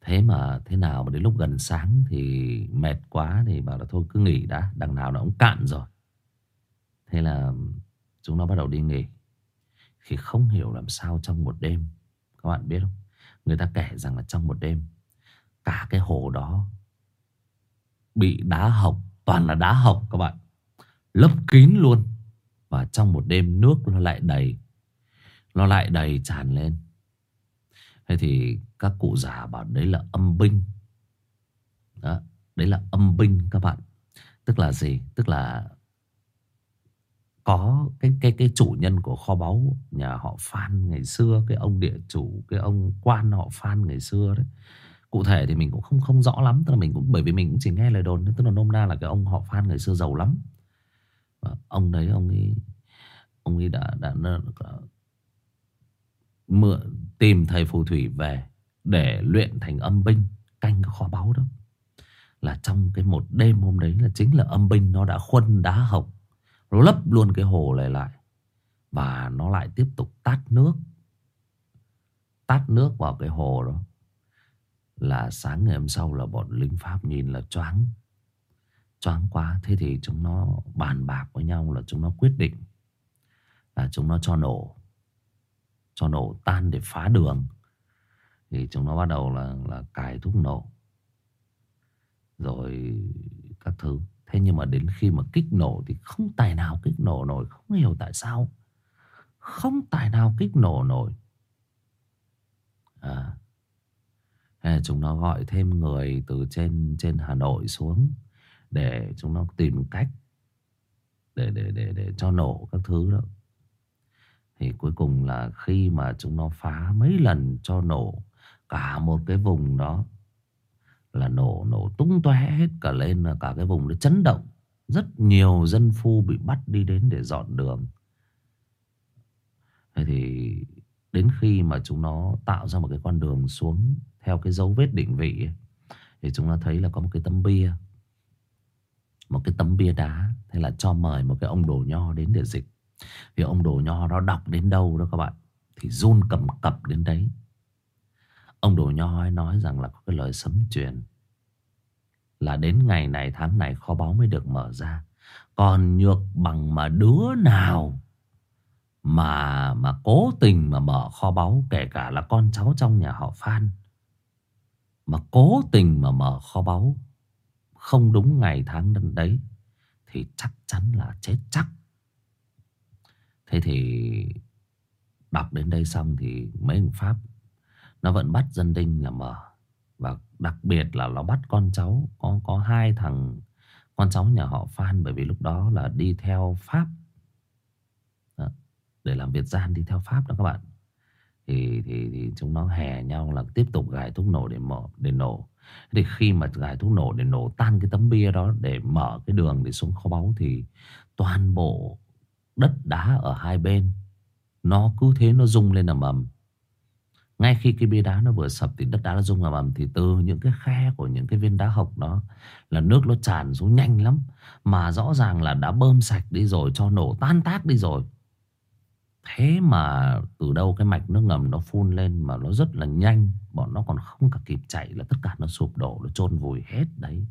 thế mà thế nào mà đến lúc gần sáng thì mệt quá thì bảo là thôi cứ nghỉ đã đằng nào nó cũng cạn rồi. Thế là chúng nó bắt đầu đi nghỉ. Thì không hiểu làm sao trong một đêm các bạn biết không? Người ta kể rằng là trong một đêm cả cái hồ đó bị đá hộc toàn là đá hộc các bạn. Lấp kín luôn. Và trong một đêm nước nó lại đầy. Nó lại đầy tràn lên. Thế thì các cụ già bảo đấy là âm binh. Đó, đấy là âm binh các bạn. Tức là gì? Tức là có cái cái cái chủ nhân của kho báu nhà họ Phan ngày xưa cái ông địa chủ cái ông quan họ Phan ngày xưa đấy. Cụ thể thì mình cũng không không rõ lắm tức là mình cũng bởi vì mình cũng chỉ nghe lời đồn tức là nôm na là cái ông họ Phan ngày xưa giàu lắm và ông đấy ông ấy ông ấy đã đã, đã, đã mượn tìm thầy phù thủy về để luyện thành âm binh canh kho báu đó. Là trong cái một đêm hôm đấy là chính là âm binh nó đã khuân đá hộc nó lấp luôn cái hồ này lại và nó lại tiếp tục tát nước. Tát nước vào cái hồ đó. Là sáng ngày hôm sau là bọn lính pháp nhìn là choáng choáng quá. Thế thì chúng nó bàn bạc với nhau là chúng nó quyết định là chúng nó cho nổ cho nổ tan để phá đường. Thì chúng nó bắt đầu là là cài thuốc nổ. Rồi các thứ. Thế nhưng mà đến khi mà kích nổ thì không tài nào kích nổ nổi. Không hiểu tại sao. Không tài nào kích nổ nổi. À. Chúng nó gọi thêm người từ trên trên Hà Nội xuống để chúng nó tìm cách để để để để cho nổ các thứ đó. Thì cuối cùng là khi mà chúng nó phá mấy lần cho nổ, cả một cái vùng đó là nổ nổ tung tóe hết cả lên, là cả cái vùng nó chấn động. Rất nhiều dân phu bị bắt đi đến để dọn đường. Thế thì đến khi mà chúng nó tạo ra một cái con đường xuống theo cái dấu vết định vị thì chúng ta thấy là có một cái tấm bia một cái tấm bia đá, Thế là cho mời một cái ông đồ nho đến để dịch. Vì ông đồ nho đó đọc đến đâu đó các bạn, Thì run cầm cập đến đấy. Ông đồ nho ấy nói rằng là có cái lời sấm truyền Là đến ngày này, tháng này kho báu mới được mở ra. Còn nhược bằng mà đứa nào Mà mà cố tình mà mở kho báu, Kể cả là con cháu trong nhà họ Phan, Mà cố tình mà mở kho báu không đúng ngày tháng đến đấy thì chắc chắn là chết chắc. Thế thì đọc đến đây xong thì mấy ông Pháp nó vẫn bắt dân đinh là mở. Và đặc biệt là nó bắt con cháu có có hai thằng con cháu nhà họ Phan bởi vì lúc đó là đi theo Pháp. Để làm việc gian đi theo Pháp đó các bạn. Thì thì, thì chúng nó hè nhau là tiếp tục gài thuốc nổ để mở để nổ. Thì khi mà gài thuốc nổ để nổ tan cái tấm bia đó, để mở cái đường để xuống kho báu thì toàn bộ đất đá ở hai bên, nó cứ thế nó rung lên ầm ầm. Ngay khi cái bia đá nó vừa sập thì đất đá nó rung ầm ầm, thì từ những cái khe của những cái viên đá hộc đó là nước nó tràn xuống nhanh lắm, mà rõ ràng là đã bơm sạch đi rồi, cho nổ tan tác đi rồi. Thế mà từ đâu cái mạch nước ngầm nó phun lên mà nó rất là nhanh. Bọn nó còn không cả kịp chạy là tất cả nó sụp đổ, nó chôn vùi hết đấy.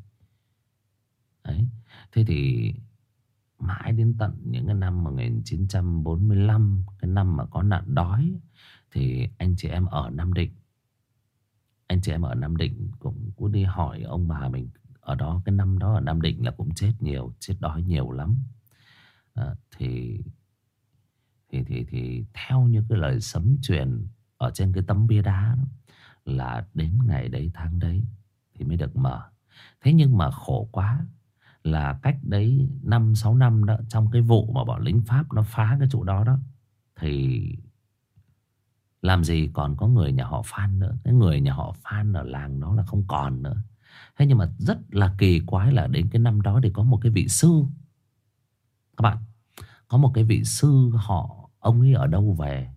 Đấy. Thế thì mãi đến tận những cái năm 1945, cái năm mà có nạn đói thì anh chị em ở Nam Định anh chị em ở Nam Định cũng cũng đi hỏi ông bà mình ở đó cái năm đó ở Nam Định là cũng chết nhiều chết đói nhiều lắm à, thì thì thì thì theo những cái lời sấm truyền ở trên cái tấm bia đá đó, là đến ngày đấy tháng đấy thì mới được mở. Thế nhưng mà khổ quá là cách đấy 5 6 năm đó trong cái vụ mà bọn lính Pháp nó phá cái chỗ đó đó thì làm gì còn có người nhà họ Phan nữa, cái người nhà họ Phan ở làng đó là không còn nữa. Thế nhưng mà rất là kỳ quái là đến cái năm đó thì có một cái vị sư các bạn có một cái vị sư họ Ông ấy ở đâu về?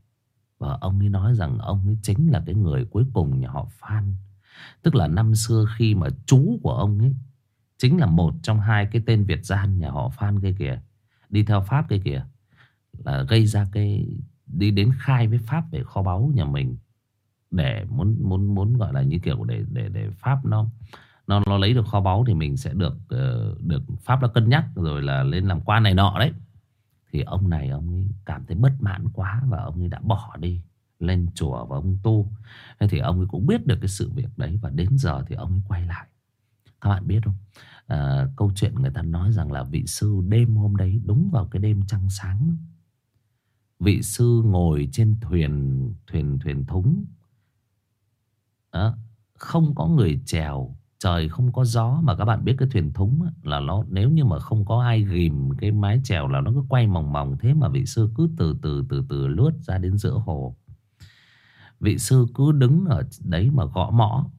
Và ông ấy nói rằng ông ấy chính là cái người cuối cùng nhà họ Phan. Tức là năm xưa khi mà chú của ông ấy Chính là một trong hai cái tên Việt gian nhà họ Phan kia kìa Đi theo Pháp kia kìa Là gây ra cái Đi đến khai với Pháp về kho báu nhà mình Để muốn muốn muốn gọi là như kiểu để để để Pháp nó nó, nó lấy được kho báu thì mình sẽ được ờ, được Pháp nó cân nhắc rồi là lên làm quan này nọ đấy thì ông này ông ấy cảm thấy bất mãn quá và ông ấy đã bỏ đi lên chùa và ông tu. Thế thì ông ấy cũng biết được cái sự việc đấy và đến giờ thì ông ấy quay lại. Các bạn biết không? À, câu chuyện người ta nói rằng là vị sư đêm hôm đấy đúng vào cái đêm trăng sáng. Vị sư ngồi trên thuyền thuyền thuyền thúng. Đó, không có người chèo trời không có gió mà các bạn biết cái thuyền thúng là nó nếu như mà không có ai ghìm cái mái chèo là nó cứ quay mòng mòng thế mà vị sư cứ từ từ từ từ lướt ra đến giữa hồ. Vị sư cứ đứng ở đấy mà gõ mõ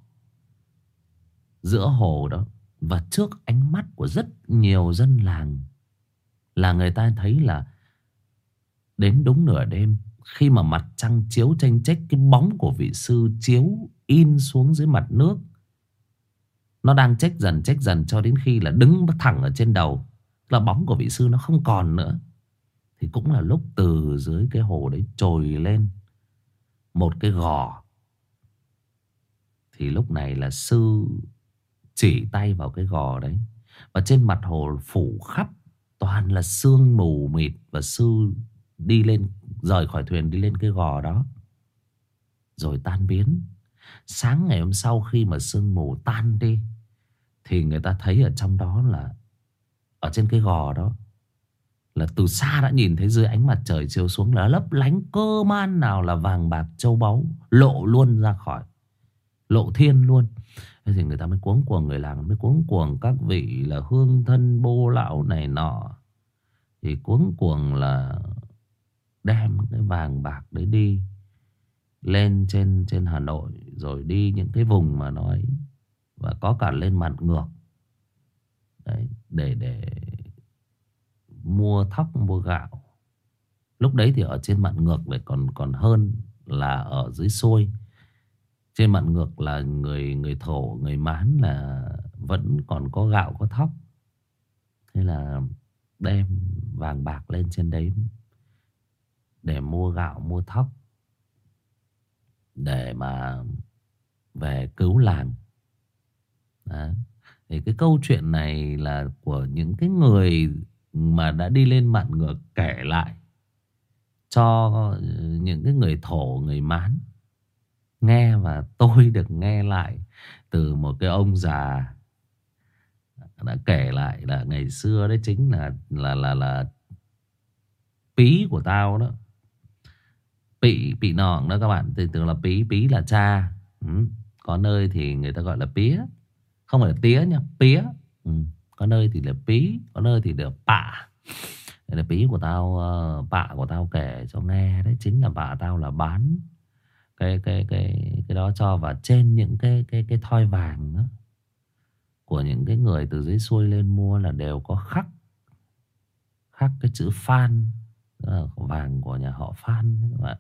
giữa hồ đó và trước ánh mắt của rất nhiều dân làng là người ta thấy là đến đúng nửa đêm, khi mà mặt trăng chiếu tranh trách, cái bóng của vị sư chiếu in xuống dưới mặt nước nó đang chết dần chết dần cho đến khi là đứng thẳng ở trên đầu. Là bóng của vị sư nó không còn nữa. Thì cũng là lúc từ dưới cái hồ đấy trồi lên Một cái gò. Thì lúc này là sư chỉ tay vào cái gò đấy. Và trên mặt hồ phủ khắp toàn là sương mù mịt Và sư đi lên, rời khỏi thuyền đi lên cái gò đó. Rồi tan biến. Sáng ngày hôm sau khi mà sương mù tan đi thì người ta thấy ở trong đó là, ở trên cái gò đó, là từ xa đã nhìn thấy dưới ánh mặt trời chiếu xuống là lấp lánh cơ man nào là vàng bạc châu báu lộ luôn ra khỏi, lộ thiên luôn. Thế thì người ta mới cuống cuồng người làng, mới cuống cuồng các vị là hương thân bô lão này nọ. Thì cuống cuồng là đem cái vàng bạc đấy đi, lên trên trên Hà Nội, rồi đi những cái vùng mà nói và có cả lên mặn ngược. Đấy, để để mua thóc mua gạo. Lúc đấy thì ở trên mặn ngược lại còn còn hơn là ở dưới xôi. Trên mặn ngược là người người thổ người mán là vẫn còn có gạo có thóc. Thế là đem vàng bạc lên trên đấy để mua gạo mua thóc. Để mà về cứu làng. Đấy. Thì cái câu chuyện này là của những cái người mà đã đi lên mạng ngược kể lại cho ờ, những cái người thổ, người mán nghe và tôi được nghe lại từ một cái ông già đã kể lại là ngày xưa đấy chính là là là là pí của tao đó pị pị nòng đó các bạn từ từ là pí pí là cha ừ. có nơi thì người ta gọi là pía không phải là tía nha pía. Ừ. có nơi thì là pí có nơi thì là pạ Đây là pí của tao ờ, pạ của tao kể cho nghe đấy chính là bà tao là bán cái cái cái cái đó cho và trên những cái cái cái thoi vàng đó của những cái người từ dưới xuôi lên mua là đều có khắc khắc cái chữ Phan ờ, vàng của nhà họ Phan các bạn.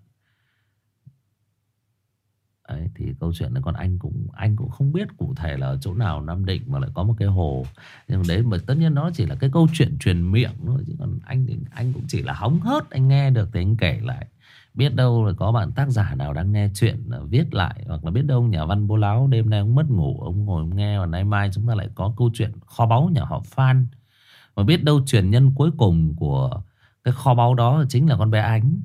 Đấy, thì câu chuyện này còn anh cũng anh cũng không biết cụ thể là chỗ nào Nam Định mà lại có một cái hồ. Nhưng đấy mà tất nhiên nó chỉ là cái câu chuyện truyền miệng thôi chứ còn anh thì anh cũng chỉ là hóng hớt anh nghe được thì anh kể lại. Biết đâu là có bạn tác giả nào đang nghe chuyện à, viết lại hoặc là biết đâu nhà văn bố láo đêm nay ông mất ngủ ông ngồi ông nghe và nay mai chúng ta lại có câu chuyện kho báu nhà họ Phan. Mà biết đâu truyền nhân cuối cùng của cái kho báu đó chính là con bé Ánh.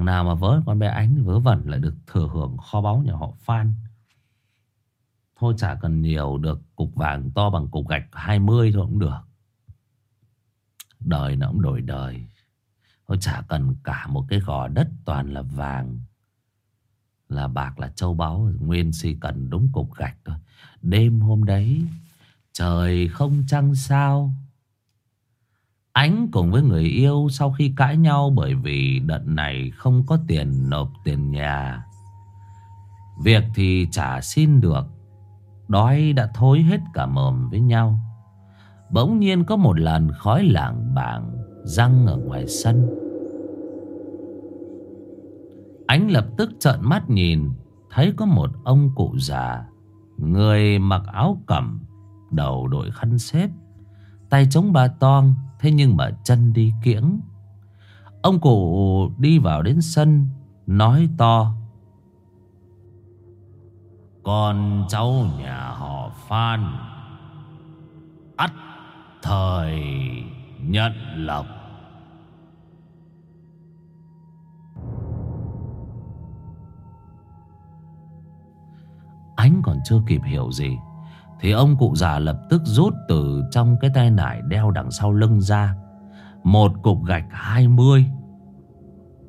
Thằng nào mà vớ, con bé Ánh thì vớ vẩn lại được thừa hưởng kho báu nhà họ Phan. Thôi chả cần nhiều, được cục vàng to bằng cục gạch 20 thôi cũng được. Đời nó cũng đổi đời. Thôi chả cần cả một cái gò đất toàn là vàng. Là bạc, là châu báu. Nguyên si cần đúng cục gạch thôi. Đêm hôm đấy, trời không trăng sao. Ánh cùng với người yêu sau khi cãi nhau bởi vì đợt này không có tiền nộp tiền nhà. Việc thì chả xin được, đói đã thối hết cả mồm với nhau. Bỗng nhiên có một lần khói làng bảng răng ở ngoài sân. Ánh lập tức trợn mắt nhìn, thấy có một ông cụ già, người mặc áo cẩm, đầu đội khăn xếp, tay chống ba toang Thế nhưng mà chân đi kiễng. Ông cụ đi vào đến sân, Nói to. Con cháu nhà họ Phan, ắt thời nhận lộc. Ánh còn chưa kịp hiểu gì thì ông cụ già lập tức rút từ trong cái tay nải đeo đằng sau lưng ra. Một cục gạch 20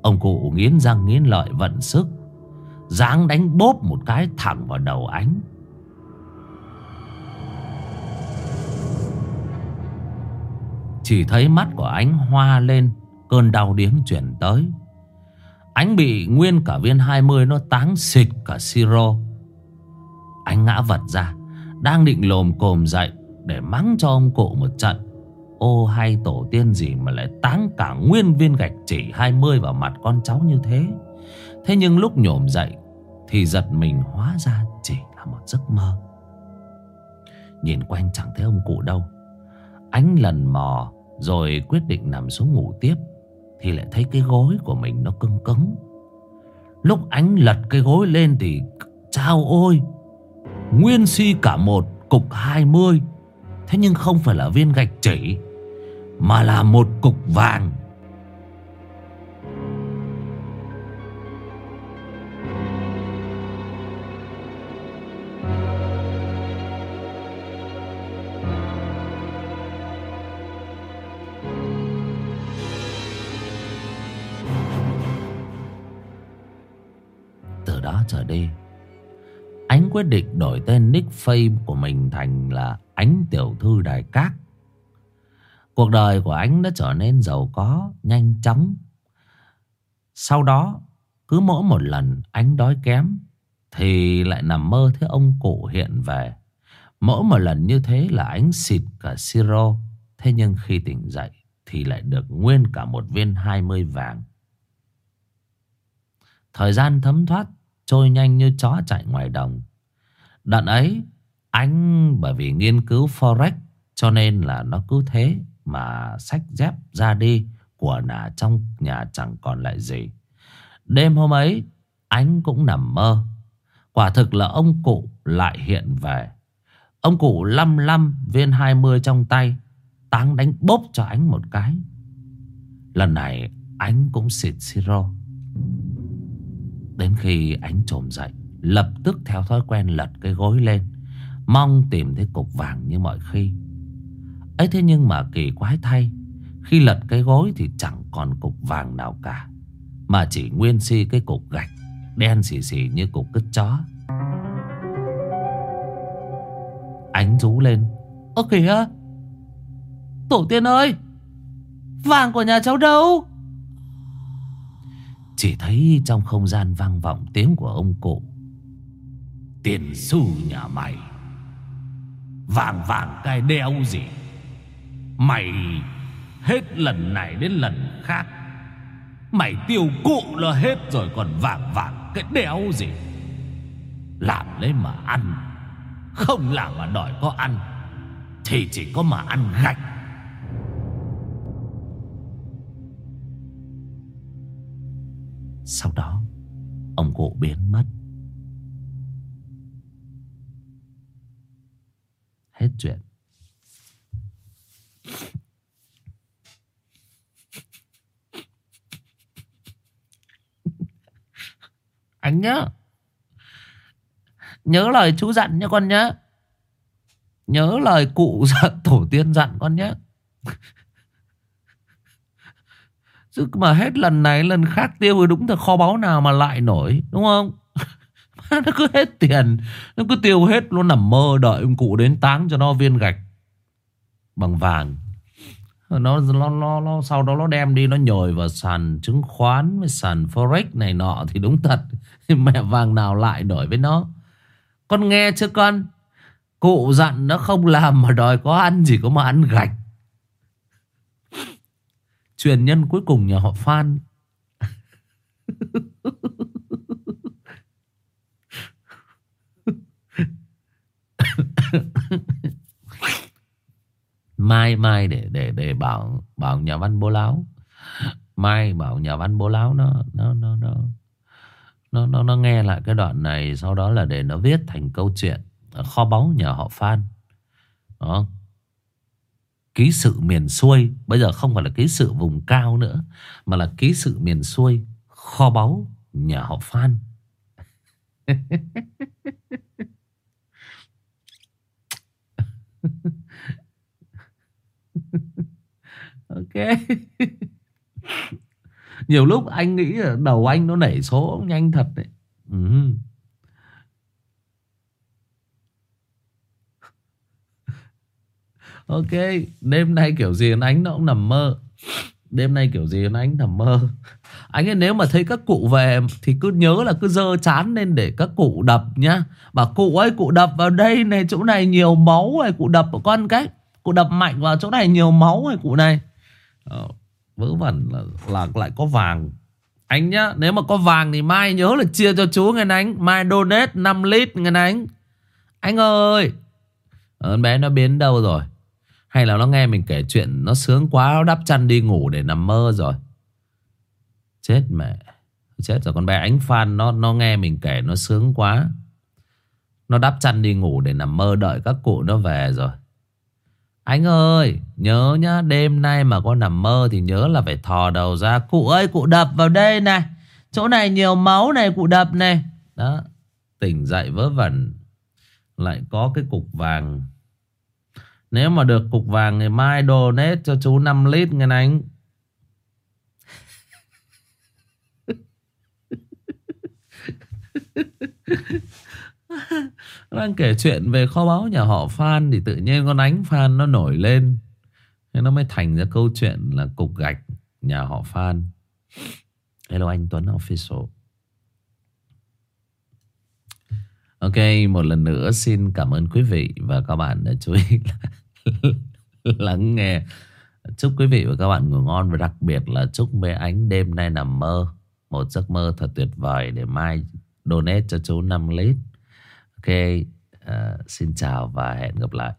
Ông cụ nghiến răng nghiến lợi vận sức. Giáng đánh bốp một cái thẳng vào đầu ánh. Chỉ thấy mắt của ánh hoa lên, Cơn đau điếng chuyển tới. Ánh bị nguyên cả viên 20 nó táng xịt cả siro. Ánh ngã vật ra. Đang định lồm cồm dậy Để mắng cho ông cụ một trận. Ô hay tổ tiên gì mà lại táng cả nguyên viên gạch chỉ 20 vào mặt con cháu như thế? Thế nhưng lúc nhổm dậy Thì giật mình hóa ra chỉ là một giấc mơ. Nhìn quanh chẳng thấy ông cụ đâu. Ánh lần mò Rồi quyết định nằm xuống ngủ tiếp Thì lại thấy cái gối của mình nó cứng cứng. Lúc ánh lật cái gối lên thì Chao ôi Nguyên si cả một cục 20 Thế nhưng không phải là viên gạch chỉ, Mà là một cục vàng. Từ đó trở đi quyết định đổi tên Nick nickface của mình thành là Ánh Tiểu Thư Đài Cát. Cuộc đời của Ánh đã trở nên giàu có, nhanh chóng. Sau đó, cứ mỗi một lần Ánh đói kém, thì lại nằm mơ thấy ông cụ hiện về. Mỗi một lần như thế là Ánh xịt cả siro. Thế nhưng khi tỉnh dậy, thì lại được nguyên cả một viên 20 vàng. Thời gian thấm thoát, trôi nhanh như chó chạy ngoài đồng. Đợt ấy, anh bởi vì nghiên cứu Forex cho nên là nó cứ thế mà sách dép ra đi, của nà trong nhà chẳng còn lại gì. Đêm hôm ấy, anh cũng nằm mơ. Quả thực là ông cụ lại hiện về. Ông cụ lăm lăm viên 20 trong tay. Táng đánh bốp cho anh một cái. Lần này, anh cũng xịt siro. Đến khi anh trồm dậy Lập tức theo thói quen lật cái gối lên, Mong tìm thấy cục vàng như mọi khi. Ấy thế nhưng mà kỳ quái thay, Khi lật cái gối thì chẳng còn cục vàng nào cả, Mà chỉ nguyên si cái cục gạch Đen xì xì như cục cứt chó. Ánh rú lên. Ơ kìa! Tổ tiên ơi! Vàng của nhà cháu đâu? Chỉ thấy trong không gian vang vọng tiếng của ông cụ. Tiền xu nhà mày. Vàng vàng cái đeo gì? Mày Hết lần này đến lần khác. Mày tiêu cụ là hết rồi, Còn vàng vàng cái đeo gì? Làm lấy mà ăn. Không làm mà đòi có ăn, Thì chỉ có mà ăn gạch. Sau đó, Ông cụ biến mất. anh nhớ. Nhớ lời chú dặn nhé con nhé. Nhớ lời cụ dặn, tổ tiên dặn con nhé. Chứ mà hết lần này, lần khác tiêu thì đúng là kho báu nào mà lại nổi, Đúng không? nó cứ hết tiền. Nó cứ tiêu hết luôn nằm mơ Đợi ông cụ đến táng cho nó viên gạch Bằng vàng. Nó, nó, nó, nó Sau đó nó đem đi Nó nhồi vào sàn chứng khoán với Sàn forex này nọ Thì đúng thật. Mẹ vàng nào lại đổi với nó? Con nghe chưa con? Cụ dặn nó không làm mà đòi có ăn gì, có mà ăn gạch. Truyền nhân cuối cùng nhà họ Phan. mai mai để để để bảo bảo nhà văn bố láo. Mai bảo nhà văn bố láo nó nó nó nó nó nó, nó nghe lại cái đoạn này sau đó là để nó viết thành câu chuyện kho báu nhà họ phan. Đó ký sự miền xuôi. Bây giờ không phải là ký sự vùng cao nữa mà là ký sự miền xuôi kho báu nhà họ phan. ok. Nhiều lúc anh nghĩ là đầu anh nó nảy số nhanh thật đấy. Ừ. ok, đêm nay kiểu gì anh nó cũng nằm mơ. Đêm nay kiểu gì anh nằm mơ. Anh ấy nếu mà thấy các cụ về Thì cứ nhớ là cứ dơ chán lên để các cụ đập nhá. Bảo cụ ơi cụ đập vào đây này Chỗ này nhiều máu này Cụ đập vào con cái Cụ đập mạnh vào chỗ này nhiều máu này cụ này. Ờ, vớ vẩn là, là lại có vàng. Anh nhá Nếu mà có vàng thì mai nhớ là chia cho chú Nghe anh. Mai donate 5 lít nghe anh. Anh ơi! Ờ, bé nó biến đâu rồi? Hay là nó nghe mình kể chuyện Nó sướng quá Nó đắp chăn đi ngủ để nằm mơ rồi? Chết mẹ. Chết rồi con bé Ánh Phan nó, nó nghe mình kể nó sướng quá. Nó đắp chăn đi ngủ để nằm mơ đợi các cụ nó về rồi. Anh ơi Nhớ nhá Đêm nay mà con nằm mơ thì nhớ là phải thò đầu ra. Cụ ơi cụ đập vào đây này. Chỗ này nhiều máu này cụ đập này. Đó Tỉnh dậy vớ vẩn. Lại có cái cục vàng. Nếu mà được cục vàng ngày mai donate cho chú 5 lít nghe anh. đang kể chuyện về kho báu nhà họ Phan thì tự nhiên con ánh Phan nó nổi lên. Thế nó mới thành ra câu chuyện là cục gạch nhà họ Phan. Hello anh Tuấn Official. Ok, một lần nữa xin cảm ơn quý vị và các bạn đã chú ý lắng nghe. Chúc quý vị và các bạn ngủ ngon và đặc biệt là chúc mê ánh đêm nay nằm mơ. Một giấc mơ thật tuyệt vời để mai donate cho chú 5 lít. Ok, uh, xin chào và hẹn gặp lại.